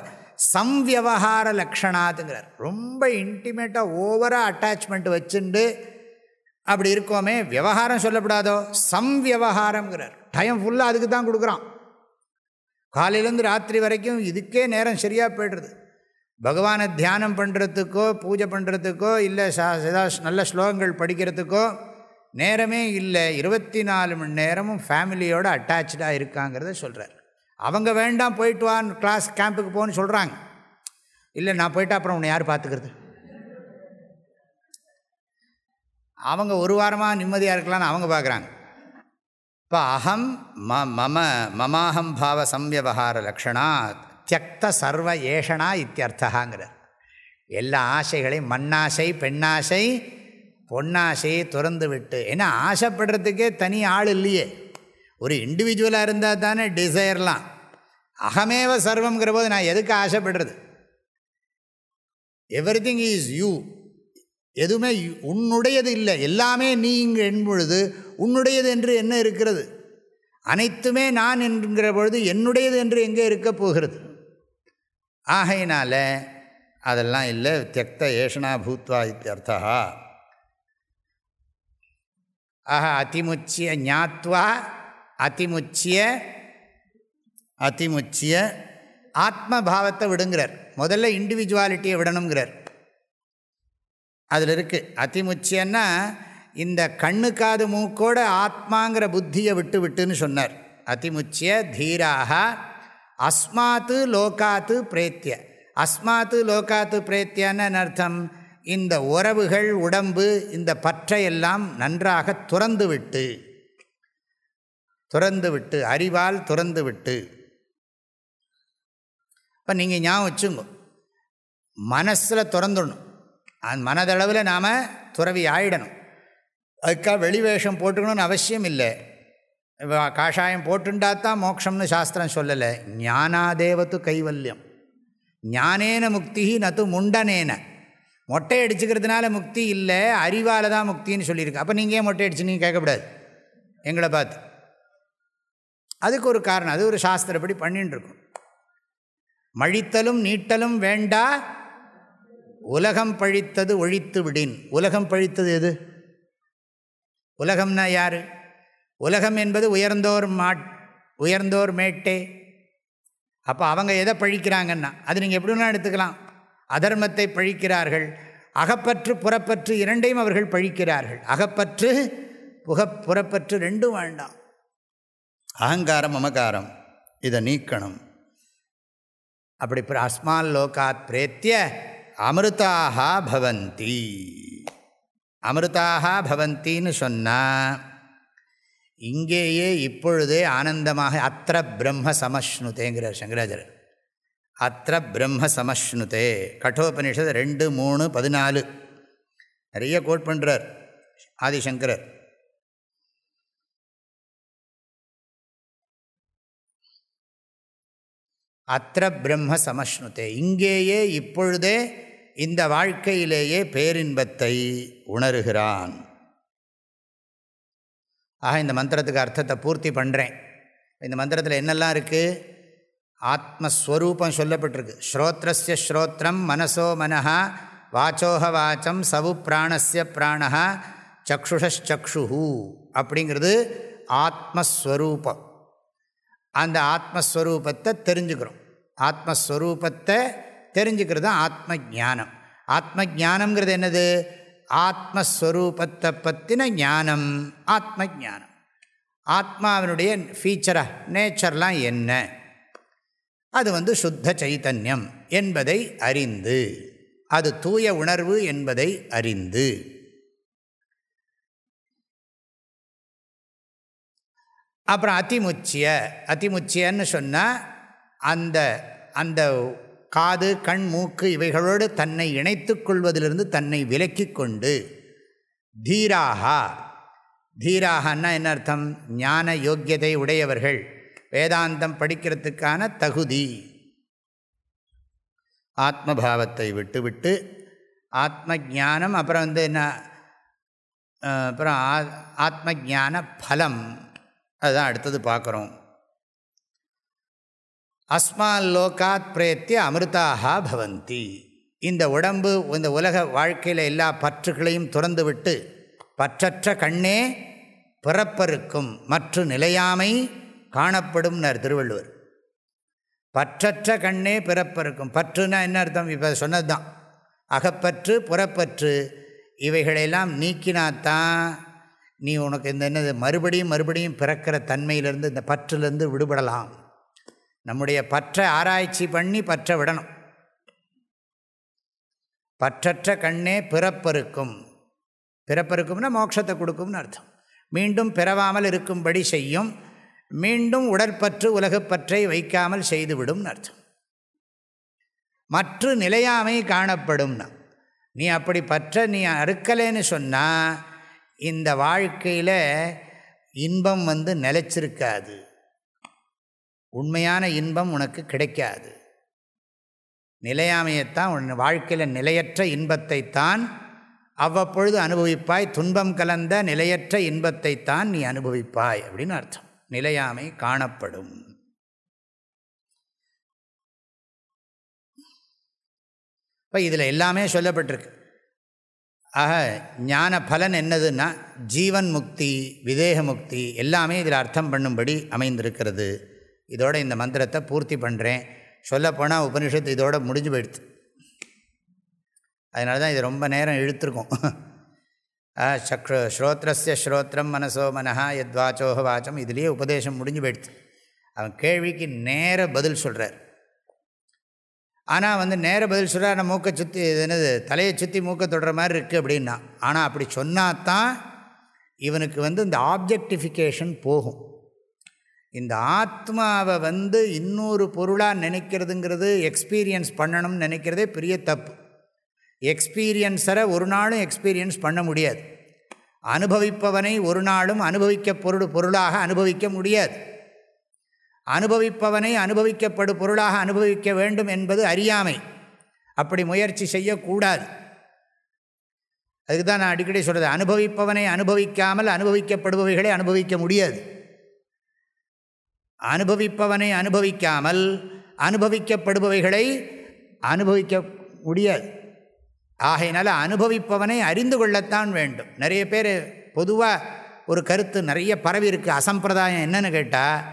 S1: சம்வியவகார லக்ஷணாத்துங்கிறார். ரொம்ப இன்டிமேட்டாக ஓவராக அட்டாச்மெண்ட் வச்சுண்டு அப்படி இருக்கோமே விவகாரம் சொல்லப்படாதோ? சம்வியவகாரங்கிறார் டைம் ஃபுல்லாக அதுக்கு தான் கொடுக்குறான். காலையிலேருந்து ராத்திரி வரைக்கும் இதுக்கே நேரம் சரியாக போய்டுறது. பகவானை தியானம் பண்ணுறதுக்கோ பூஜை பண்ணுறதுக்கோ இல்லை சா ஏதாவது நல்ல ஸ்லோகங்கள் படிக்கிறதுக்கோ நேரமே இல்லை. இருபத்தி நாலு மணி நேரமும் ஃபேமிலியோடு அட்டாச்சாக இருக்காங்கிறத சொல்கிறார் அவங்க வேண்டாம் போயிட்டு வான்னு கிளாஸ் கேம்புக்கு போகணுன்னு சொல்கிறாங்க இல்லை நான் போயிட்டு அப்புறம் உன்னை யார் பார்த்துக்கிறது? அவங்க ஒரு வாரமாக நிம்மதியாக இருக்கலாம்னு அவங்க பார்க்குறாங்க இப்போ அகம் ம மம மமாஹம் பாவ சம்வியவகார லக்ஷணா தியக்த சர்வ ஏஷனா இத்தியர்த்தகாங்கிறார் எல்லா ஆசைகளையும் மண்ணாசை பெண்ணாசை பொன்னாசையை துறந்து விட்டு ஏன்னா ஆசைப்படுறதுக்கே தனி ஆள் இல்லையே. ஒரு இண்டிவிஜுவலாக இருந்தால் தானே டிசைர்லாம் அகமேவ சர்வங்கிற போது நான் எதுக்கு ஆசைப்படுறது? எவ்ரி திங் இஸ் யூ எதுவுமே உன்னுடையது இல்லை. எல்லாமே நீ இங்கே என்பொழுது உன்னுடையது என்று என்ன இருக்கிறது? அனைத்துமே நான் என்கிற பொழுது என்னுடையது என்று எங்கே இருக்க போகிறது? ஆகையினால அதெல்லாம் இல்லை. தியக்த ஏஷனா பூத்வா இத்தியர்த்தா. ஆஹா அதிமுச்சிய ஞாத்வா அதிமுச்சிய அதிமுச்சிய ஆத்மபாவத்தை விடுங்கிறார். முதல்ல இண்டிவிஜுவாலிட்டியை விடணுங்கிறார். அதில் இருக்குது அதிமுச்சியன்னா இந்த கண்ணு காது மூக்கோட ஆத்மாங்கிற புத்தியை விட்டு விட்டுன்னு சொன்னார். அதிமுச்சிய தீராக அஸ்மாத்து லோகாத்து பிரேத்திய. அஸ்மாத்து லோகாத்து பிரேத்தியான்னு அர்த்தம்? இந்த உறவுகள் உடம்பு இந்த பற்றையெல்லாம் நன்றாக துறந்து விட்டு துறந்து விட்டு அறிவால் துறந்து விட்டு. இப்போ நீங்கள் ஞாபகம் வச்சுங்க. மனசில் திறந்துடணும். அந் மனதளவில் நாம் துறவி ஆயிடணும். அதுக்காக வெளிவேஷம் போட்டுக்கணும்னு அவசியம் இல்லை. காஷாயம் போட்டுண்டா தான் மோட்சம்னு சாஸ்திரம் சொல்லலை. ஞானாதேவத்து கைவல்யம். ஞானேன முக்தி நத்து முண்டனேன. மொட்டை அடிச்சுக்கிறதுனால முக்தி இல்லை அறிவால் தான் முக்தின்னு சொல்லியிருக்கு. அப்போ நீங்கள் ஏன் மொட்டை அடிச்சு நீங்கள் கேட்கக்கூடாது. எங்களை பார்த்து. அதுக்கு ஒரு காரணம். அது ஒரு சாஸ்திரப்படி பண்ணின்னு இருக்கும். மழித்தலும் நீட்டலும் வேண்டா உலகம் பழித்தது ஒழித்து விடின். உலகம் பழித்தது எது? உலகம்னா யார்? உலகம் என்பது உயர்ந்தோர் மாட் உயர்ந்தோர் மேட்டே. அப்போ அவங்க எதை பழிக்கிறாங்கன்னா அது நீங்கள் எப்படி வேணால் எடுத்துக்கலாம். அதர்மத்தை பழிக்கிறார்கள். அகப்பற்று புறப்பற்று இரண்டையும் அவர்கள் பழிக்கிறார்கள். அகப்பற்று புக புறப்பற்று ரெண்டும் வேண்டாம். அகங்காரம் அமகாரம் இதை நீக்கணும். அப்படி அஸ்மால் லோகாத் பிரேத்திய அமிர்தாக பவந்தி. அமிர்தாக பவந்தின்னு சொன்னால் இங்கேயே இப்பொழுதே ஆனந்தமாக அத்திர பிரம்ம சமஷ்ணுதேங்கிறார் சங்கராஜர் அத்திர பிரம்ம சமஷ்ணுதே. கட்டோபனிஷத் ரெண்டு மூணு பதினாலு. நிறைய கோட் பண்ணுறார் ஆதிசங்கரர். அத்திர பிரம்ம சமஷ்ணுதே. இங்கேயே இப்பொழுதே இந்த வாழ்க்கையிலேயே பேரின்பத்தை உணர்கிறான். ஆக இந்த மந்திரத்துக்கு அர்த்தத்தை பூர்த்தி பண்ணுறேன் இந்த மந்திரத்தில் என்னெல்லாம் இருக்குது ஆத்மஸ்வரூபம் சொல்லப்பட்டிருக்கு. ஸ்ரோத்ரஸ்ய ஸ்ரோத்திரம் மனசோ மனஹா வாச்சோக வாச்சம் சவு பிராணஸ்ய பிராணா சக்ஷுஷச்சு அப்படிங்கிறது ஆத்மஸ்வரூபம். அந்த ஆத்மஸ்வரூபத்தை தெரிஞ்சுக்கிறோம். ஆத்மஸ்வரூபத்தை தெரிஞ்சுக்கிறது தான் ஆத்ம ஜானம் ஆத்ம ஜானம்ங்கிறது என்னது? ஆத்மஸ்வரூபத்தை பற்றின ஞானம். ஆத்ம ஜானம் ஆத்மாவினுடைய ஃபீச்சராக நேச்சர்லாம் என்ன? அது வந்து சுத்த சைத்தன்யம் என்பதை அறிந்து. அது தூய உணர்வு என்பதை அறிந்து. அப்புறம் அதிமுச்சிய அதிமுச்சியன்னு சொன்னால் அந்த அந்த காது கண் மூக்கு இவைகளோடு தன்னை இணைத்து கொள்வதிலிருந்து தன்னை விலக்கி கொண்டு தீராகா. தீராகன்னா என்ன அர்த்தம்? ஞான யோக்கியதை உடையவர்கள். வேதாந்தம் படிக்கிறதுக்கான தகுதி. ஆத்மபாவத்தை விட்டுவிட்டு ஆத்ம ஜானம் அப்புறம் வந்து என்ன? அப்புறம் ஆத்ம ஜான பலம். அதுதான் அடுத்தது பார்க்குறோம். அஸ்மான் லோகாத் பிரேத்திய அமிர்தாக பவந்தி. இந்த உடம்பு இந்த உலக வாழ்க்கையில் எல்லா பற்றுகளையும் துறந்துவிட்டு பற்றற்ற கண்ணே பிறப்பருக்கும் மற்ற நிலையாமை காணப்படும்னார் திருவள்ளுவர். பற்றற்ற கண்ணே பிறப்பருக்கும் பற்றுனா என்ன அர்த்தம்? இப்போ சொன்னது தான் அகப்பற்று புறப்பற்று இவைகளெல்லாம் நீக்கினாத்தான் நீ உனக்கு இந்த என்னது? மறுபடியும் மறுபடியும் பிறக்கிற தன்மையிலிருந்து இந்த பற்றிலிருந்து விடுபடலாம். நம்முடைய பற்றை ஆராய்ச்சி பண்ணி பற்ற விடணும். பற்றற்ற கண்ணே பிறப்பருக்கும் பிறப்பருக்கும்னா மோட்சத்தை கொடுக்கும்னு அர்த்தம். மீண்டும் பிறவாமல் இருக்கும்படி செய்யும். மீண்டும் உடற்பற்று உலகப்பற்றை வைக்காமல் செய்துவிடும்னு அர்த்தம். மற்ற நிலையாமை காணப்படும்னா நீ அப்படி பற்ற நீ அறுக்கலைன்னு சொன்னால் இந்த வாழ்க்கையில் இன்பம் வந்து நிலைச்சிருக்காது. உண்மையான இன்பம் உனக்கு கிடைக்காது. நிலையாமையைத்தான் உன் வாழ்க்கையில் நிலையற்ற இன்பத்தைத்தான் அவ்வப்பொழுது அனுபவிப்பாய். துன்பம் கலந்த நிலையற்ற இன்பத்தைத்தான் நீ அனுபவிப்பாய் அப்படின்னு அர்த்தம். நிலையாமை காணப்படும். இப்போ இதில் எல்லாமே சொல்லப்பட்டிருக்கு. ஆக ஞான பலன் என்னதுன்னா ஜீவன் முக்தி விதேக முக்தி எல்லாமே இதில் அர்த்தம் பண்ணும்படி அமைந்திருக்கிறது. இதோட இந்த மந்திரத்தை பூர்த்தி பண்ணுறேன் சொல்லப்போனால் உபனிஷத்து இதோட முடிஞ்சு போயிடுது. அதனால தான் இது ரொம்ப நேரம் இழுத்துருக்கோம். சக்ரு ஸ்ரோத்ரஸ்ய ஸ்ரோத்திரம் மனசோ மனஹா எத்வாச்சோக வாச்சம். இதுலேயே உபதேசம் முடிஞ்சு போயிடுது. அவன் கேள்விக்கு நேர பதில் சொல்கிறார் ஆனால் வந்து நேர பதில் சொல்கிறார் நான் மூக்கை சுற்றி என்னது தலையை சுற்றி மூக்கை தொடுற மாதிரி இருக்குது அப்படின்னா. ஆனால் அப்படி சொன்னாதான் இவனுக்கு வந்து இந்த ஆப்ஜெக்டிஃபிகேஷன் போகும். இந்த ஆத்மாவை வந்து இன்னொரு பொருளாக நினைக்கிறதுங்கிறது எக்ஸ்பீரியன்ஸ் பண்ணணும்னு நினைக்கிறதே பெரிய தப்பு. எக்ஸ்பீரியன்ஸரை ஒரு நாளும் எக்ஸ்பீரியன்ஸ் பண்ண முடியாது. அனுபவிப்பவனை ஒரு நாளும் அனுபவிக்க பொருள் பொருளாக அனுபவிக்க முடியாது. அனுபவிப்பவனை அனுபவிக்கப்படும் பொருளாக அனுபவிக்க வேண்டும் என்பது அறியாமை. அப்படி முயற்சி செய்யக்கூடாது. அதுக்கு தான் நான் அடிக்கடி சொல்கிறது அனுபவிப்பவனை அனுபவிக்காமல் அனுபவிக்கப்படுபவைகளை அனுபவிக்க முடியாது. அனுபவிப்பவனை அனுபவிக்காமல் அனுபவிக்கப்படுபவைகளை அனுபவிக்க முடியாது. ஆகையினால் அனுபவிப்பவனை அறிந்து கொள்ளத்தான் வேண்டும். நிறைய பேர் பொதுவாக ஒரு கருத்து நிறைய பரவி இருக்குது அசம்பிரதாயம் என்னன்னு கேட்டால்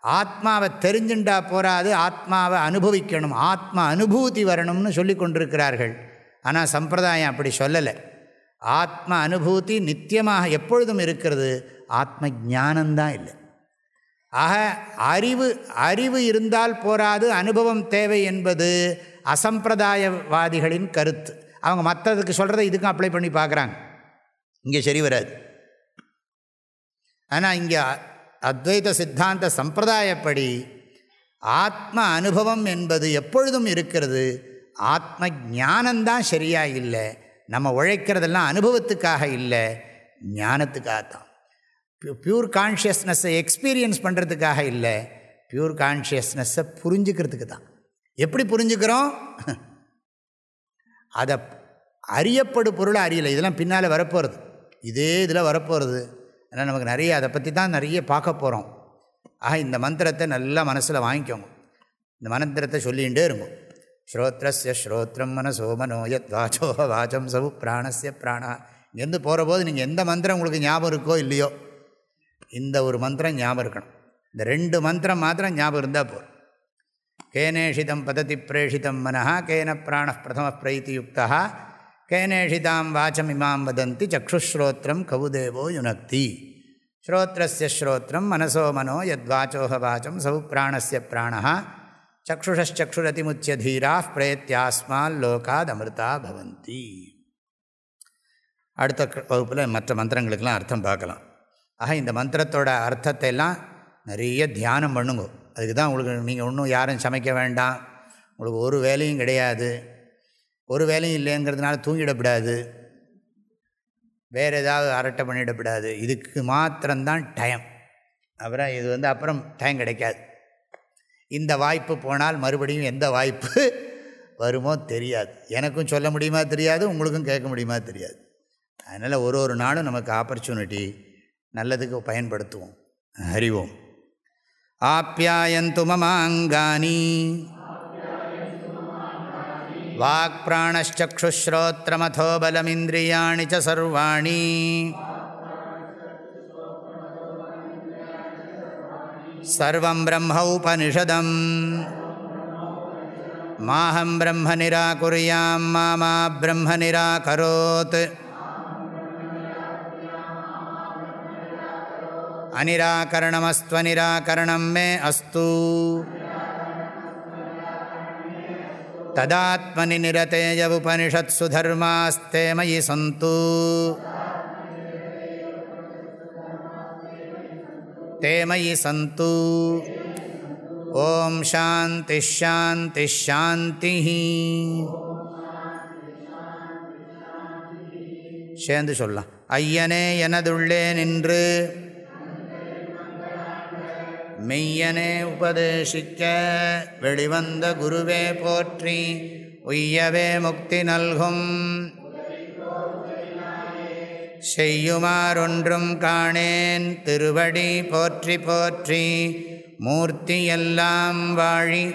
S1: ஆத்மாவை தெரிஞ்சுண்டா போராது ஆத்மாவை அனுபவிக்கணும் ஆத்மா அனுபூதி வரணும்னு சொல்லி கொண்டிருக்கிறார்கள். ஆனால் சம்பிரதாயம் அப்படி சொல்லலை. ஆத்ம அனுபூதி நித்தியமாக எப்பொழுதும் இருக்கிறது ஆத்ம ஞானந்தான் இல்லை. ஆக அறிவு அறிவு இருந்தால் போராது அனுபவம் தேவை என்பது அசம்பிரதாயவாதிகளின் கருத்து. அவங்க மற்றதுக்கு சொல்கிறத இதுக்கும் அப்ளை பண்ணி பார்க்குறாங்க. இங்கே சரி வராது. ஆனால் இங்கே அத்வைத சித்தாந்த சம்பிரதாயப்படி ஆத்ம அனுபவம் என்பது எப்பொழுதும் இருக்கிறது ஆத்ம ஞானந்தான் சரியாக இல்லை நம்ம உழைக்கிறதெல்லாம் அனுபவத்துக்காக இல்லை ஞானத்துக்காகத்தான். ப்யூர் கான்ஷியஸ்னஸ்ஸை எக்ஸ்பீரியன்ஸ் பண்ணுறதுக்காக இல்லை. ப்யூர் கான்ஷியஸ்னஸ்ஸை புரிஞ்சுக்கிறதுக்கு தான். எப்படி புரிஞ்சுக்கிறோம்? அதை அறியப்படு பொருளை அறியலை. இதெல்லாம் பின்னால் வரப்போகிறது இதே இதில் வரப்போகிறது ஆனால் நமக்கு நிறைய அதை பற்றி தான் நிறைய பார்க்க போகிறோம் ஆக இந்த மந்திரத்தை நல்லா மனசில் வாங்கிக்கோங்க. இந்த மந்திரத்தை சொல்லிகிட்டே இருக்கும் ஸ்ரோத்ரஸ்ய ஸ்ரோத்ரம் மனசோ மனோயத் வாச்சோ வாச்சம் சவு பிராணஸ்ய பிராணா. இங்கேருந்து போகிற போது நீங்கள் எந்த மந்திரம் உங்களுக்கு ஞாபகம் இருக்கோ இல்லையோ இந்த ஒரு மந்திரம் ஞாபகம் இருக்கணும். இந்த ரெண்டு மந்திரம் மாத்திரம் ஞாபகம் இருந்தால் போகிறோம் கேனேஷிதம் பததி பிரேஷிதம் மனஹா கேன பிராண பிரதம பிரீத்தியுக்தா கேனேஷிதாம் வாச்சம் இமாம் வதந்தி சக்ஷுஸ்ரோத்திரம் கவுதேவோ யுனக்தி. ஸ்ரோத்ரஸ்ய ஸ்ரோத்திரம் மனசோ மனோ யத்வாச்சோக வாச்சம் சவு பிராணஸ்ய பிராணா சக்ஷுஷச்சுரதிமுச்சிய தீரா பிரேத்தியாஸ்மால் லோகாத் அமிர்தா பவந்தி. அடுத்த வகுப்பில் மற்ற மந்திரங்களுக்கெல்லாம் அர்த்தம் பார்க்கலாம். ஆக இந்த மந்திரத்தோட அர்த்தத்தை எல்லாம் நிறைய தியானம் பண்ணுங்க. அதுக்கு தான் உங்களுக்கு நீங்கள் ஒன்றும் யாரும் சமைக்க வேண்டாம். உங்களுக்கு ஒரு வேலையும் கிடையாது. ஒரு வேலையும் இல்லைங்கிறதுனால தூங்கிடக்கூடாது வேறு ஏதாவது அரட்டை பண்ணிடக்கூடாது இதுக்கு மாத்திரம்தான் டைம் அப்புறம் இது வந்து அப்புறம் டைம் கிடைக்காது. இந்த வாய்ப்பு போனால் மறுபடியும் எந்த வாய்ப்பு வருமோ தெரியாது. எனக்கும் சொல்ல முடியுமா தெரியாது உங்களுக்கும் கேட்க முடியுமா தெரியாது. அதனால் ஒரு ஒரு நாளும் நமக்கு ஆப்பர்ச்சுனிட்டி நல்லதுக்கு பயன்படுத்துவோம் அறிவோம் ஆப்யாயந்து மமாங்கானி वाक्प्राणश्चक्षुश्रोत्रमथो बलमिन्द्रियाणि च सर्वाणि सर्वं ब्रह्मौपनिषदम् माहं ब्रह्म निराकुर्यां मा मा ब्रह्म निराकरोत् अनिराकरणमस्त्वनिराकरणं मे अस्तु तदात्मनि निरतेय उपनिषत्सु धर्मास्ते मयि सन्तु ते मयि सन्तु ॐ शान्तिश्शान्तिश्शान्तिः சேர்ந்து சொல்லலாம் ஐயனே எனதுள்ளே நின்று மெய்யனே உபதேசிக்க வெளிவந்த குருவே போற்றி உய்யவே முக்தி நல்கும். செய்யுமாறொன்றும் காணேன் திருவடி போற்றி போற்றி மூர்த்தியெல்லாம் வாழி